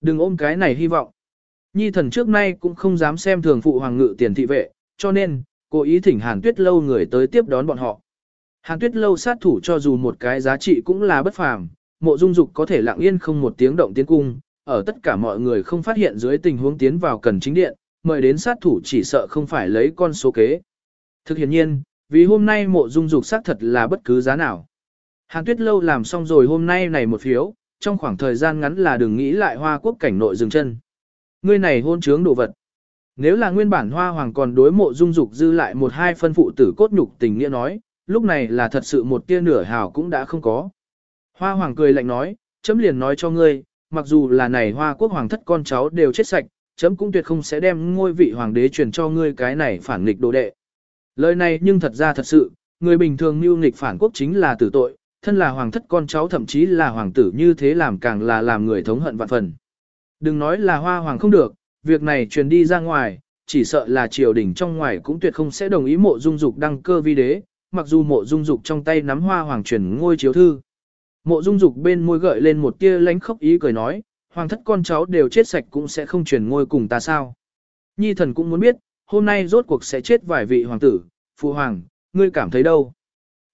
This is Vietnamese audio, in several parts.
Đừng ôm cái này hy vọng. Nhi thần trước nay cũng không dám xem thường phụ hoàng ngự tiền thị vệ, cho nên, cố ý thỉnh Hàn Tuyết Lâu người tới tiếp đón bọn họ. Hàn Tuyết Lâu sát thủ cho dù một cái giá trị cũng là bất phàm, mộ dung dục có thể lặng yên không một tiếng động tiến cung, ở tất cả mọi người không phát hiện dưới tình huống tiến vào cần chính điện, mời đến sát thủ chỉ sợ không phải lấy con số kế. Thực hiện nhiên, vì hôm nay mộ dung dục xác thật là bất cứ giá nào. Hàn Tuyết Lâu làm xong rồi hôm nay này một phiếu, trong khoảng thời gian ngắn là đừng nghĩ lại hoa quốc cảnh nội dừng chân. Ngươi này hôn trướng đồ vật. Nếu là nguyên bản hoa hoàng còn đối mộ dung dục dư lại một hai phân phụ tử cốt nhục tình nghĩa nói, lúc này là thật sự một tia nửa hào cũng đã không có. Hoa hoàng cười lạnh nói, chấm liền nói cho ngươi, mặc dù là này hoa quốc hoàng thất con cháu đều chết sạch, chấm cũng tuyệt không sẽ đem ngôi vị hoàng đế truyền cho ngươi cái này phản nghịch đồ đệ. Lời này nhưng thật ra thật sự, người bình thường mưu nghịch phản quốc chính là tử tội, thân là hoàng thất con cháu thậm chí là hoàng tử như thế làm càng là làm người thống hận vạn phần. Đừng nói là hoa hoàng không được, việc này truyền đi ra ngoài, chỉ sợ là triều đình trong ngoài cũng tuyệt không sẽ đồng ý mộ dung dục đăng cơ vi đế, mặc dù mộ dung dục trong tay nắm hoa hoàng truyền ngôi chiếu thư. Mộ dung dục bên môi gợi lên một tia lánh khóc ý cười nói, hoàng thất con cháu đều chết sạch cũng sẽ không truyền ngôi cùng ta sao. Nhi thần cũng muốn biết, hôm nay rốt cuộc sẽ chết vài vị hoàng tử, phụ hoàng, ngươi cảm thấy đâu.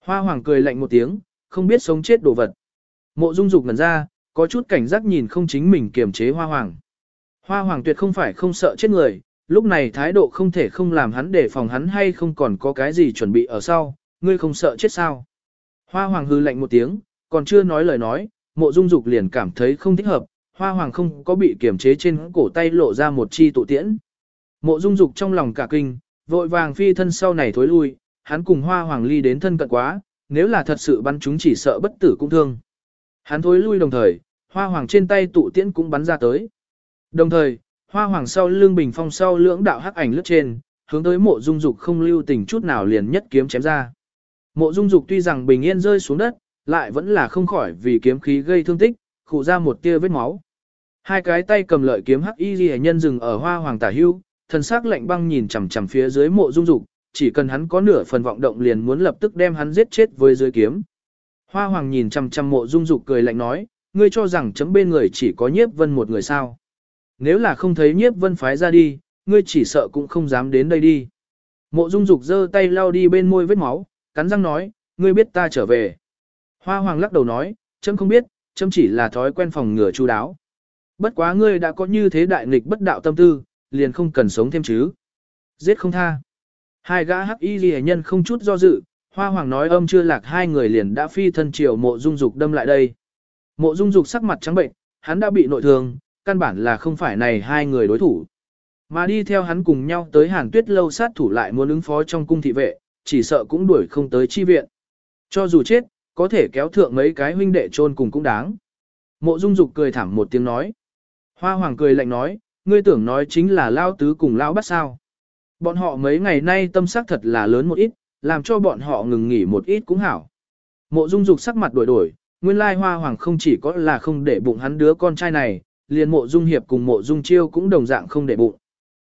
Hoa hoàng cười lạnh một tiếng, không biết sống chết đồ vật. Mộ dung dục ngẩn ra, có chút cảnh giác nhìn không chính mình kiềm chế hoa hoàng. Hoa hoàng tuyệt không phải không sợ chết người, lúc này thái độ không thể không làm hắn để phòng hắn hay không còn có cái gì chuẩn bị ở sau, ngươi không sợ chết sao. Hoa hoàng hư lạnh một tiếng, còn chưa nói lời nói, mộ dung dục liền cảm thấy không thích hợp, hoa hoàng không có bị kiềm chế trên cổ tay lộ ra một chi tụ tiễn. Mộ dung dục trong lòng cả kinh, vội vàng phi thân sau này thối lui, hắn cùng hoa hoàng ly đến thân cận quá, nếu là thật sự bắn chúng chỉ sợ bất tử cũng thương. Hắn thối lui đồng thời, hoa hoàng trên tay tụ tiễn cũng bắn ra tới. Đồng thời, hoa hoàng sau lưng bình phong sau lưỡng đạo hắc ảnh lướt trên, hướng tới mộ dung dục không lưu tình chút nào liền nhất kiếm chém ra. Mộ dung dục tuy rằng bình yên rơi xuống đất, lại vẫn là không khỏi vì kiếm khí gây thương tích, khụ ra một tia vết máu. Hai cái tay cầm lợi kiếm hắc y ghi nhân dừng ở hoa hoàng tả hưu, thần sắc lạnh băng nhìn chằm chằm phía dưới mộ dung dục, chỉ cần hắn có nửa phần vọng động liền muốn lập tức đem hắn giết chết với dưới kiếm. Hoa hoàng nhìn chằm chằm mộ dung dục cười lạnh nói, ngươi cho rằng chấm bên người chỉ có nhiếp vân một người sao. Nếu là không thấy nhiếp vân phái ra đi, ngươi chỉ sợ cũng không dám đến đây đi. Mộ dung dục giơ tay lau đi bên môi vết máu, cắn răng nói, ngươi biết ta trở về. Hoa hoàng lắc đầu nói, chấm không biết, chấm chỉ là thói quen phòng ngừa chu đáo. Bất quá ngươi đã có như thế đại nghịch bất đạo tâm tư, liền không cần sống thêm chứ. Giết không tha. Hai gã hắc y ghi nhân không chút do dự, hoa hoàng nói âm chưa lạc hai người liền đã phi thân chiều mộ dung dục đâm lại đây. Mộ dung dục sắc mặt trắng bệnh, hắn đã bị nội thương, căn bản là không phải này hai người đối thủ. Mà đi theo hắn cùng nhau tới hàn tuyết lâu sát thủ lại muốn ứng phó trong cung thị vệ, chỉ sợ cũng đuổi không tới chi viện. Cho dù chết, có thể kéo thượng mấy cái huynh đệ chôn cùng cũng đáng. Mộ dung dục cười thảm một tiếng nói. Hoa hoàng cười lạnh nói, ngươi tưởng nói chính là lao tứ cùng lao bắt sao. Bọn họ mấy ngày nay tâm sắc thật là lớn một ít, làm cho bọn họ ngừng nghỉ một ít cũng hảo. Mộ dung dục sắc mặt đổi đổi, nguyên lai hoa hoàng không chỉ có là không để bụng hắn đứa con trai này, liền mộ dung hiệp cùng mộ dung chiêu cũng đồng dạng không để bụng.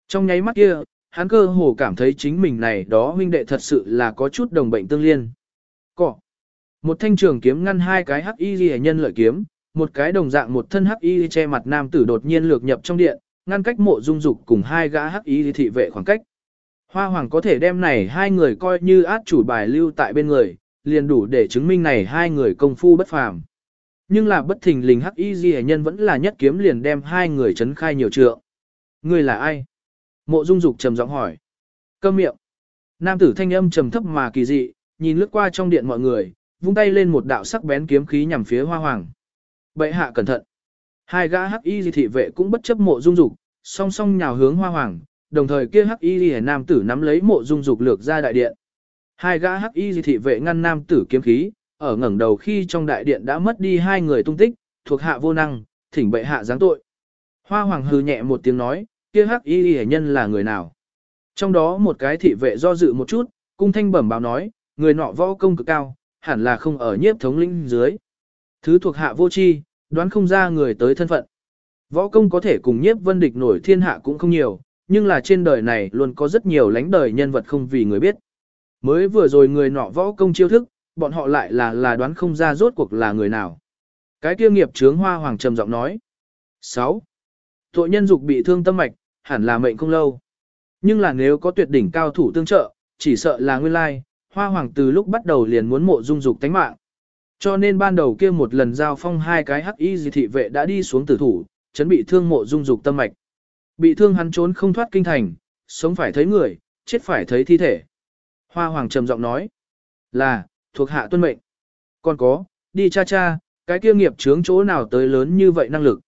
Trong nháy mắt kia, hắn cơ hồ cảm thấy chính mình này đó huynh đệ thật sự là có chút đồng bệnh tương liên. Cỏ. Một thanh trường kiếm ngăn hai cái hắc y ghi nhân lợi kiếm, một cái đồng dạng một thân hắc y che mặt nam tử đột nhiên lược nhập trong điện, ngăn cách mộ dung dục cùng hai gã hắc y thị vệ khoảng cách. Hoa hoàng có thể đem này hai người coi như át chủ bài lưu tại bên người, liền đủ để chứng minh này hai người công phu bất phàm. Nhưng là bất thình lình hắc y di nhân vẫn là nhất kiếm liền đem hai người chấn khai nhiều trượng. Người là ai? Mộ dung dục trầm giọng hỏi. Câm miệng. Nam tử thanh âm trầm thấp mà kỳ dị, nhìn lướt qua trong điện mọi người, vung tay lên một đạo sắc bén kiếm khí nhằm phía hoa hoàng. Bệ hạ cẩn thận. Hai gã hắc y thị vệ cũng bất chấp mộ dung dục, song song nhào hướng hoa hoàng, đồng thời kia hắc y liễu nam tử nắm lấy mộ dung dục lược ra đại điện. Hai gã hắc y thị vệ ngăn nam tử kiếm khí, ở ngẩng đầu khi trong đại điện đã mất đi hai người tung tích, thuộc hạ vô năng, thỉnh bệ hạ giáng tội. Hoa hoàng hừ nhẹ một tiếng nói, kia hắc y liễu nhân là người nào? Trong đó một cái thị vệ do dự một chút, cung thanh bẩm báo nói, người nọ võ công cực cao, hẳn là không ở nhiếp thống lĩnh dưới. Thứ thuộc hạ vô chi, đoán không ra người tới thân phận. Võ công có thể cùng nhiếp vân địch nổi thiên hạ cũng không nhiều, nhưng là trên đời này luôn có rất nhiều lánh đời nhân vật không vì người biết. Mới vừa rồi người nọ võ công chiêu thức, bọn họ lại là là đoán không ra rốt cuộc là người nào. Cái kia nghiệp trướng hoa hoàng trầm giọng nói. 6. Tội nhân dục bị thương tâm mạch, hẳn là mệnh không lâu. Nhưng là nếu có tuyệt đỉnh cao thủ tương trợ, chỉ sợ là nguyên lai, hoa hoàng từ lúc bắt đầu liền muốn mộ dung dục tánh mạng. Cho nên ban đầu kia một lần giao phong hai cái hắc y dị thị vệ đã đi xuống tử thủ, chấn bị thương mộ dung dục tâm mạch. Bị thương hắn trốn không thoát kinh thành, sống phải thấy người, chết phải thấy thi thể. Hoa hoàng trầm giọng nói, là, thuộc hạ tuân mệnh. Còn có, đi cha cha, cái kia nghiệp chướng chỗ nào tới lớn như vậy năng lực.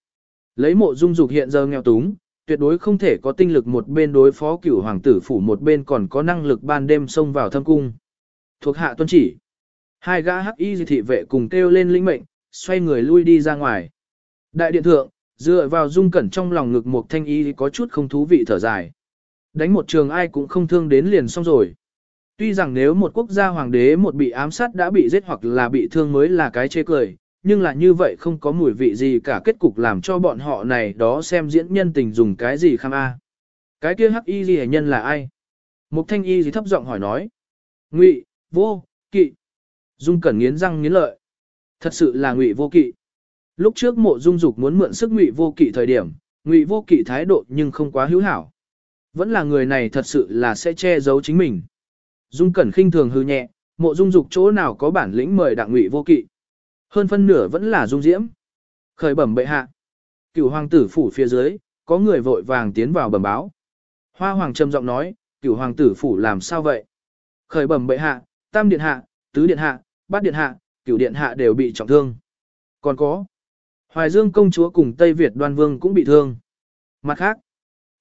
Lấy mộ dung dục hiện giờ nghèo túng, tuyệt đối không thể có tinh lực một bên đối phó cửu hoàng tử phủ một bên còn có năng lực ban đêm xông vào thâm cung. Thuộc hạ tuân chỉ. Hai gã hắc y thị vệ cùng kêu lên linh mệnh, xoay người lui đi ra ngoài. Đại điện thượng, dựa vào dung cẩn trong lòng ngực một thanh y có chút không thú vị thở dài. Đánh một trường ai cũng không thương đến liền xong rồi. Tuy rằng nếu một quốc gia hoàng đế một bị ám sát đã bị giết hoặc là bị thương mới là cái chê cười, nhưng là như vậy không có mùi vị gì cả kết cục làm cho bọn họ này đó xem diễn nhân tình dùng cái gì kham a. Cái kia hắc y gì nhân là ai? Mục thanh y gì thấp giọng hỏi nói. Ngụy, vô, kỵ. Dung cẩn nghiến răng nghiến lợi. Thật sự là ngụy vô kỵ. Lúc trước mộ dung dục muốn mượn sức ngụy vô kỵ thời điểm, ngụy vô kỵ thái độ nhưng không quá hữu hảo. Vẫn là người này thật sự là sẽ che giấu chính mình. Dung cẩn khinh thường hư nhẹ, mộ dung dục chỗ nào có bản lĩnh mời đặng ngụy vô kỵ. Hơn phân nửa vẫn là dung diễm. Khởi bẩm bệ hạ. Cửu hoàng tử phủ phía dưới, có người vội vàng tiến vào bẩm báo. Hoa hoàng trầm giọng nói, cửu hoàng tử phủ làm sao vậy? Khởi bẩm bệ hạ, tam điện hạ, tứ điện hạ, bát điện hạ, cửu điện hạ đều bị trọng thương. Còn có, Hoài Dương công chúa cùng Tây Việt đoan vương cũng bị thương. Mặt khác,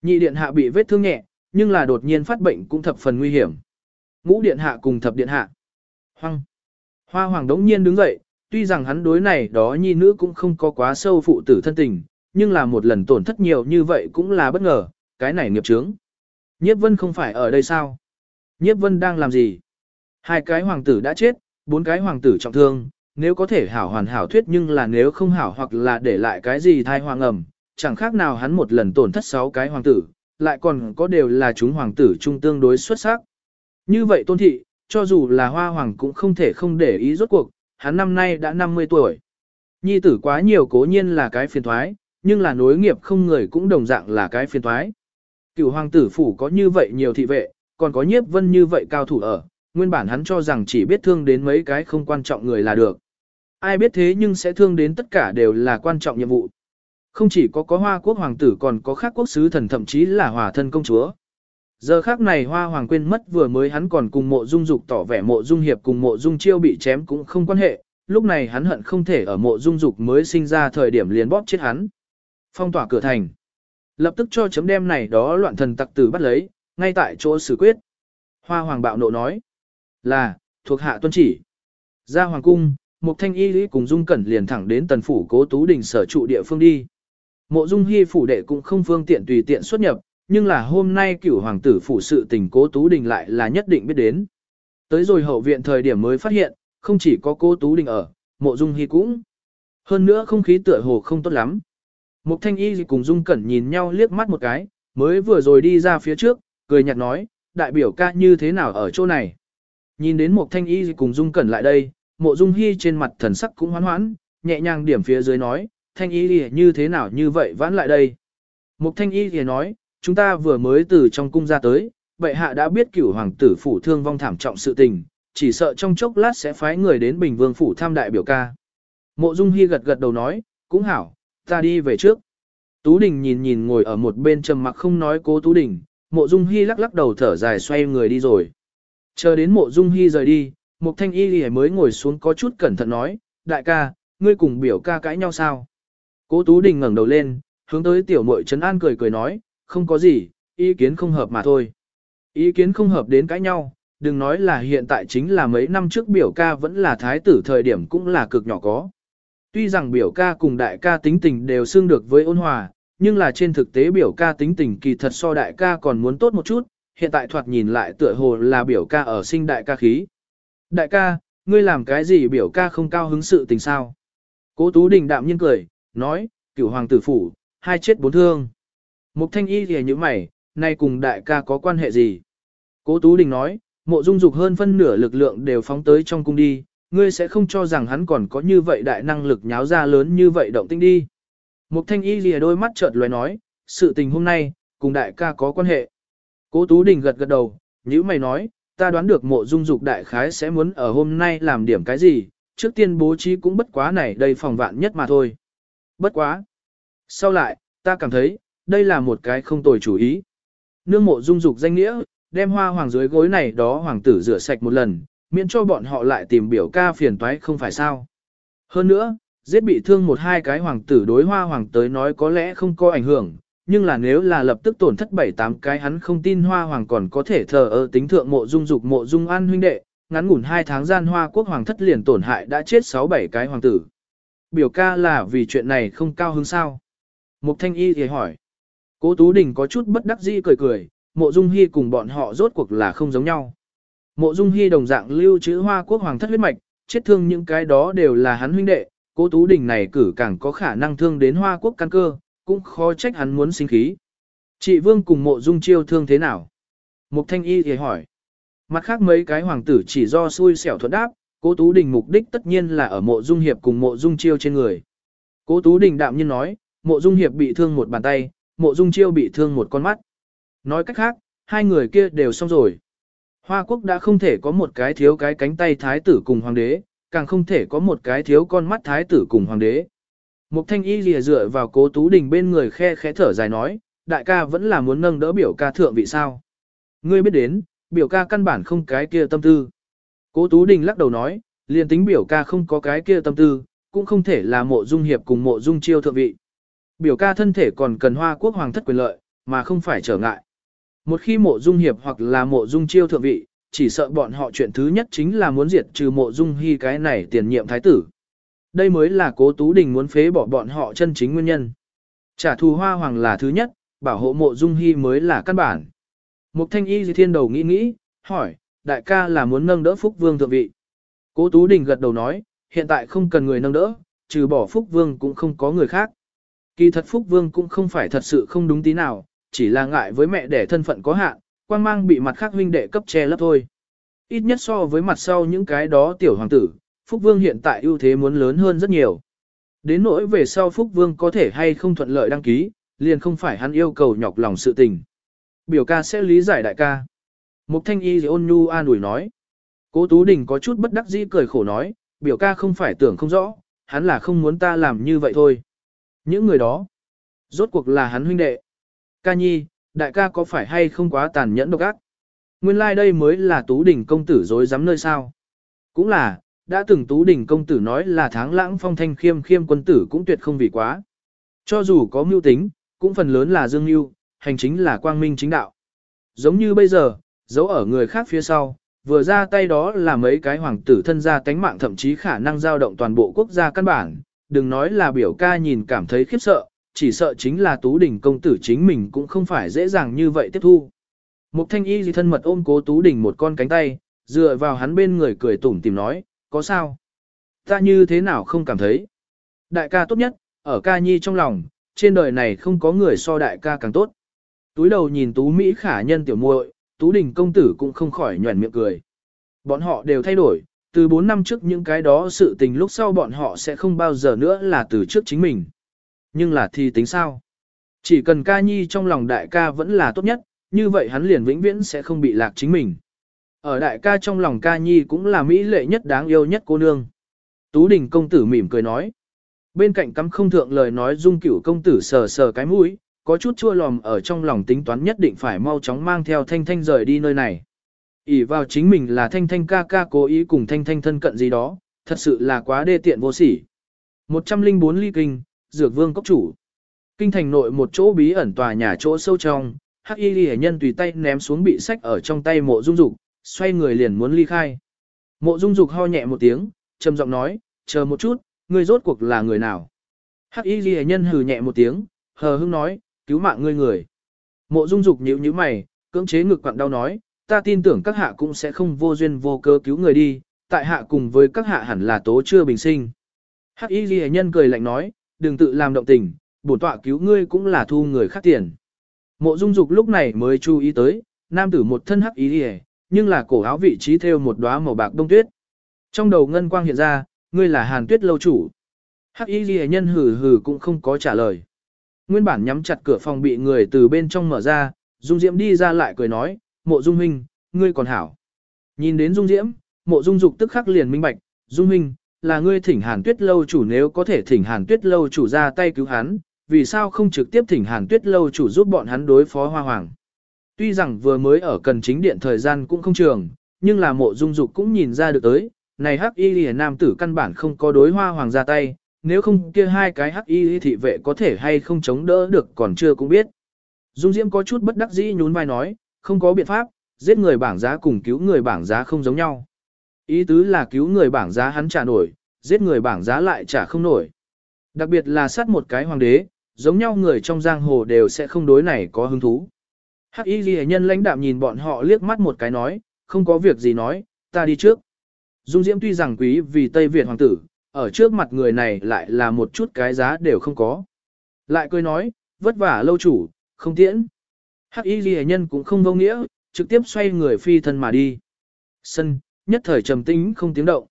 nhị điện hạ bị vết thương nhẹ, nhưng là đột nhiên phát bệnh cũng thập phần nguy hiểm. Ngũ điện hạ cùng thập điện hạ. Hoang. Hoa hoàng đống nhiên đứng dậy, tuy rằng hắn đối này đó nhi nữ cũng không có quá sâu phụ tử thân tình, nhưng là một lần tổn thất nhiều như vậy cũng là bất ngờ, cái này nghiệp chướng. Nhiếp vân không phải ở đây sao? Nhiếp vân đang làm gì? Hai cái hoàng tử đã chết, bốn cái hoàng tử trọng thương, nếu có thể hảo hoàn hảo thuyết nhưng là nếu không hảo hoặc là để lại cái gì thai hoàng ẩm, chẳng khác nào hắn một lần tổn thất sáu cái hoàng tử, lại còn có đều là chúng hoàng tử trung tương đối xuất sắc. Như vậy tôn thị, cho dù là hoa hoàng cũng không thể không để ý rốt cuộc, hắn năm nay đã 50 tuổi. Nhi tử quá nhiều cố nhiên là cái phiền thoái, nhưng là nối nghiệp không người cũng đồng dạng là cái phiền thoái. Cựu hoàng tử phủ có như vậy nhiều thị vệ, còn có nhiếp vân như vậy cao thủ ở, nguyên bản hắn cho rằng chỉ biết thương đến mấy cái không quan trọng người là được. Ai biết thế nhưng sẽ thương đến tất cả đều là quan trọng nhiệm vụ. Không chỉ có có hoa quốc hoàng tử còn có khác quốc sứ thần thậm chí là hòa thân công chúa. Giờ khác này hoa hoàng quên mất vừa mới hắn còn cùng mộ dung dục tỏ vẻ mộ dung hiệp cùng mộ dung chiêu bị chém cũng không quan hệ, lúc này hắn hận không thể ở mộ dung dục mới sinh ra thời điểm liền bóp chết hắn. Phong tỏa cửa thành. Lập tức cho chấm đem này đó loạn thần tặc tử bắt lấy, ngay tại chỗ xử quyết. Hoa hoàng bạo nộ nói. Là, thuộc hạ tuân chỉ. Ra hoàng cung, Mục thanh y lý cùng dung cẩn liền thẳng đến tần phủ cố tú đình sở trụ địa phương đi. Mộ dung Hi phủ đệ cũng không phương tiện tùy tiện xuất nhập, nhưng là hôm nay cửu hoàng tử phủ sự tình cố Tú Đình lại là nhất định biết đến. Tới rồi hậu viện thời điểm mới phát hiện, không chỉ có cố Tú Đình ở, mộ dung Hi cũng. Hơn nữa không khí tựa hồ không tốt lắm. Mục thanh y cùng dung cẩn nhìn nhau liếc mắt một cái, mới vừa rồi đi ra phía trước, cười nhạt nói, đại biểu ca như thế nào ở chỗ này. Nhìn đến mục thanh y cùng dung cẩn lại đây, mộ dung hy trên mặt thần sắc cũng hoán hoãn, nhẹ nhàng điểm phía dưới nói, thanh y như thế nào như vậy vãn lại đây. Mục thanh y lìa nói, chúng ta vừa mới từ trong cung ra tới, bệ hạ đã biết cửu hoàng tử phủ thương vong thảm trọng sự tình, chỉ sợ trong chốc lát sẽ phái người đến Bình Vương phủ tham đại biểu ca. Mộ Dung Hi gật gật đầu nói, cũng hảo, ta đi về trước. Tú Đình nhìn nhìn ngồi ở một bên trầm mặc không nói cố Tú Đình, Mộ Dung Hi lắc lắc đầu thở dài xoay người đi rồi. Chờ đến Mộ Dung Hi rời đi, Mục Thanh Y Lì mới ngồi xuống có chút cẩn thận nói, đại ca, ngươi cùng biểu ca cãi nhau sao? Cố Tú Đình ngẩng đầu lên, hướng tới tiểu muội trấn an cười cười nói, không có gì, ý kiến không hợp mà thôi. Ý kiến không hợp đến cãi nhau, đừng nói là hiện tại chính là mấy năm trước biểu ca vẫn là thái tử thời điểm cũng là cực nhỏ có. Tuy rằng biểu ca cùng đại ca tính tình đều xương được với ôn hòa, nhưng là trên thực tế biểu ca tính tình kỳ thật so đại ca còn muốn tốt một chút, hiện tại thoạt nhìn lại tựa hồ là biểu ca ở sinh đại ca khí. Đại ca, ngươi làm cái gì biểu ca không cao hứng sự tình sao? Cố Tú Đình đạm nhiên cười, nói, cửu hoàng tử phủ, hai chết bốn thương. Mục thanh y thì như mày, nay cùng đại ca có quan hệ gì? Cố Tú Đình nói, mộ dung dục hơn phân nửa lực lượng đều phóng tới trong cung đi, ngươi sẽ không cho rằng hắn còn có như vậy đại năng lực nháo ra lớn như vậy động tinh đi. Mục thanh y lìa đôi mắt chợt lóe nói, sự tình hôm nay, cùng đại ca có quan hệ. Cố Tú Đình gật gật đầu, như mày nói, ta đoán được mộ dung dục đại khái sẽ muốn ở hôm nay làm điểm cái gì, trước tiên bố trí cũng bất quá này đây phòng vạn nhất mà thôi. Bất quá. Sau lại, ta cảm thấy, đây là một cái không tồi chủ ý. Nương mộ dung dục danh nghĩa, đem hoa hoàng dưới gối này đó hoàng tử rửa sạch một lần, miễn cho bọn họ lại tìm biểu ca phiền toái không phải sao. Hơn nữa, giết bị thương một hai cái hoàng tử đối hoa hoàng tới nói có lẽ không có ảnh hưởng, nhưng là nếu là lập tức tổn thất bảy tám cái hắn không tin hoa hoàng còn có thể thờ ơ tính thượng mộ dung dục mộ dung an huynh đệ, ngắn ngủn hai tháng gian hoa quốc hoàng thất liền tổn hại đã chết sáu bảy cái hoàng tử. Biểu ca là vì chuyện này không cao hứng sao? Mục thanh y thì hỏi. Cố Tú Đình có chút bất đắc dĩ cười cười, mộ dung hy cùng bọn họ rốt cuộc là không giống nhau. Mộ dung hy đồng dạng lưu trữ hoa quốc hoàng thất huyết mạch, chết thương những cái đó đều là hắn huynh đệ, cố Tú Đình này cử càng có khả năng thương đến hoa quốc căn cơ, cũng khó trách hắn muốn sinh khí. Chị Vương cùng mộ dung chiêu thương thế nào? Mục thanh y thì hỏi. Mặt khác mấy cái hoàng tử chỉ do xui xẻo thuận đáp, cố Tú Đình mục đích tất nhiên là ở mộ dung hiệp cùng mộ dung chiêu trên người. Cố Tú Đình đạm nhiên nói, mộ dung hiệp bị thương một bàn tay, mộ dung chiêu bị thương một con mắt. Nói cách khác, hai người kia đều xong rồi. Hoa quốc đã không thể có một cái thiếu cái cánh tay thái tử cùng hoàng đế, càng không thể có một cái thiếu con mắt thái tử cùng hoàng đế. Mục thanh y lìa dựa vào cố tú đình bên người khe khẽ thở dài nói, đại ca vẫn là muốn nâng đỡ biểu ca thượng vị sao. Ngươi biết đến, biểu ca căn bản không cái kia tâm tư. Cố tú đình lắc đầu nói, liền tính biểu ca không có cái kia tâm tư, cũng không thể là mộ dung hiệp cùng mộ dung chiêu thượng vị. Biểu ca thân thể còn cần hoa quốc hoàng thất quyền lợi, mà không phải trở ngại. Một khi mộ dung hiệp hoặc là mộ dung chiêu thượng vị, chỉ sợ bọn họ chuyện thứ nhất chính là muốn diệt trừ mộ dung hy cái này tiền nhiệm thái tử. Đây mới là cố tú đình muốn phế bỏ bọn họ chân chính nguyên nhân. Trả thù hoa hoàng là thứ nhất, bảo hộ mộ dung hy mới là căn bản. Mục thanh y thiên đầu nghĩ nghĩ, hỏi, đại ca là muốn nâng đỡ Phúc Vương thượng vị. Cố Tú Đình gật đầu nói, hiện tại không cần người nâng đỡ, trừ bỏ Phúc Vương cũng không có người khác. Kỳ thật Phúc Vương cũng không phải thật sự không đúng tí nào, chỉ là ngại với mẹ để thân phận có hạn, quan mang bị mặt khác huynh đệ cấp che lấp thôi. Ít nhất so với mặt sau những cái đó tiểu hoàng tử, Phúc Vương hiện tại ưu thế muốn lớn hơn rất nhiều. Đến nỗi về sau Phúc Vương có thể hay không thuận lợi đăng ký, liền không phải hắn yêu cầu nhọc lòng sự tình. Biểu ca sẽ lý giải đại ca. Mục thanh y ôn nhu an ủi nói. Cố Tú Đình có chút bất đắc dĩ cười khổ nói, biểu ca không phải tưởng không rõ, hắn là không muốn ta làm như vậy thôi. Những người đó, rốt cuộc là hắn huynh đệ. Ca nhi, đại ca có phải hay không quá tàn nhẫn độc ác? Nguyên lai like đây mới là Tú Đình công tử dối dám nơi sao. Cũng là, đã từng Tú Đình công tử nói là tháng lãng phong thanh khiêm khiêm quân tử cũng tuyệt không vì quá. Cho dù có mưu tính, cũng phần lớn là dương mưu, hành chính là quang minh chính đạo. Giống như bây giờ, giấu ở người khác phía sau, vừa ra tay đó là mấy cái hoàng tử thân gia tánh mạng thậm chí khả năng giao động toàn bộ quốc gia căn bản, đừng nói là biểu ca nhìn cảm thấy khiếp sợ, chỉ sợ chính là Tú đỉnh công tử chính mình cũng không phải dễ dàng như vậy tiếp thu. Mục thanh y gì thân mật ôm cố Tú đỉnh một con cánh tay, dựa vào hắn bên người cười tủm tìm nói, có sao? Ta như thế nào không cảm thấy? Đại ca tốt nhất, ở ca nhi trong lòng, trên đời này không có người so đại ca càng tốt. Túi đầu nhìn Tú Mỹ khả nhân tiểu muội, Tú Đình công tử cũng không khỏi nhuẩn miệng cười. Bọn họ đều thay đổi, từ 4 năm trước những cái đó sự tình lúc sau bọn họ sẽ không bao giờ nữa là từ trước chính mình. Nhưng là thì tính sao? Chỉ cần ca nhi trong lòng đại ca vẫn là tốt nhất, như vậy hắn liền vĩnh viễn sẽ không bị lạc chính mình. Ở đại ca trong lòng ca nhi cũng là mỹ lệ nhất đáng yêu nhất cô nương. Tú đình công tử mỉm cười nói. Bên cạnh cắm không thượng lời nói dung cửu công tử sờ sờ cái mũi, có chút chua lòm ở trong lòng tính toán nhất định phải mau chóng mang theo thanh thanh rời đi nơi này. ỉ vào chính mình là thanh thanh ca ca cố ý cùng thanh thanh thân cận gì đó, thật sự là quá đê tiện vô sỉ. 104 ly kinh, dược vương cốc chủ. Kinh thành nội một chỗ bí ẩn tòa nhà chỗ sâu trong, hắc y ghi nhân tùy tay ném xuống bị sách ở trong tay mộ dung dục, xoay người liền muốn ly khai. Mộ dung dục ho nhẹ một tiếng, trầm giọng nói, chờ một chút, ngươi rốt cuộc là người nào? Hắc y ghi nhân hừ nhẹ một tiếng, hờ hững nói, cứu mạng ngươi người. Mộ dung dục nhíu nhíu mày, cưỡng chế ngực quặn đau nói, ta tin tưởng các hạ cũng sẽ không vô duyên vô cớ cứu người đi, tại hạ cùng với các hạ hẳn là tố chưa bình sinh. Hắc y ghi nhân cười lạnh nói, đừng tự làm động tình, bổn tọa cứu ngươi cũng là thu người khác tiền. Mộ dung dục lúc này mới chú ý tới, nam tử một thân hắc y Lệ nhưng là cổ áo vị trí thêu một đóa màu bạc đông tuyết. Trong đầu ngân quang hiện ra, ngươi là hàn tuyết lâu chủ. Hắc y Lệ nhân hừ hừ cũng không có trả lời. nguyên bản nhắm chặt cửa phòng bị người từ bên trong mở ra, Dung Diễm đi ra lại cười nói, mộ Dung Huynh, ngươi còn hảo. Nhìn đến Dung Diễm, mộ Dung Dục tức khắc liền minh bạch, Dung Huynh, là ngươi thỉnh Hàn Tuyết Lâu chủ nếu có thể thỉnh Hàn Tuyết Lâu chủ ra tay cứu hắn, vì sao không trực tiếp thỉnh Hàn Tuyết Lâu chủ giúp bọn hắn đối phó Hoa Hoàng. Tuy rằng vừa mới ở cần chính điện thời gian cũng không trường, nhưng là mộ Dung Dục cũng nhìn ra được tới, này hắc y lìa nam tử căn bản không có đối Hoa Hoàng ra tay, nếu không kia hai cái hắc y thị vệ có thể hay không chống đỡ được còn chưa cũng biết. Dung Diễm có chút bất đắc dĩ nhún vai nói, không có biện pháp, giết người bảng giá cùng cứu người bảng giá không giống nhau. Ý tứ là cứu người bảng giá hắn trả nổi, giết người bảng giá lại trả không nổi. Đặc biệt là sát một cái hoàng đế, giống nhau người trong giang hồ đều sẽ không đối này có hứng thú. Hắc y ghi nhân lãnh đạm nhìn bọn họ liếc mắt một cái nói, không có việc gì nói, ta đi trước. Dung Diễm tuy rằng quý vì Tây Việt hoàng tử, ở trước mặt người này lại là một chút cái giá đều không có. Lại cười nói, vất vả lâu chủ, không tiễn. Hắc y ghi nhân cũng không vô nghĩa, trực tiếp xoay người phi thân mà đi. Sân, nhất thời trầm tĩnh không tiếng động.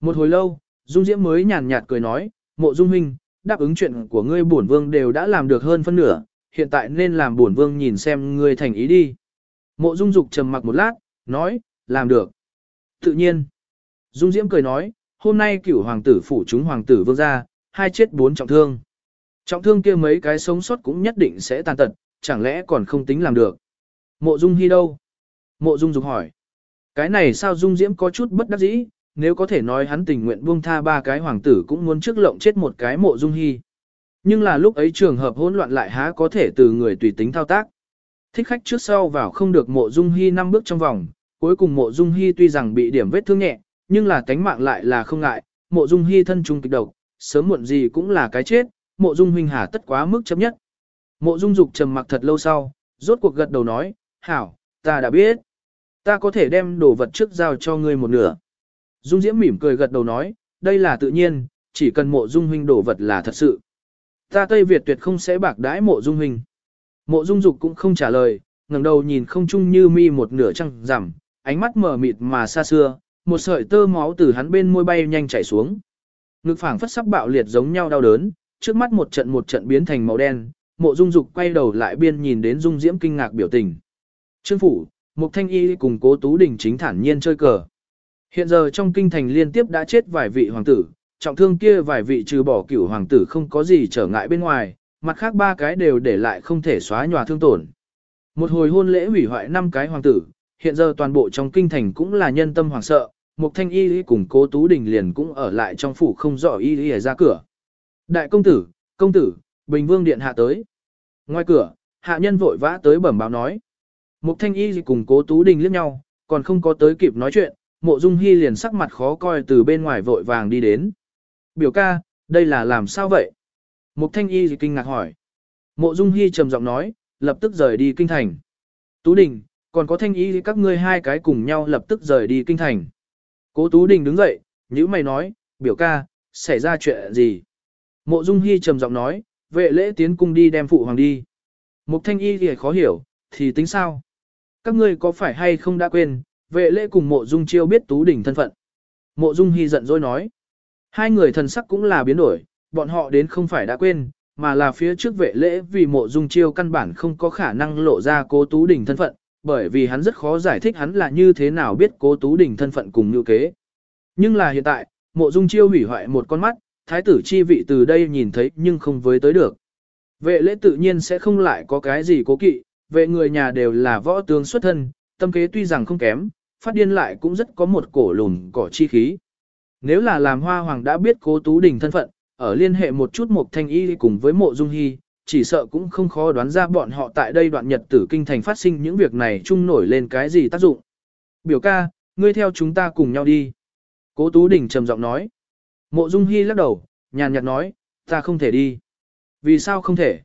Một hồi lâu, Dung Diễm mới nhàn nhạt cười nói, mộ Dung Huynh, đáp ứng chuyện của ngươi bổn vương đều đã làm được hơn phân nửa, hiện tại nên làm bổn vương nhìn xem ngươi thành ý đi. Mộ Dung Dục trầm mặc một lát, nói, làm được. Tự nhiên. Dung Diễm cười nói, hôm nay cửu hoàng tử phủ chúng hoàng tử vương ra, hai chết bốn trọng thương. Trọng thương kia mấy cái sống sót cũng nhất định sẽ tàn tật, chẳng lẽ còn không tính làm được. Mộ Dung Hi đâu? Mộ Dung Dục hỏi. Cái này sao Dung Diễm có chút bất đắc dĩ, nếu có thể nói hắn tình nguyện buông tha ba cái hoàng tử cũng muốn trước lộng chết một cái mộ Dung Hi. Nhưng là lúc ấy trường hợp hỗn loạn lại há có thể từ người tùy tính thao tác. Thích khách trước sau vào không được mộ Dung Hi năm bước trong vòng, cuối cùng mộ Dung Hi tuy rằng bị điểm vết thương nhẹ, nhưng là tánh mạng lại là không ngại, mộ Dung Hi thân trung kịch độc, sớm muộn gì cũng là cái chết, mộ Dung huynh hà tất quá mức chấp nhất. Mộ Dung Dục trầm mặc thật lâu sau, rốt cuộc gật đầu nói, hảo, ta đã biết. Ta có thể đem đồ vật trước giao cho ngươi một nửa. Dung Diễm mỉm cười gật đầu nói, đây là tự nhiên, chỉ cần mộ Dung huynh đồ vật là thật sự. Ta Tây Việt tuyệt không sẽ bạc đãi mộ Dung hình, Mộ Dung Dục cũng không trả lời, ngẩng đầu nhìn không chung như mi một nửa trăng rằm, ánh mắt mở mịt mà xa xưa, một sợi tơ máu từ hắn bên môi bay nhanh chảy xuống. Ngực phảng phất sắp bạo liệt giống nhau đau đớn, trước mắt một trận một trận biến thành màu đen, mộ dung dục quay đầu lại biên nhìn đến dung diễm kinh ngạc biểu tình. Trương phủ, Mục Thanh Y cùng Cố Tú Đình chính thản nhiên chơi cờ. Hiện giờ trong kinh thành liên tiếp đã chết vài vị hoàng tử, trọng thương kia vài vị trừ bỏ cửu hoàng tử không có gì trở ngại bên ngoài, mặt khác ba cái đều để lại không thể xóa nhòa thương tổn. Một hồi hôn lễ hủy hoại năm cái hoàng tử, hiện giờ toàn bộ trong kinh thành cũng là nhân tâm hoàng sợ, Mục Thanh Y cùng Cố Tú Đình liền cũng ở lại trong phủ không rõ y y ra cửa. Đại công tử, công tử, Bình Vương điện hạ tới. Ngoài cửa, hạ nhân vội vã tới bẩm báo nói. Mục Thanh Y cùng Cố Tú Đình liếc nhau, còn không có tới kịp nói chuyện, Mộ Dung Hi liền sắc mặt khó coi từ bên ngoài vội vàng đi đến. Biểu ca, đây là làm sao vậy? Mục Thanh Y kinh ngạc hỏi. Mộ Dung Hi trầm giọng nói, lập tức rời đi kinh thành. Tú Đình, còn có Thanh Y các ngươi hai cái cùng nhau lập tức rời đi kinh thành. Cố Tú Đình đứng dậy, nhữ mày nói, biểu ca, xảy ra chuyện gì? Mộ Dung Hi trầm giọng nói, vệ lễ tiến cung đi đem phụ hoàng đi. Mục Thanh Y thì khó hiểu, thì tính sao? Các ngươi có phải hay không đã quên, vệ lễ cùng mộ Dung chiêu biết Tú Đình thân phận. Mộ Dung Hi giận dỗi nói. Hai người thần sắc cũng là biến đổi, bọn họ đến không phải đã quên, mà là phía trước vệ lễ vì mộ Dung chiêu căn bản không có khả năng lộ ra cố Tú Đình thân phận, bởi vì hắn rất khó giải thích hắn là như thế nào biết cố Tú Đình thân phận cùng như kế. Nhưng là hiện tại, mộ Dung chiêu hủy hoại một con mắt, thái tử chi vị từ đây nhìn thấy nhưng không với tới được. Vệ lễ tự nhiên sẽ không lại có cái gì cố kỵ, vệ người nhà đều là võ tướng xuất thân, tâm kế tuy rằng không kém, phát điên lại cũng rất có một cổ lùn cỏ chi khí. Nếu là làm hoa hoàng đã biết cố tú đình thân phận, ở liên hệ một chút một thanh y cùng với mộ dung hy, chỉ sợ cũng không khó đoán ra bọn họ tại đây đoạn nhật tử kinh thành phát sinh những việc này chung nổi lên cái gì tác dụng. Biểu ca, ngươi theo chúng ta cùng nhau đi. Cố Tú Đình trầm giọng nói. Mộ Dung Hi lắc đầu, nhàn nhạt nói, ta không thể đi. Vì sao không thể?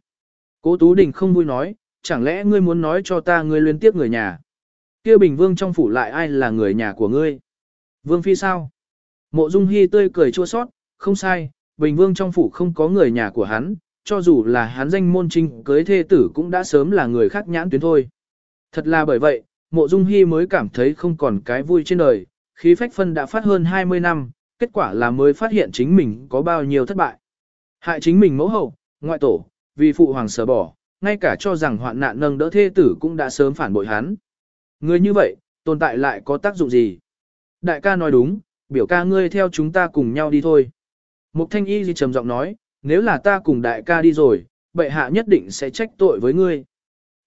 Cố Tú Đình không vui nói, chẳng lẽ ngươi muốn nói cho ta ngươi liên tiếp người nhà? Kia Bình Vương trong phủ lại ai là người nhà của ngươi? Vương Phi sao? Mộ Dung Hi tươi cười chua xót, không sai, Bình Vương trong phủ không có người nhà của hắn, cho dù là hắn danh môn trinh cưới thê tử cũng đã sớm là người khác nhãn tuyến thôi. Thật là bởi vậy, Mộ Dung Hi mới cảm thấy không còn cái vui trên đời, khí phách phân đã phát hơn 20 năm, kết quả là mới phát hiện chính mình có bao nhiêu thất bại. Hại chính mình mẫu hậu, ngoại tổ, vì phụ hoàng sở bỏ, ngay cả cho rằng hoạn nạn nâng đỡ thê tử cũng đã sớm phản bội hắn. Người như vậy, tồn tại lại có tác dụng gì? Đại ca nói đúng, biểu ca ngươi theo chúng ta cùng nhau đi thôi. Mục thanh y gì trầm giọng nói, nếu là ta cùng đại ca đi rồi, bệ hạ nhất định sẽ trách tội với ngươi.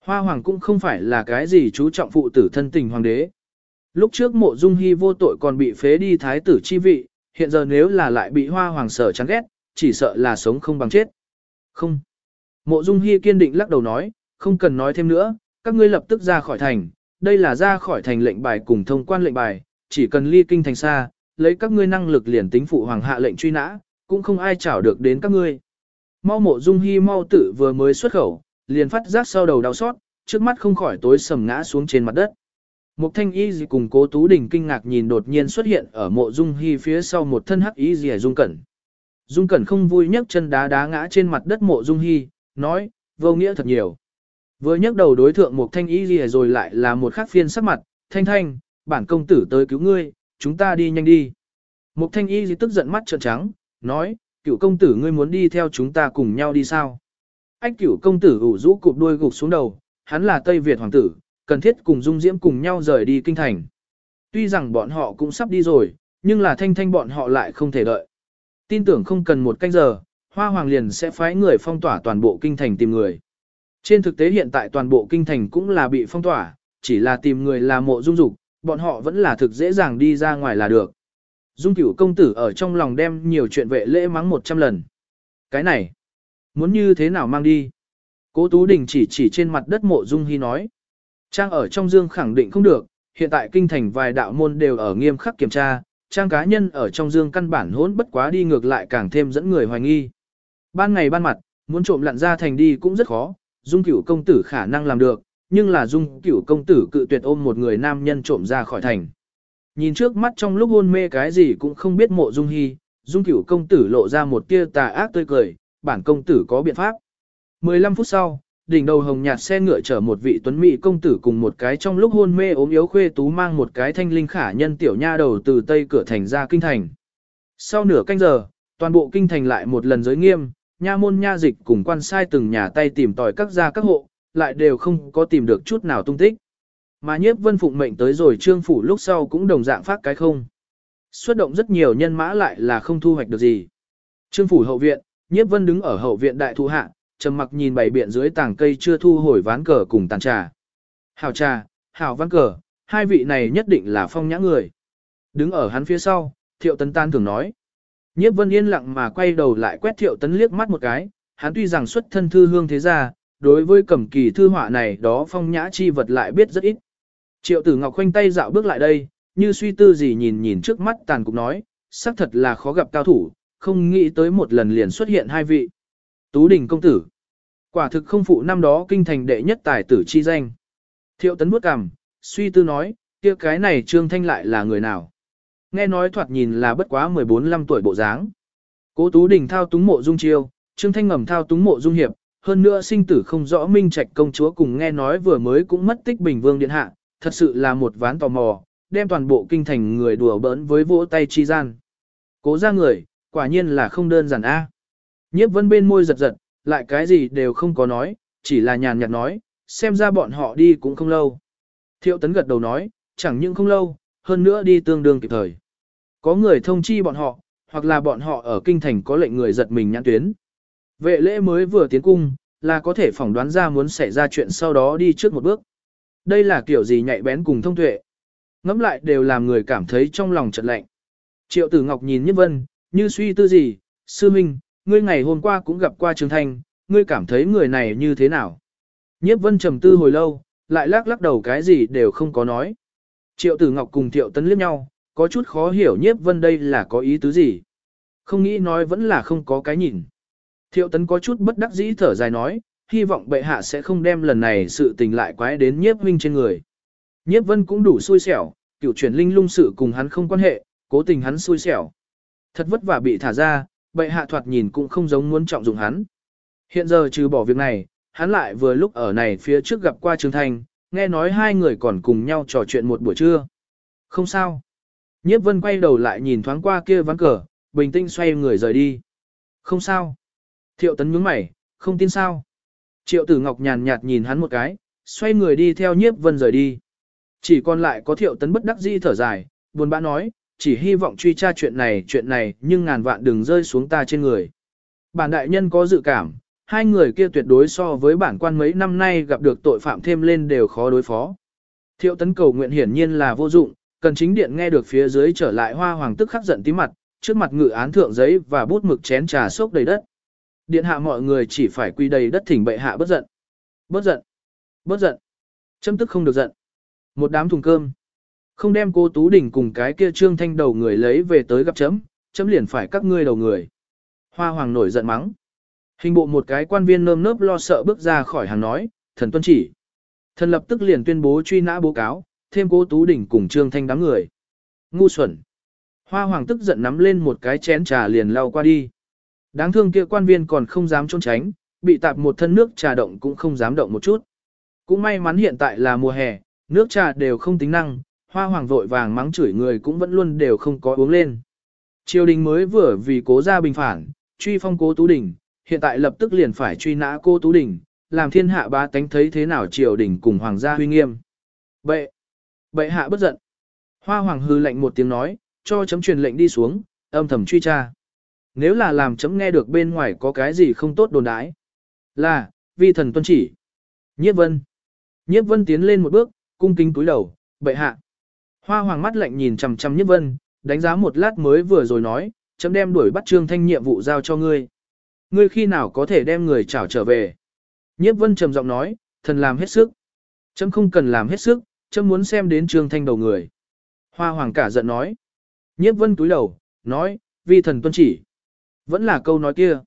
Hoa hoàng cũng không phải là cái gì chú trọng phụ tử thân tình hoàng đế. Lúc trước mộ dung hy vô tội còn bị phế đi thái tử chi vị, hiện giờ nếu là lại bị hoa hoàng sở chán ghét, chỉ sợ là sống không bằng chết. Không. Mộ dung hy kiên định lắc đầu nói, không cần nói thêm nữa, các ngươi lập tức ra khỏi thành, đây là ra khỏi thành lệnh bài cùng thông quan lệnh bài, chỉ cần ly kinh thành xa, lấy các ngươi năng lực liền tính phụ hoàng hạ lệnh truy nã, cũng không ai chảo được đến các ngươi. Mau mộ dung hy mau tử vừa mới xuất khẩu, liền phát giác sau đầu đau xót, trước mắt không khỏi tối sầm ngã xuống trên mặt đất. Mục thanh y gì cùng cố tú đình kinh ngạc nhìn đột nhiên xuất hiện ở mộ dung hy phía sau một thân hắc y gì dung cẩn. Dung cẩn không vui nhấc chân đá đá ngã trên mặt đất mộ dung hy, nói, vô nghĩa thật nhiều. Vừa nhấc đầu đối thượng mục thanh y gì rồi lại là một khắc phiên sắc mặt, thanh thanh, bản công tử tới cứu ngươi, chúng ta đi nhanh đi. Mục thanh y gì tức giận mắt trợn trắng, nói, cựu công tử ngươi muốn đi theo chúng ta cùng nhau đi sao? Ách cựu công tử ủ rũ cụp đuôi gục xuống đầu, hắn là Tây Việt hoàng tử, cần thiết cùng Dung Diễm cùng nhau rời đi kinh thành. Tuy rằng bọn họ cũng sắp đi rồi, nhưng là thanh thanh bọn họ lại không thể đợi. Tin tưởng không cần một canh giờ, Hoa Hoàng liền sẽ phái người phong tỏa toàn bộ kinh thành tìm người. Trên thực tế hiện tại toàn bộ kinh thành cũng là bị phong tỏa, chỉ là tìm người là mộ dung dục, bọn họ vẫn là thực dễ dàng đi ra ngoài là được. Dung cửu công tử ở trong lòng đem nhiều chuyện vệ lễ mắng một trăm lần. Cái này, Muốn như thế nào mang đi? Cố Tú Đình chỉ chỉ trên mặt đất mộ dung hy nói. Trang ở trong dương khẳng định không được, hiện tại kinh thành vài đạo môn đều ở nghiêm khắc kiểm tra, trang cá nhân ở trong dương căn bản hỗn bất quá đi ngược lại càng thêm dẫn người hoài nghi. Ban ngày ban mặt, muốn trộm lặn ra thành đi cũng rất khó, dung cửu công tử khả năng làm được, nhưng là dung cửu công tử cự tuyệt ôm một người nam nhân trộm ra khỏi thành. Nhìn trước mắt trong lúc hôn mê cái gì cũng không biết mộ dung hy, dung cửu công tử lộ ra một tia tà ác tươi cười, bản công tử có biện pháp. 15 phút sau, đỉnh đầu hồng nhạt xe ngựa chở một vị tuấn mỹ công tử cùng một cái trong lúc hôn mê ốm yếu khuê tú mang một cái thanh linh khả nhân tiểu nha đầu từ tây cửa thành ra kinh thành. Sau nửa canh giờ, toàn bộ kinh thành lại một lần giới nghiêm, nha môn nha dịch cùng quan sai từng nhà tay tìm tòi các gia các hộ, lại đều không có tìm được chút nào tung tích. Mà nhiếp vân phụng mệnh tới rồi trương phủ lúc sau cũng đồng dạng phát cái không. Xuất động rất nhiều nhân mã lại là không thu hoạch được gì. Trương phủ hậu viện, Nhiếp Vân đứng ở hậu viện đại thụ hạ, trầm mặc nhìn bảy biện dưới tảng cây chưa thu hồi ván cờ cùng tàn trà. Hảo trà, hảo ván cờ, hai vị này nhất định là phong nhã người. Đứng ở hắn phía sau, Thiệu Tấn tan thường nói. Nhiếp Vân yên lặng mà quay đầu lại quét Thiệu Tấn liếc mắt một cái, hắn tuy rằng xuất thân thư hương thế gia, đối với cẩm kỳ thư họa này đó phong nhã chi vật lại biết rất ít. Triệu Tử Ngọc khoanh tay dạo bước lại đây, như suy tư gì nhìn nhìn trước mắt tàn cục nói, xác thật là khó gặp cao thủ, không nghĩ tới một lần liền xuất hiện hai vị. Tú đình công tử. Quả thực không phụ năm đó kinh thành đệ nhất tài tử chi danh. Thiệu tấn bước cằm, suy tư nói, kia cái này Trương Thanh lại là người nào? Nghe nói thoạt nhìn là bất quá 14-15 tuổi bộ dáng. Cố Tú Đình thao túng mộ dung chiêu, Trương Thanh ngầm thao túng mộ dung hiệp, hơn nữa sinh tử không rõ minh trạch công chúa cùng nghe nói vừa mới cũng mất tích bình vương điện hạ, thật sự là một ván tò mò, đem toàn bộ kinh thành người đùa bỡn với vỗ tay chi gian. Cố ra người, Quả nhiên là không đơn giản a. À. Nhiếp vân bên môi giật giật, lại cái gì đều không có nói, chỉ là nhàn nhạt nói, xem ra bọn họ đi cũng không lâu. Thiệu tấn gật đầu nói, chẳng những không lâu, hơn nữa đi tương đương kịp thời. Có người thông chi bọn họ, hoặc là bọn họ ở kinh thành có lệnh người giật mình nhãn tuyến. Vệ lễ mới vừa tiến cung, là có thể phỏng đoán ra muốn xảy ra chuyện sau đó đi trước một bước. Đây là kiểu gì nhạy bén cùng thông tuệ. Ngắm lại đều làm người cảm thấy trong lòng chợt lạnh. Triệu tử ngọc nhìn nhất vân, như suy tư gì, sư minh, ngươi ngày hôm qua cũng gặp qua Trương Thanh, ngươi cảm thấy người này như thế nào? Nhiếp vân trầm tư hồi lâu, lại lắc lắc đầu cái gì đều không có nói. Triệu tử ngọc cùng Triệu tấn liếc nhau, có chút khó hiểu nhiếp vân đây là có ý tứ gì. Không nghĩ nói vẫn là không có cái nhìn. Thiệu tấn có chút bất đắc dĩ thở dài nói, hy vọng bệ hạ sẽ không đem lần này sự tình lại quái đến nhiếp huynh trên người. Nhiếp vân cũng đủ xui xẻo, cựu chuyển linh lung sự cùng hắn không quan hệ, cố tình hắn xui xẻo. Thật vất vả bị thả ra, bệ hạ thoạt nhìn cũng không giống muốn trọng dụng hắn. Hiện giờ trừ bỏ việc này, hắn lại vừa lúc ở này phía trước gặp qua Trương Thành, nghe nói hai người còn cùng nhau trò chuyện một buổi trưa. Không sao. Nhiếp vân quay đầu lại nhìn thoáng qua kia ván cờ, bình tĩnh xoay người rời đi. Không sao. Thiệu tấn nhướng mày, Không tin sao? Triệu tử ngọc nhàn nhạt nhìn hắn một cái, xoay người đi theo nhiếp vân rời đi. Chỉ còn lại có thiệu tấn bất đắc dĩ thở dài, buồn bã nói, chỉ hy vọng truy tra chuyện này chuyện này nhưng ngàn vạn đừng rơi xuống ta trên người. Bản đại nhân có dự cảm, hai người kia tuyệt đối so với bản quan mấy năm nay gặp được tội phạm thêm lên đều khó đối phó. Thiệu tấn cầu nguyện hiển nhiên là vô dụng, cần chính điện nghe được phía dưới trở lại hoa hoàng tức khắc giận tí mặt, trước mặt ngự án thượng giấy và bút mực chén trà sốc đầy đất. Điện hạ mọi người chỉ phải quy đầy đất thỉnh bệ hạ bất giận. Bất giận. Bất giận. Châm tức không được giận. Một đám thùng cơm. Không đem cô Tú Đình cùng cái kia trương thanh đầu người lấy về tới gặp chấm, chấm liền phải các ngươi đầu người. Hoa hoàng nổi giận mắng. Hình bộ một cái quan viên nơm nớp lo sợ bước ra khỏi hàng nói, thần tuân chỉ. Thần lập tức liền tuyên bố truy nã bố cáo, thêm cố Tú Đình cùng trương thanh đám người. Ngu xuẩn. Hoa hoàng tức giận nắm lên một cái chén trà liền lao qua đi. Đáng thương kia quan viên còn không dám trốn tránh, bị tạp một thân nước trà động cũng không dám động một chút. Cũng may mắn hiện tại là mùa hè, nước trà đều không tính năng, hoa hoàng vội vàng mắng chửi người cũng vẫn luôn đều không có uống lên. Triều đình mới vừa vì cố ra bình phản, truy phong cố Tú Đình, hiện tại lập tức liền phải truy nã cô Tú Đình, làm thiên hạ ba tánh thấy thế nào triều đình cùng hoàng gia huy nghiêm. Bệ, bệ hạ bất giận. Hoa hoàng hư lệnh một tiếng nói, cho chấm truyền lệnh đi xuống, âm thầm truy tra. Nếu là làm chấm nghe được bên ngoài có cái gì không tốt đồn đái. Là, vi thần tuân chỉ. Nhiếp vân. Nhiếp vân tiến lên một bước, cung kính túi đầu, bệ hạ. Hoa hoàng mắt lạnh nhìn chằm chằm nhiếp vân, đánh giá một lát mới vừa rồi nói, chấm đem đuổi bắt trương thanh nhiệm vụ giao cho ngươi. Ngươi khi nào có thể đem người trảo trở về. Nhiếp vân trầm giọng nói, thần làm hết sức. Chấm không cần làm hết sức, chấm muốn xem đến trương thanh đầu người. Hoa hoàng cả giận nói. Nhiếp vân túi đầu, nói, vi thần tuân chỉ. Vẫn là câu nói kia.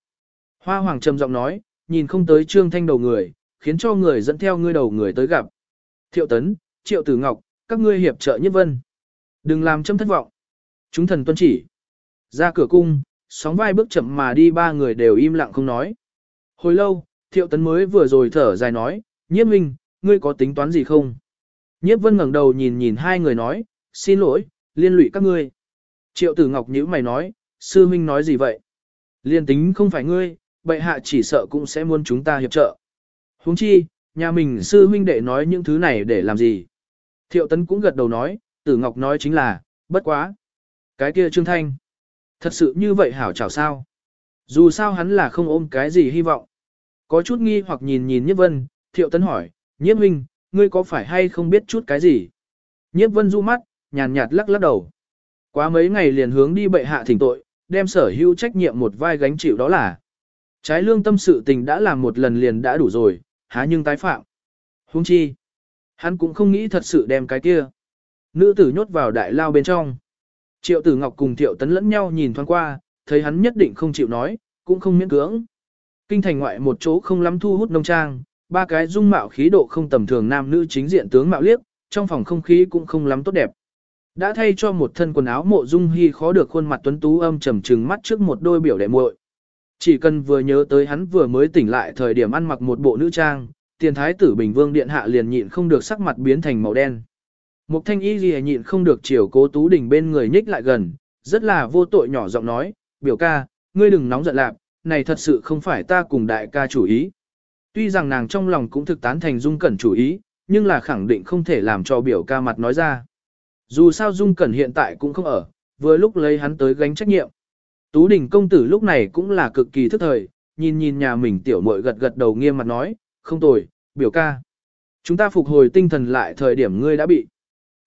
Hoa hoàng trầm giọng nói, nhìn không tới trương thanh đầu người, khiến cho người dẫn theo ngươi đầu người tới gặp. Thiệu tấn, triệu tử ngọc, các ngươi hiệp trợ nhất vân. Đừng làm châm thất vọng. Chúng thần tuân chỉ. Ra cửa cung, sóng vai bước chậm mà đi ba người đều im lặng không nói. Hồi lâu, thiệu tấn mới vừa rồi thở dài nói, nhiếp minh, ngươi có tính toán gì không? Nhiếp vân ngẩng đầu nhìn nhìn hai người nói, xin lỗi, liên lụy các ngươi. Triệu tử ngọc nhữ mày nói, sư minh nói gì vậy? Liên tính không phải ngươi, bệ hạ chỉ sợ cũng sẽ muốn chúng ta hiệp trợ. huống chi, nhà mình sư huynh đệ nói những thứ này để làm gì? Thiệu tấn cũng gật đầu nói, tử ngọc nói chính là, bất quá. Cái kia trương thanh. Thật sự như vậy hảo chảo sao? Dù sao hắn là không ôm cái gì hy vọng. Có chút nghi hoặc nhìn nhìn Nhiếp Vân, Thiệu Tấn hỏi, Nhiếp Huynh, ngươi có phải hay không biết chút cái gì? Nhiếp Vân du mắt, nhàn nhạt lắc lắc đầu. Quá mấy ngày liền hướng đi bệ hạ thỉnh tội, đem sở hữu trách nhiệm một vai gánh chịu đó là. Trái lương tâm sự tình đã làm một lần liền đã đủ rồi, há nhưng tái phạm. Huống chi. Hắn cũng không nghĩ thật sự đem cái kia. Nữ tử nhốt vào đại lao bên trong. Triệu tử ngọc cùng thiệu tấn lẫn nhau nhìn thoáng qua, thấy hắn nhất định không chịu nói, cũng không miễn cưỡng. Kinh thành ngoại một chỗ không lắm thu hút nông trang, ba cái dung mạo khí độ không tầm thường nam nữ chính diện tướng mạo liếc, trong phòng không khí cũng không lắm tốt đẹp. Đã thay cho một thân quần áo mộ dung hy khó được khuôn mặt tuấn tú âm trầm trừng mắt trước một đôi biểu đệ muội. Chỉ cần vừa nhớ tới hắn vừa mới tỉnh lại thời điểm ăn mặc một bộ nữ trang, tiền thái tử Bình Vương Điện Hạ liền nhịn không được sắc mặt biến thành màu đen. Mục thanh y gì nhịn không được chiều cố tú đình bên người nhích lại gần, rất là vô tội nhỏ giọng nói, biểu ca, ngươi đừng nóng giận lạc, này thật sự không phải ta cùng đại ca chủ ý. Tuy rằng nàng trong lòng cũng thực tán thành dung cẩn chủ ý, nhưng là khẳng định không thể làm cho biểu ca mặt nói ra. Dù sao dung cẩn hiện tại cũng không ở, vừa lúc lấy hắn tới gánh trách nhiệm. Tú đình công tử lúc này cũng là cực kỳ thức thời, nhìn nhìn nhà mình tiểu muội gật gật đầu nghiêm mặt nói, không tồi, biểu ca. Chúng ta phục hồi tinh thần lại thời điểm ngươi đã bị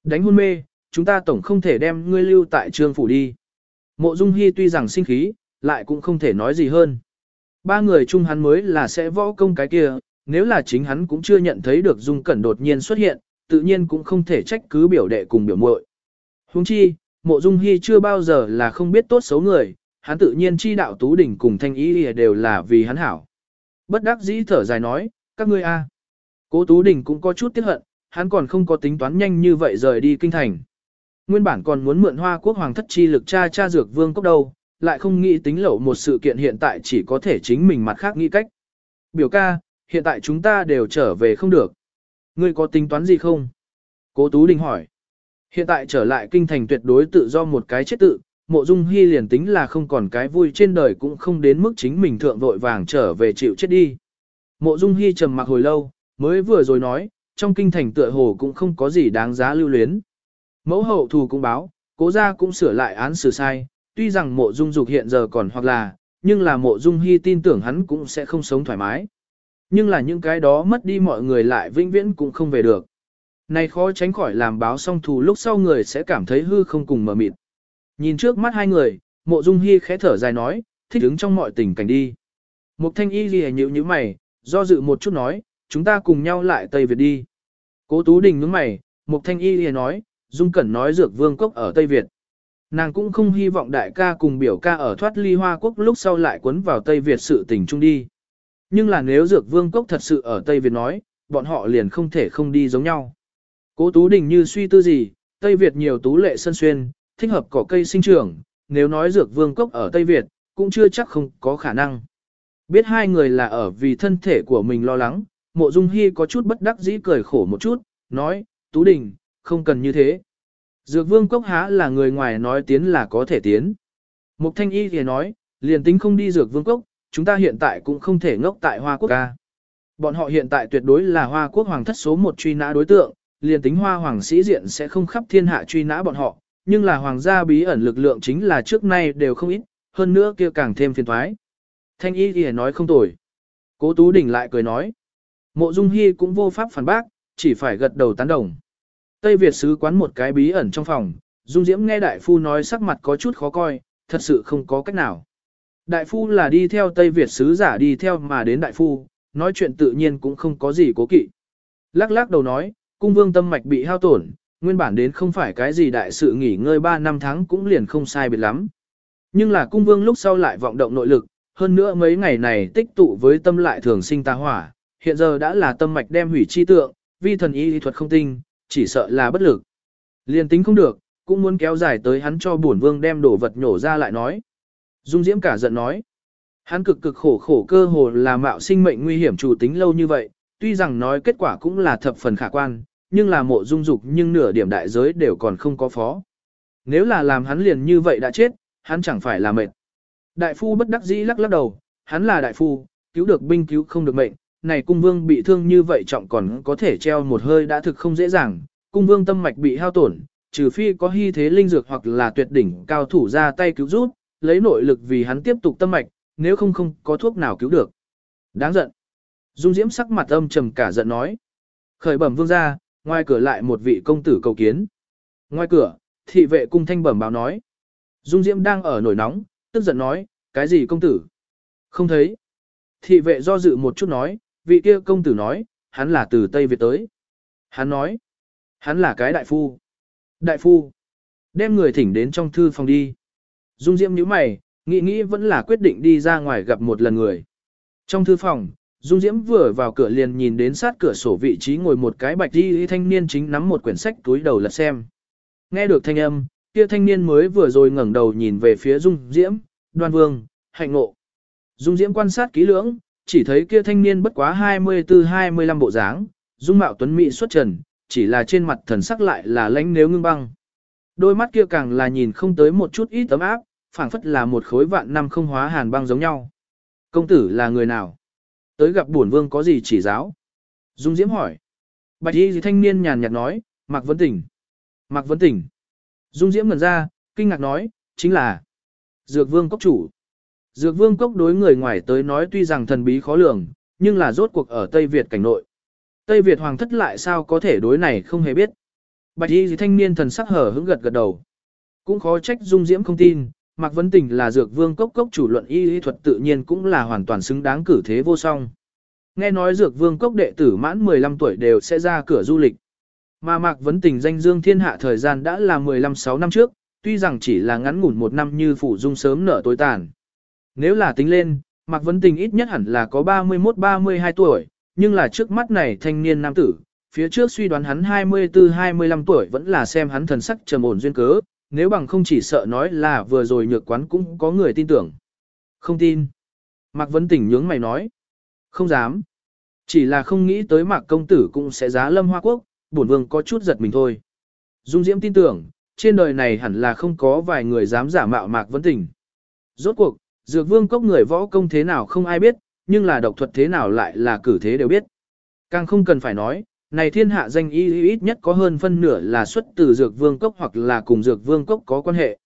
đánh hôn mê, chúng ta tổng không thể đem ngươi lưu tại trương phủ đi. Mộ Dung Hi tuy rằng sinh khí, lại cũng không thể nói gì hơn. Ba người chung hắn mới là sẽ võ công cái kia, nếu là chính hắn cũng chưa nhận thấy được Dung Cẩn đột nhiên xuất hiện, tự nhiên cũng không thể trách cứ biểu đệ cùng biểu muội. Huống chi, Mộ Dung Hi chưa bao giờ là không biết tốt xấu người, hắn tự nhiên chi đạo tú đỉnh cùng thanh ý đều là vì hắn hảo. Bất đắc dĩ thở dài nói, các ngươi a. Cố Tú Đình cũng có chút tiếc hận, hắn còn không có tính toán nhanh như vậy rời đi kinh thành. Nguyên bản còn muốn mượn hoa quốc hoàng thất chi lực cha cha dược vương cốc đâu, lại không nghĩ tính lẩu một sự kiện hiện tại chỉ có thể chính mình mặt khác nghĩ cách. Biểu ca, hiện tại chúng ta đều trở về không được. Ngươi có tính toán gì không? Cố Tú Đình hỏi. Hiện tại trở lại kinh thành tuyệt đối tự do một cái chết tự, mộ dung hy liền tính là không còn cái vui trên đời cũng không đến mức chính mình thượng vội vàng trở về chịu chết đi. Mộ dung hy trầm mặc hồi lâu, mới vừa rồi nói, trong kinh thành tựa hồ cũng không có gì đáng giá lưu luyến. Mẫu hậu thù cũng báo, cố gia cũng sửa lại án xử sai, tuy rằng mộ dung dục hiện giờ còn hoặc là, nhưng là mộ dung hy tin tưởng hắn cũng sẽ không sống thoải mái. Nhưng là những cái đó mất đi mọi người lại vĩnh viễn cũng không về được. Này khó tránh khỏi làm báo xong thù lúc sau người sẽ cảm thấy hư không cùng mở mịt. Nhìn trước mắt hai người, mộ dung hy khẽ thở dài nói, thích ứng trong mọi tình cảnh đi. Mục thanh y ghi nhíu như mày, do dự một chút nói, chúng ta cùng nhau lại Tây Việt đi. Cố Tú Đình nhướng mày, Mục thanh y gì nói, Dung Cẩn nói dược vương quốc ở Tây Việt. Nàng cũng không hy vọng đại ca cùng biểu ca ở thoát ly hoa quốc lúc sau lại quấn vào Tây Việt sự tình chung đi. Nhưng là nếu dược vương cốc thật sự ở Tây Việt nói, bọn họ liền không thể không đi giống nhau. Cố Tú Đình như suy tư gì, Tây Việt nhiều tú lệ sân xuyên, thích hợp cỏ cây sinh trưởng, nếu nói dược vương cốc ở Tây Việt, cũng chưa chắc không có khả năng. Biết hai người là ở vì thân thể của mình lo lắng, mộ dung hy có chút bất đắc dĩ cười khổ một chút, nói, Tú Đình, không cần như thế. Dược vương cốc há là người ngoài nói tiến là có thể tiến. Mục thanh y thì nói, liền tính không đi dược vương cốc, chúng ta hiện tại cũng không thể ngốc tại Hoa Quốc ca. Bọn họ hiện tại tuyệt đối là Hoa Quốc hoàng thất số một truy nã đối tượng, liền tính Hoa hoàng sĩ diện sẽ không khắp thiên hạ truy nã bọn họ, nhưng là hoàng gia bí ẩn lực lượng chính là trước nay đều không ít, hơn nữa kia càng thêm phiền thoái. Thanh y thì nói không tồi. Cố Tú Đình lại cười nói. Mộ Dung Hi cũng vô pháp phản bác, chỉ phải gật đầu tán đồng. Tây Việt sứ quán một cái bí ẩn trong phòng, Dung Diễm nghe đại phu nói sắc mặt có chút khó coi, thật sự không có cách nào. Đại phu là đi theo Tây Việt sứ giả đi theo mà đến đại phu, nói chuyện tự nhiên cũng không có gì cố kỵ. Lắc lắc đầu nói, cung vương tâm mạch bị hao tổn, nguyên bản đến không phải cái gì đại sự nghỉ ngơi 3 năm tháng cũng liền không sai biệt lắm. Nhưng là cung vương lúc sau lại vọng động nội lực, hơn nữa mấy ngày này tích tụ với tâm lại thường sinh tà hỏa, hiện giờ đã là tâm mạch đem hủy chi tượng, vi thần y thuật không tinh, chỉ sợ là bất lực. Liên tính không được, cũng muốn kéo dài tới hắn cho bổn vương đem đổ vật nhổ ra lại nói. Dung Diễm cả giận nói. Hắn cực cực khổ khổ cơ hồ là mạo sinh mệnh nguy hiểm chủ tính lâu như vậy, tuy rằng nói kết quả cũng là thập phần khả quan, nhưng là mộ dung dục nhưng nửa điểm đại giới đều còn không có phó. Nếu là làm hắn liền như vậy đã chết, hắn chẳng phải là mệt. Đại phu bất đắc dĩ lắc lắc đầu, hắn là đại phu, cứu được binh cứu không được mệnh, này cung vương bị thương như vậy trọng còn có thể treo một hơi đã thực không dễ dàng, cung vương tâm mạch bị hao tổn, trừ phi có hy thế linh dược hoặc là tuyệt đỉnh cao thủ ra tay cứu giúp, lấy nội lực vì hắn tiếp tục tâm mạch, nếu không không có thuốc nào cứu được. Đáng giận. Dung Diễm sắc mặt âm trầm cả giận nói. Khởi bẩm vương ra, ngoài cửa lại một vị công tử cầu kiến. Ngoài cửa, thị vệ cung thanh bẩm báo nói. Dung Diễm đang ở nổi nóng, tức giận nói, cái gì công tử? Không thấy. Thị vệ do dự một chút nói, vị kia công tử nói, hắn là từ Tây Việt tới. Hắn nói, hắn là cái đại phu. Đại phu, đem người thỉnh đến trong thư phòng đi. Dung Diễm nhíu mày, nghĩ nghĩ vẫn là quyết định đi ra ngoài gặp một lần người. Trong thư phòng, Dung Diễm vừa vào cửa liền nhìn đến sát cửa sổ vị trí ngồi một cái bạch y thanh niên chính nắm một quyển sách túi đầu lật xem. Nghe được thanh âm, kia thanh niên mới vừa rồi ngẩng đầu nhìn về phía Dung Diễm, đoan vương, hạnh ngộ. Dung Diễm quan sát kỹ lưỡng, chỉ thấy kia thanh niên bất quá 24-25 bộ dáng, dung mạo tuấn mỹ xuất trần, chỉ là trên mặt thần sắc lại là lãnh nếu ngưng băng. Đôi mắt kia càng là nhìn không tới một chút ít tấm áp, phảng phất là một khối vạn năm không hóa hàn băng giống nhau. Công tử là người nào? Tới gặp bổn vương có gì chỉ giáo? Dung Diễm hỏi. Bạch y thanh niên nhàn nhạt nói, Mạc Vấn Tỉnh. Mạc Vấn Tỉnh. Dung Diễm ngần ra, kinh ngạc nói, chính là Dược Vương Cốc Chủ. Dược Vương Cốc đối người ngoài tới nói tuy rằng thần bí khó lường, nhưng là rốt cuộc ở Tây Việt cảnh nội. Tây Việt Hoàng thất lại sao có thể đối này không hề biết. Bạch y thanh niên thần sắc hở hững gật gật đầu. Cũng khó trách Dung Diễm không tin, Mạc Vấn Tình là dược vương cốc cốc chủ luận y y thuật tự nhiên cũng là hoàn toàn xứng đáng cử thế vô song. Nghe nói dược vương cốc đệ tử mãn 15 tuổi đều sẽ ra cửa du lịch. Mà Mạc Vấn Tình danh dương thiên hạ thời gian đã là 15-6 năm trước, tuy rằng chỉ là ngắn ngủn một năm như phủ dung sớm nở tối tàn. Nếu là tính lên, Mạc Vấn Tình ít nhất hẳn là có 31-32 tuổi, nhưng là trước mắt này thanh niên nam tử, phía trước suy đoán hắn 24-25 tuổi vẫn là xem hắn thần sắc trầm ổn duyên cớ, nếu bằng không chỉ sợ nói là vừa rồi nhược quán cũng có người tin tưởng. Không tin. Mạc Vấn Tỉnh nhướng mày nói. Không dám. Chỉ là không nghĩ tới Mạc Công Tử cũng sẽ giá lâm Hoa Quốc, bổn vương có chút giật mình thôi. Dung Diễm tin tưởng, trên đời này hẳn là không có vài người dám giả mạo Mạc Vấn Tỉnh. Rốt cuộc, Dược Vương cốc người võ công thế nào không ai biết, nhưng là độc thuật thế nào lại là cử thế đều biết. Càng không cần phải nói, này thiên hạ danh y ít nhất có hơn phân nửa là xuất từ Dược Vương cốc hoặc là cùng Dược Vương cốc có quan hệ.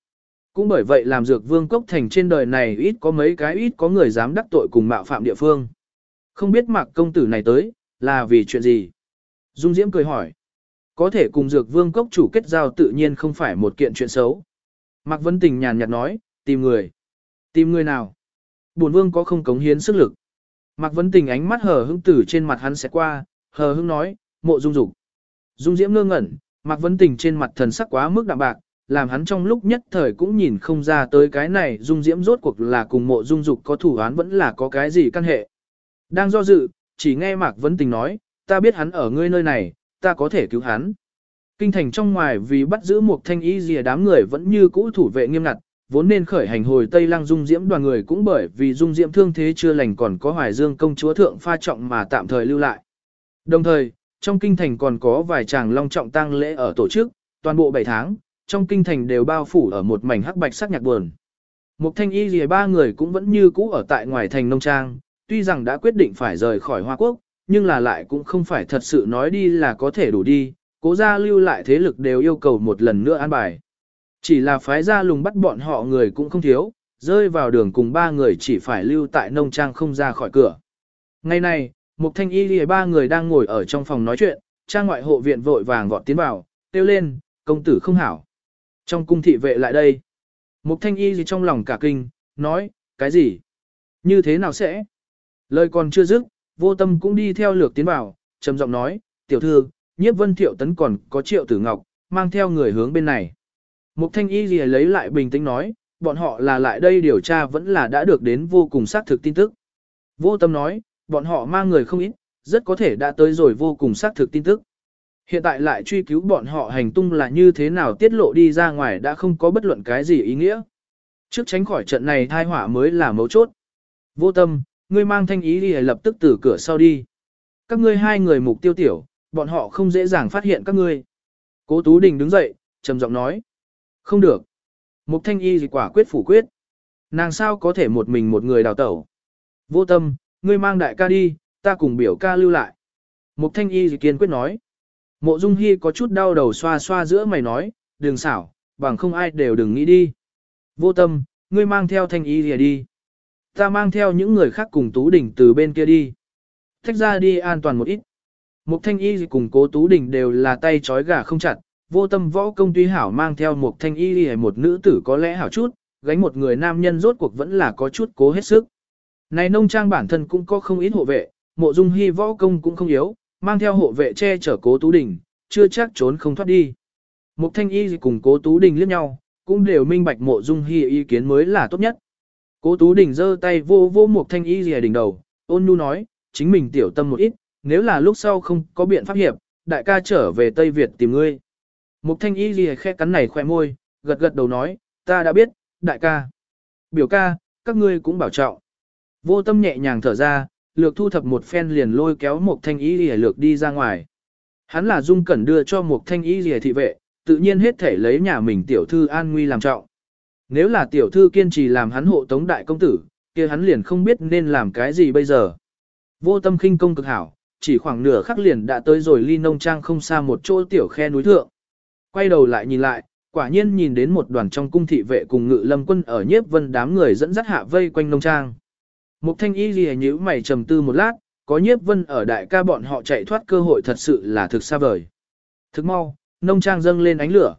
Cũng bởi vậy làm Dược Vương cốc thành trên đời này ít có mấy cái ít có người dám đắc tội cùng mạo phạm địa phương. Không biết Mạc công tử này tới, là vì chuyện gì? Dung Diễm cười hỏi. Có thể cùng Dược Vương cốc chủ kết giao tự nhiên không phải một kiện chuyện xấu. Mạc Vân Tình nhàn nhạt nói, tìm người. Tìm người nào? Bổn Vương có không cống hiến sức lực. Mạc Vân Tình ánh mắt hờ hững tử trên mặt hắn sẽ qua, hờ hững nói, mộ dung dục. Dung Diễm ngơ ngẩn, Mạc Vấn Tình trên mặt thần sắc quá mức đạm bạc, làm hắn trong lúc nhất thời cũng nhìn không ra tới cái này Dung Diễm rốt cuộc là cùng mộ dung dục có thủ án vẫn là có cái gì căn hệ. Đang do dự, chỉ nghe Mạc Vấn Tình nói, ta biết hắn ở ngươi nơi này, ta có thể cứu hắn. Kinh thành trong ngoài vì bắt giữ một thanh y rìa đám người vẫn như cũ thủ vệ nghiêm ngặt, vốn nên khởi hành hồi Tây Lăng Dung Diễm đoàn người cũng bởi vì Dung Diễm thương thế chưa lành còn có Hoài Dương công chúa thượng pha trọng mà tạm thời lưu lại. Đồng thời, trong kinh thành còn có vài chàng long trọng tang lễ ở tổ chức, toàn bộ 7 tháng, trong kinh thành đều bao phủ ở một mảnh hắc bạch sắc nhạc buồn. Mục thanh y gì ba người cũng vẫn như cũ ở tại ngoài thành nông trang, tuy rằng đã quyết định phải rời khỏi Hoa Quốc, nhưng là lại cũng không phải thật sự nói đi là có thể đủ đi, cố gia lưu lại thế lực đều yêu cầu một lần nữa an bài. Chỉ là phái gia lùng bắt bọn họ người cũng không thiếu, rơi vào đường cùng ba người chỉ phải lưu tại nông trang không ra khỏi cửa. Ngày nay Mục Thanh Y lìa ba người đang ngồi ở trong phòng nói chuyện, trang ngoại hộ viện vội vàng vọt tiến vào, kêu lên, công tử không hảo. Trong cung thị vệ lại đây. Mục Thanh Y gì trong lòng cả kinh, nói, cái gì? Như thế nào sẽ? Lời còn chưa dứt, vô tâm cũng đi theo lược tiến vào, trầm giọng nói, tiểu thư, nhiếp vân thiệu tấn còn có triệu tử ngọc, mang theo người hướng bên này. Mục thanh y gì lấy lại bình tĩnh nói, bọn họ là lại đây điều tra vẫn là đã được đến vô cùng xác thực tin tức. Vô tâm nói, bọn họ mang người không ít, rất có thể đã tới rồi vô cùng xác thực tin tức. Hiện tại lại truy cứu bọn họ hành tung là như thế nào tiết lộ đi ra ngoài đã không có bất luận cái gì ý nghĩa. Trước tránh khỏi trận này thai họa mới là mấu chốt. Vô tâm, ngươi mang thanh ý đi lập tức từ cửa sau đi. Các ngươi hai người mục tiêu tiểu, bọn họ không dễ dàng phát hiện các ngươi. Cố Tú Đình đứng dậy, trầm giọng nói. Không được. Mục thanh y gì quả quyết phủ quyết. Nàng sao có thể một mình một người đào tẩu. Vô tâm, ngươi mang đại ca đi, ta cùng biểu ca lưu lại. Mục thanh y kiên quyết nói. Mộ Dung Hi có chút đau đầu xoa xoa giữa mày nói, đừng xảo, bằng không ai đều đừng nghĩ đi. Vô tâm, ngươi mang theo thanh y gì đi. Ta mang theo những người khác cùng Tú Đình từ bên kia đi. Thách ra đi an toàn một ít. Mục thanh y cùng cố Tú Đình đều là tay trói gà không chặt, vô tâm võ công tuy hảo mang theo một thanh y hay một nữ tử có lẽ hảo chút, gánh một người nam nhân rốt cuộc vẫn là có chút cố hết sức. Này nông trang bản thân cũng có không ít hộ vệ, mộ dung hy võ công cũng không yếu, mang theo hộ vệ che chở cố Tú Đình, chưa chắc trốn không thoát đi. Mục thanh y cùng cố Tú Đình liếc nhau, cũng đều minh bạch mộ dung hy ý kiến mới là tốt nhất. Cố Tú Đình giơ tay vô vô mục thanh y rìa đỉnh đầu, ôn nhu nói, chính mình tiểu tâm một ít, nếu là lúc sau không có biện pháp hiệp, đại ca trở về Tây Việt tìm ngươi. mục thanh y rìa khe cắn này khoe môi, gật gật đầu nói, ta đã biết, đại ca. Biểu ca, các ngươi cũng bảo trọng. Vô tâm nhẹ nhàng thở ra, lược thu thập một phen liền lôi kéo một thanh y lìa lược đi ra ngoài. Hắn là dung cẩn đưa cho một thanh y lìa thị vệ, tự nhiên hết thể lấy nhà mình tiểu thư an nguy làm trọng. Nếu là tiểu thư kiên trì làm hắn hộ tống đại công tử, kia hắn liền không biết nên làm cái gì bây giờ. Vô tâm khinh công cực hảo, chỉ khoảng nửa khắc liền đã tới rồi ly nông trang không xa một chỗ tiểu khe núi thượng. Quay đầu lại nhìn lại, quả nhiên nhìn đến một đoàn trong cung thị vệ cùng ngự lâm quân ở nhiếp vân đám người dẫn dắt hạ vây quanh nông trang. Mục thanh y ghi nhíu mày trầm tư một lát, có nhiếp vân ở đại ca bọn họ chạy thoát cơ hội thật sự là thực xa vời. Thực mau, nông trang dâng lên ánh lửa.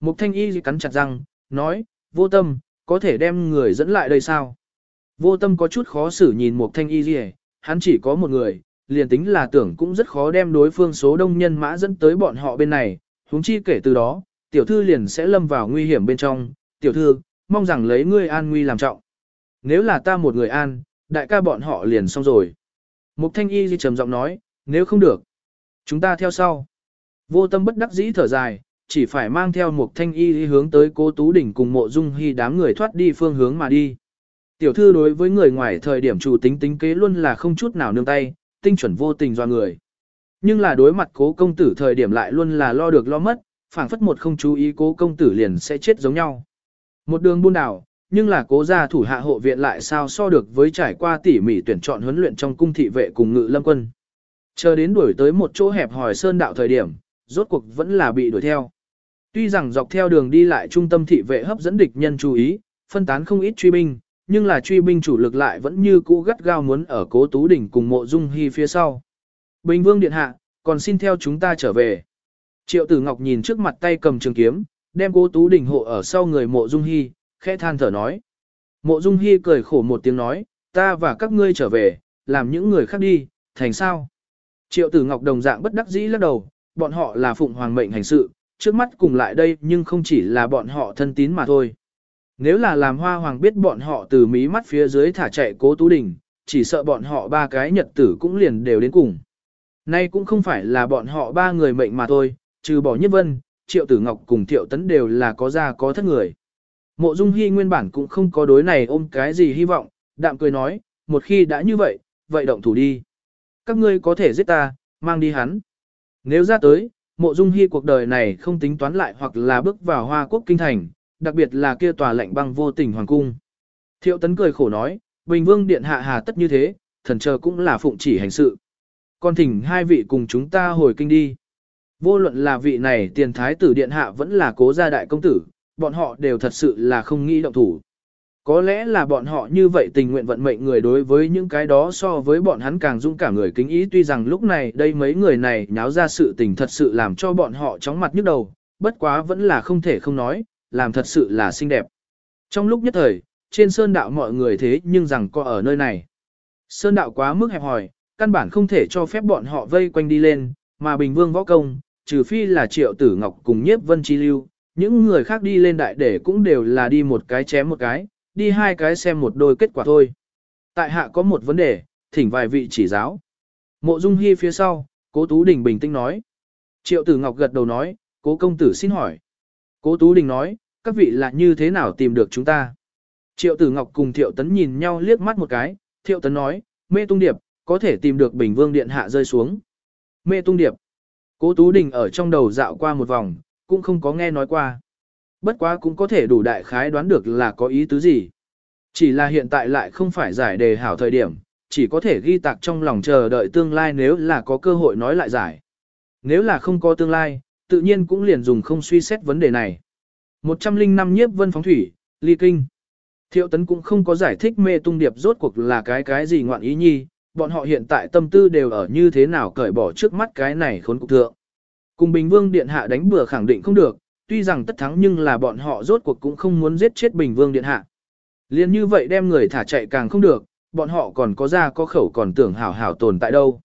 Mục thanh y cắn chặt răng, nói, vô tâm, có thể đem người dẫn lại đây sao? Vô tâm có chút khó xử nhìn mục thanh y gì hắn chỉ có một người, liền tính là tưởng cũng rất khó đem đối phương số đông nhân mã dẫn tới bọn họ bên này, huống chi kể từ đó, tiểu thư liền sẽ lâm vào nguy hiểm bên trong, tiểu thư, mong rằng lấy ngươi an nguy làm trọng. Nếu là ta một người an, đại ca bọn họ liền xong rồi. Mục thanh y gì trầm giọng nói, nếu không được, chúng ta theo sau. Vô tâm bất đắc dĩ thở dài, chỉ phải mang theo Mục thanh y hướng tới cố tú đỉnh cùng mộ dung hy đám người thoát đi phương hướng mà đi. Tiểu thư đối với người ngoài thời điểm chủ tính tính kế luôn là không chút nào nương tay, tinh chuẩn vô tình do người. Nhưng là đối mặt cố công tử thời điểm lại luôn là lo được lo mất, phảng phất một không chú ý cố công tử liền sẽ chết giống nhau. Một đường buôn đảo, nhưng là cố gia thủ hạ hộ viện lại sao so được với trải qua tỉ mỉ tuyển chọn huấn luyện trong cung thị vệ cùng ngự lâm quân. Chờ đến đuổi tới một chỗ hẹp hỏi sơn đạo thời điểm, rốt cuộc vẫn là bị đuổi theo. Tuy rằng dọc theo đường đi lại trung tâm thị vệ hấp dẫn địch nhân chú ý, phân tán không ít truy binh, nhưng là truy binh chủ lực lại vẫn như cũ gắt gao muốn ở cố tú đỉnh cùng mộ dung hy phía sau. Bình vương điện hạ, còn xin theo chúng ta trở về. Triệu tử ngọc nhìn trước mặt tay cầm trường kiếm, đem cố tú đỉnh hộ ở sau người mộ dung hy, khẽ than thở nói. Mộ dung hi cười khổ một tiếng nói, ta và các ngươi trở về, làm những người khác đi, thành sao? Triệu tử ngọc đồng dạng bất đắc dĩ lắc đầu, bọn họ là phụng hoàng mệnh hành sự, trước mắt cùng lại đây nhưng không chỉ là bọn họ thân tín mà thôi. Nếu là làm hoa hoàng biết bọn họ từ mí mắt phía dưới thả chạy cố tú đình, chỉ sợ bọn họ ba cái nhật tử cũng liền đều đến cùng. Nay cũng không phải là bọn họ ba người mệnh mà thôi, trừ bỏ nhất vân, triệu tử ngọc cùng thiệu tấn đều là có gia có thất người. Mộ dung Hi nguyên bản cũng không có đối này ôm cái gì hy vọng, đạm cười nói, một khi đã như vậy, vậy động thủ đi. Các ngươi có thể giết ta, mang đi hắn. Nếu ra tới, mộ dung Hi cuộc đời này không tính toán lại hoặc là bước vào hoa quốc kinh thành, đặc biệt là kia tòa lệnh băng vô tình hoàng cung. Thiệu tấn cười khổ nói, Bình Vương Điện Hạ hà tất như thế, thần chờ cũng là phụng chỉ hành sự. Con thỉnh hai vị cùng chúng ta hồi kinh đi. Vô luận là vị này tiền thái tử Điện Hạ vẫn là cố gia đại công tử, bọn họ đều thật sự là không nghĩ động thủ. Có lẽ là bọn họ như vậy tình nguyện vận mệnh người đối với những cái đó so với bọn hắn càng dũng cảm người kính ý tuy rằng lúc này đây mấy người này nháo ra sự tình thật sự làm cho bọn họ chóng mặt nhức đầu, bất quá vẫn là không thể không nói, làm thật sự là xinh đẹp. Trong lúc nhất thời, trên sơn đạo mọi người thế nhưng rằng có ở nơi này. Sơn đạo quá mức hẹp hòi, căn bản không thể cho phép bọn họ vây quanh đi lên, mà Bình Vương võ công, trừ phi là Triệu Tử Ngọc cùng Nhiếp Vân Chi Lưu, những người khác đi lên đại để cũng đều là đi một cái chém một cái, đi hai cái xem một đôi kết quả thôi. Tại hạ có một vấn đề, thỉnh vài vị chỉ giáo. Mộ Dung Hi phía sau, Cố Tú Đình bình tĩnh nói. Triệu Tử Ngọc gật đầu nói, Cố công tử xin hỏi. Cố Tú Đình nói, các vị là như thế nào tìm được chúng ta? Triệu Tử Ngọc cùng Thiệu Tấn nhìn nhau liếc mắt một cái, Thiệu Tấn nói, mê tung điệp, có thể tìm được Bình Vương Điện Hạ rơi xuống. Mê tung điệp. Cố Tú Đình ở trong đầu dạo qua một vòng, cũng không có nghe nói qua. Bất quá cũng có thể đủ đại khái đoán được là có ý tứ gì. Chỉ là hiện tại lại không phải giải đề hảo thời điểm, chỉ có thể ghi tạc trong lòng chờ đợi tương lai nếu là có cơ hội nói lại giải. Nếu là không có tương lai, tự nhiên cũng liền dùng không suy xét vấn đề này. 105 nhiếp vân phóng thủy, ly kinh. Thiệu tấn cũng không có giải thích mê tung điệp rốt cuộc là cái cái gì ngoạn ý nhi, bọn họ hiện tại tâm tư đều ở như thế nào cởi bỏ trước mắt cái này khốn cục thượng. Cùng Bình Vương Điện Hạ đánh bừa khẳng định không được, tuy rằng tất thắng nhưng là bọn họ rốt cuộc cũng không muốn giết chết Bình Vương Điện Hạ. Liên như vậy đem người thả chạy càng không được, bọn họ còn có ra có khẩu còn tưởng hảo hảo tồn tại đâu.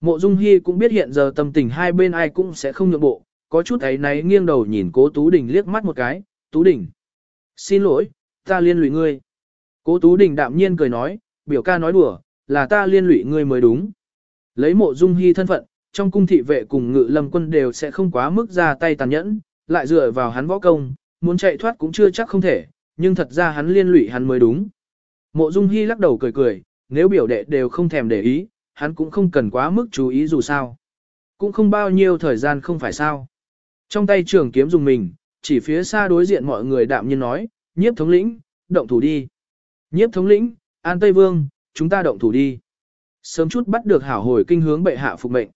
Mộ Dung Hi cũng biết hiện giờ tâm tình hai bên ai cũng sẽ không nhượng bộ, có chút ấy náy nghiêng đầu nhìn cố Tú Đình liếc mắt một cái, Tú Đình. Xin lỗi, ta liên lụy ngươi. Cố Tú Đình đạm nhiên cười nói, biểu ca nói đùa, là ta liên lụy ngươi mới đúng. Lấy mộ dung hy thân phận, trong cung thị vệ cùng ngự lâm quân đều sẽ không quá mức ra tay tàn nhẫn, lại dựa vào hắn võ công, muốn chạy thoát cũng chưa chắc không thể, nhưng thật ra hắn liên lụy hắn mới đúng. Mộ dung hy lắc đầu cười cười, nếu biểu đệ đều không thèm để ý, hắn cũng không cần quá mức chú ý dù sao. Cũng không bao nhiêu thời gian không phải sao. Trong tay trường kiếm dùng mình, chỉ phía xa đối diện mọi người đạm nhiên nói, nhiếp thống lĩnh, động thủ đi. Nhiếp thống lĩnh, An Tây Vương, chúng ta động thủ đi. Sớm chút bắt được hảo hồi kinh hướng bệ hạ phục mệnh.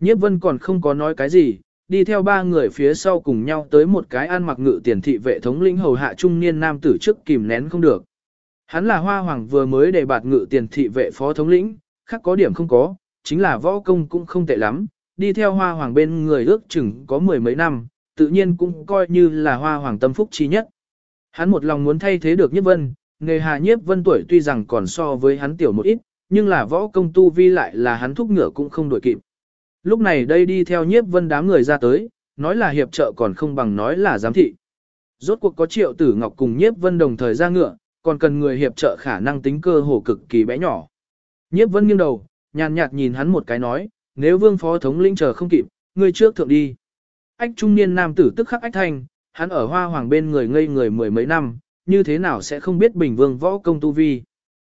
Nhiếp vân còn không có nói cái gì, đi theo ba người phía sau cùng nhau tới một cái ăn mặc ngự tiền thị vệ thống lĩnh hầu hạ trung niên nam tử trước kìm nén không được. Hắn là hoa hoàng vừa mới đề bạt ngự tiền thị vệ phó thống lĩnh, khác có điểm không có, chính là võ công cũng không tệ lắm, đi theo hoa hoàng bên người ước chừng có mười mấy năm, tự nhiên cũng coi như là hoa hoàng tâm phúc chi nhất. Hắn một lòng muốn thay thế được nhiếp vân, nghề hà nhiếp vân tuổi tuy rằng còn so với hắn tiểu một ít, nhưng là võ công tu vi lại là hắn thúc ngựa cũng không đổi kịp. Lúc này đây đi theo nhiếp vân đám người ra tới, nói là hiệp trợ còn không bằng nói là giám thị. Rốt cuộc có triệu tử ngọc cùng nhiếp vân đồng thời ra ngựa, còn cần người hiệp trợ khả năng tính cơ hồ cực kỳ bé nhỏ. Nhiếp vân nghiêng đầu, nhàn nhạt nhìn hắn một cái nói, nếu vương phó thống lĩnh chờ không kịp, ngươi trước thượng đi. Ách trung niên nam tử tức khắc ách thanh, hắn ở hoa hoàng bên người ngây người mười mấy năm, như thế nào sẽ không biết bình vương võ công tu vi.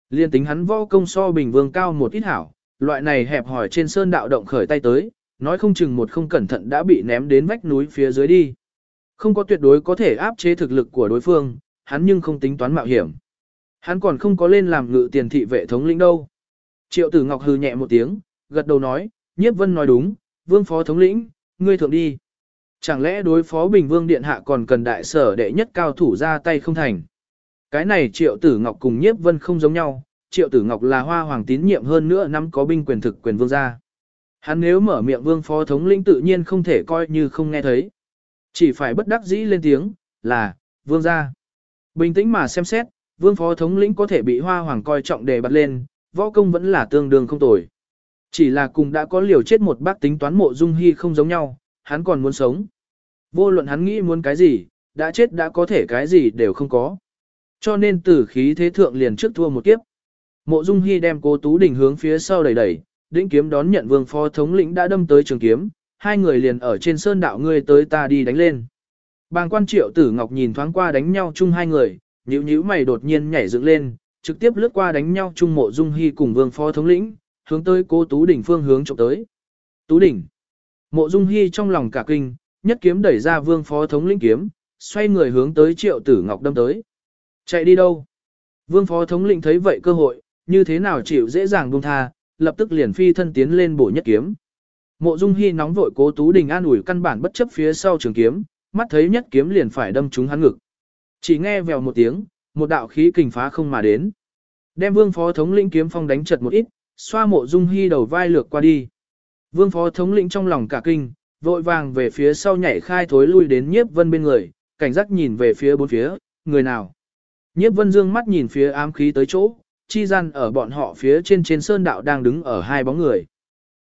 Liên tính hắn võ công so bình vương cao một ít hảo, loại này hẹp hỏi trên sơn đạo động khởi tay tới, nói không chừng một không cẩn thận đã bị ném đến vách núi phía dưới đi. Không có tuyệt đối có thể áp chế thực lực của đối phương, hắn nhưng không tính toán mạo hiểm. Hắn còn không có lên làm ngự tiền thị vệ thống lĩnh đâu. Triệu tử Ngọc hừ nhẹ một tiếng, gật đầu nói, nhiếp vân nói đúng, vương phó thống lĩnh, ngươi thượng đi. Chẳng lẽ đối phó Bình Vương Điện Hạ còn cần đại sở đệ nhất cao thủ ra tay không thành? Cái này Triệu Tử Ngọc cùng Nhiếp Vân không giống nhau, Triệu Tử Ngọc là hoa hoàng tín nhiệm hơn nữa năm có binh quyền thực quyền vương gia. Hắn nếu mở miệng vương phó thống lĩnh tự nhiên không thể coi như không nghe thấy. Chỉ phải bất đắc dĩ lên tiếng, là, vương gia. Bình tĩnh mà xem xét, vương phó thống lĩnh có thể bị hoa hoàng coi trọng đề bật lên, võ công vẫn là tương đương không tồi. Chỉ là cùng đã có liều chết một bác tính toán mộ dung hy không giống nhau, hắn còn muốn sống. Vô luận hắn nghĩ muốn cái gì, đã chết đã có thể cái gì đều không có. Cho nên tử khí thế thượng liền trước thua một kiếp. Mộ Dung Hi đem Cố Tú Đình hướng phía sau đẩy đẩy, đĩnh kiếm đón nhận vương phó thống lĩnh đã đâm tới trường kiếm, hai người liền ở trên sơn đạo ngươi tới ta đi đánh lên. Bàng quan triệu tử ngọc nhìn thoáng qua đánh nhau chung hai người, nhíu nhíu mày đột nhiên nhảy dựng lên, trực tiếp lướt qua đánh nhau chung mộ dung hy cùng vương phó thống lĩnh, hướng tới cô Tú Đình phương hướng trộm tới. Tú Đình. Mộ dung hy trong lòng cả kinh, nhất kiếm đẩy ra vương phó thống lĩnh kiếm, xoay người hướng tới triệu tử ngọc đâm tới. Chạy đi đâu? Vương phó thống lĩnh thấy vậy cơ hội, như thế nào chịu dễ dàng buông tha, lập tức liền phi thân tiến lên bổ nhất kiếm. Mộ Dung Hi nóng vội cố Tú Đình an ủi căn bản bất chấp phía sau trường kiếm, mắt thấy nhất kiếm liền phải đâm trúng hắn ngực. Chỉ nghe vèo một tiếng, một đạo khí kình phá không mà đến. Đem Vương phó thống lĩnh kiếm phong đánh chật một ít, xoa Mộ Dung Hi đầu vai lược qua đi. Vương phó thống lĩnh trong lòng cả kinh, vội vàng về phía sau nhảy khai thối lui đến Nhiếp Vân bên người, cảnh giác nhìn về phía bốn phía, người nào? Nhiếp Vân dương mắt nhìn phía ám khí tới chỗ, chi gian ở bọn họ phía trên trên sơn đạo đang đứng ở hai bóng người.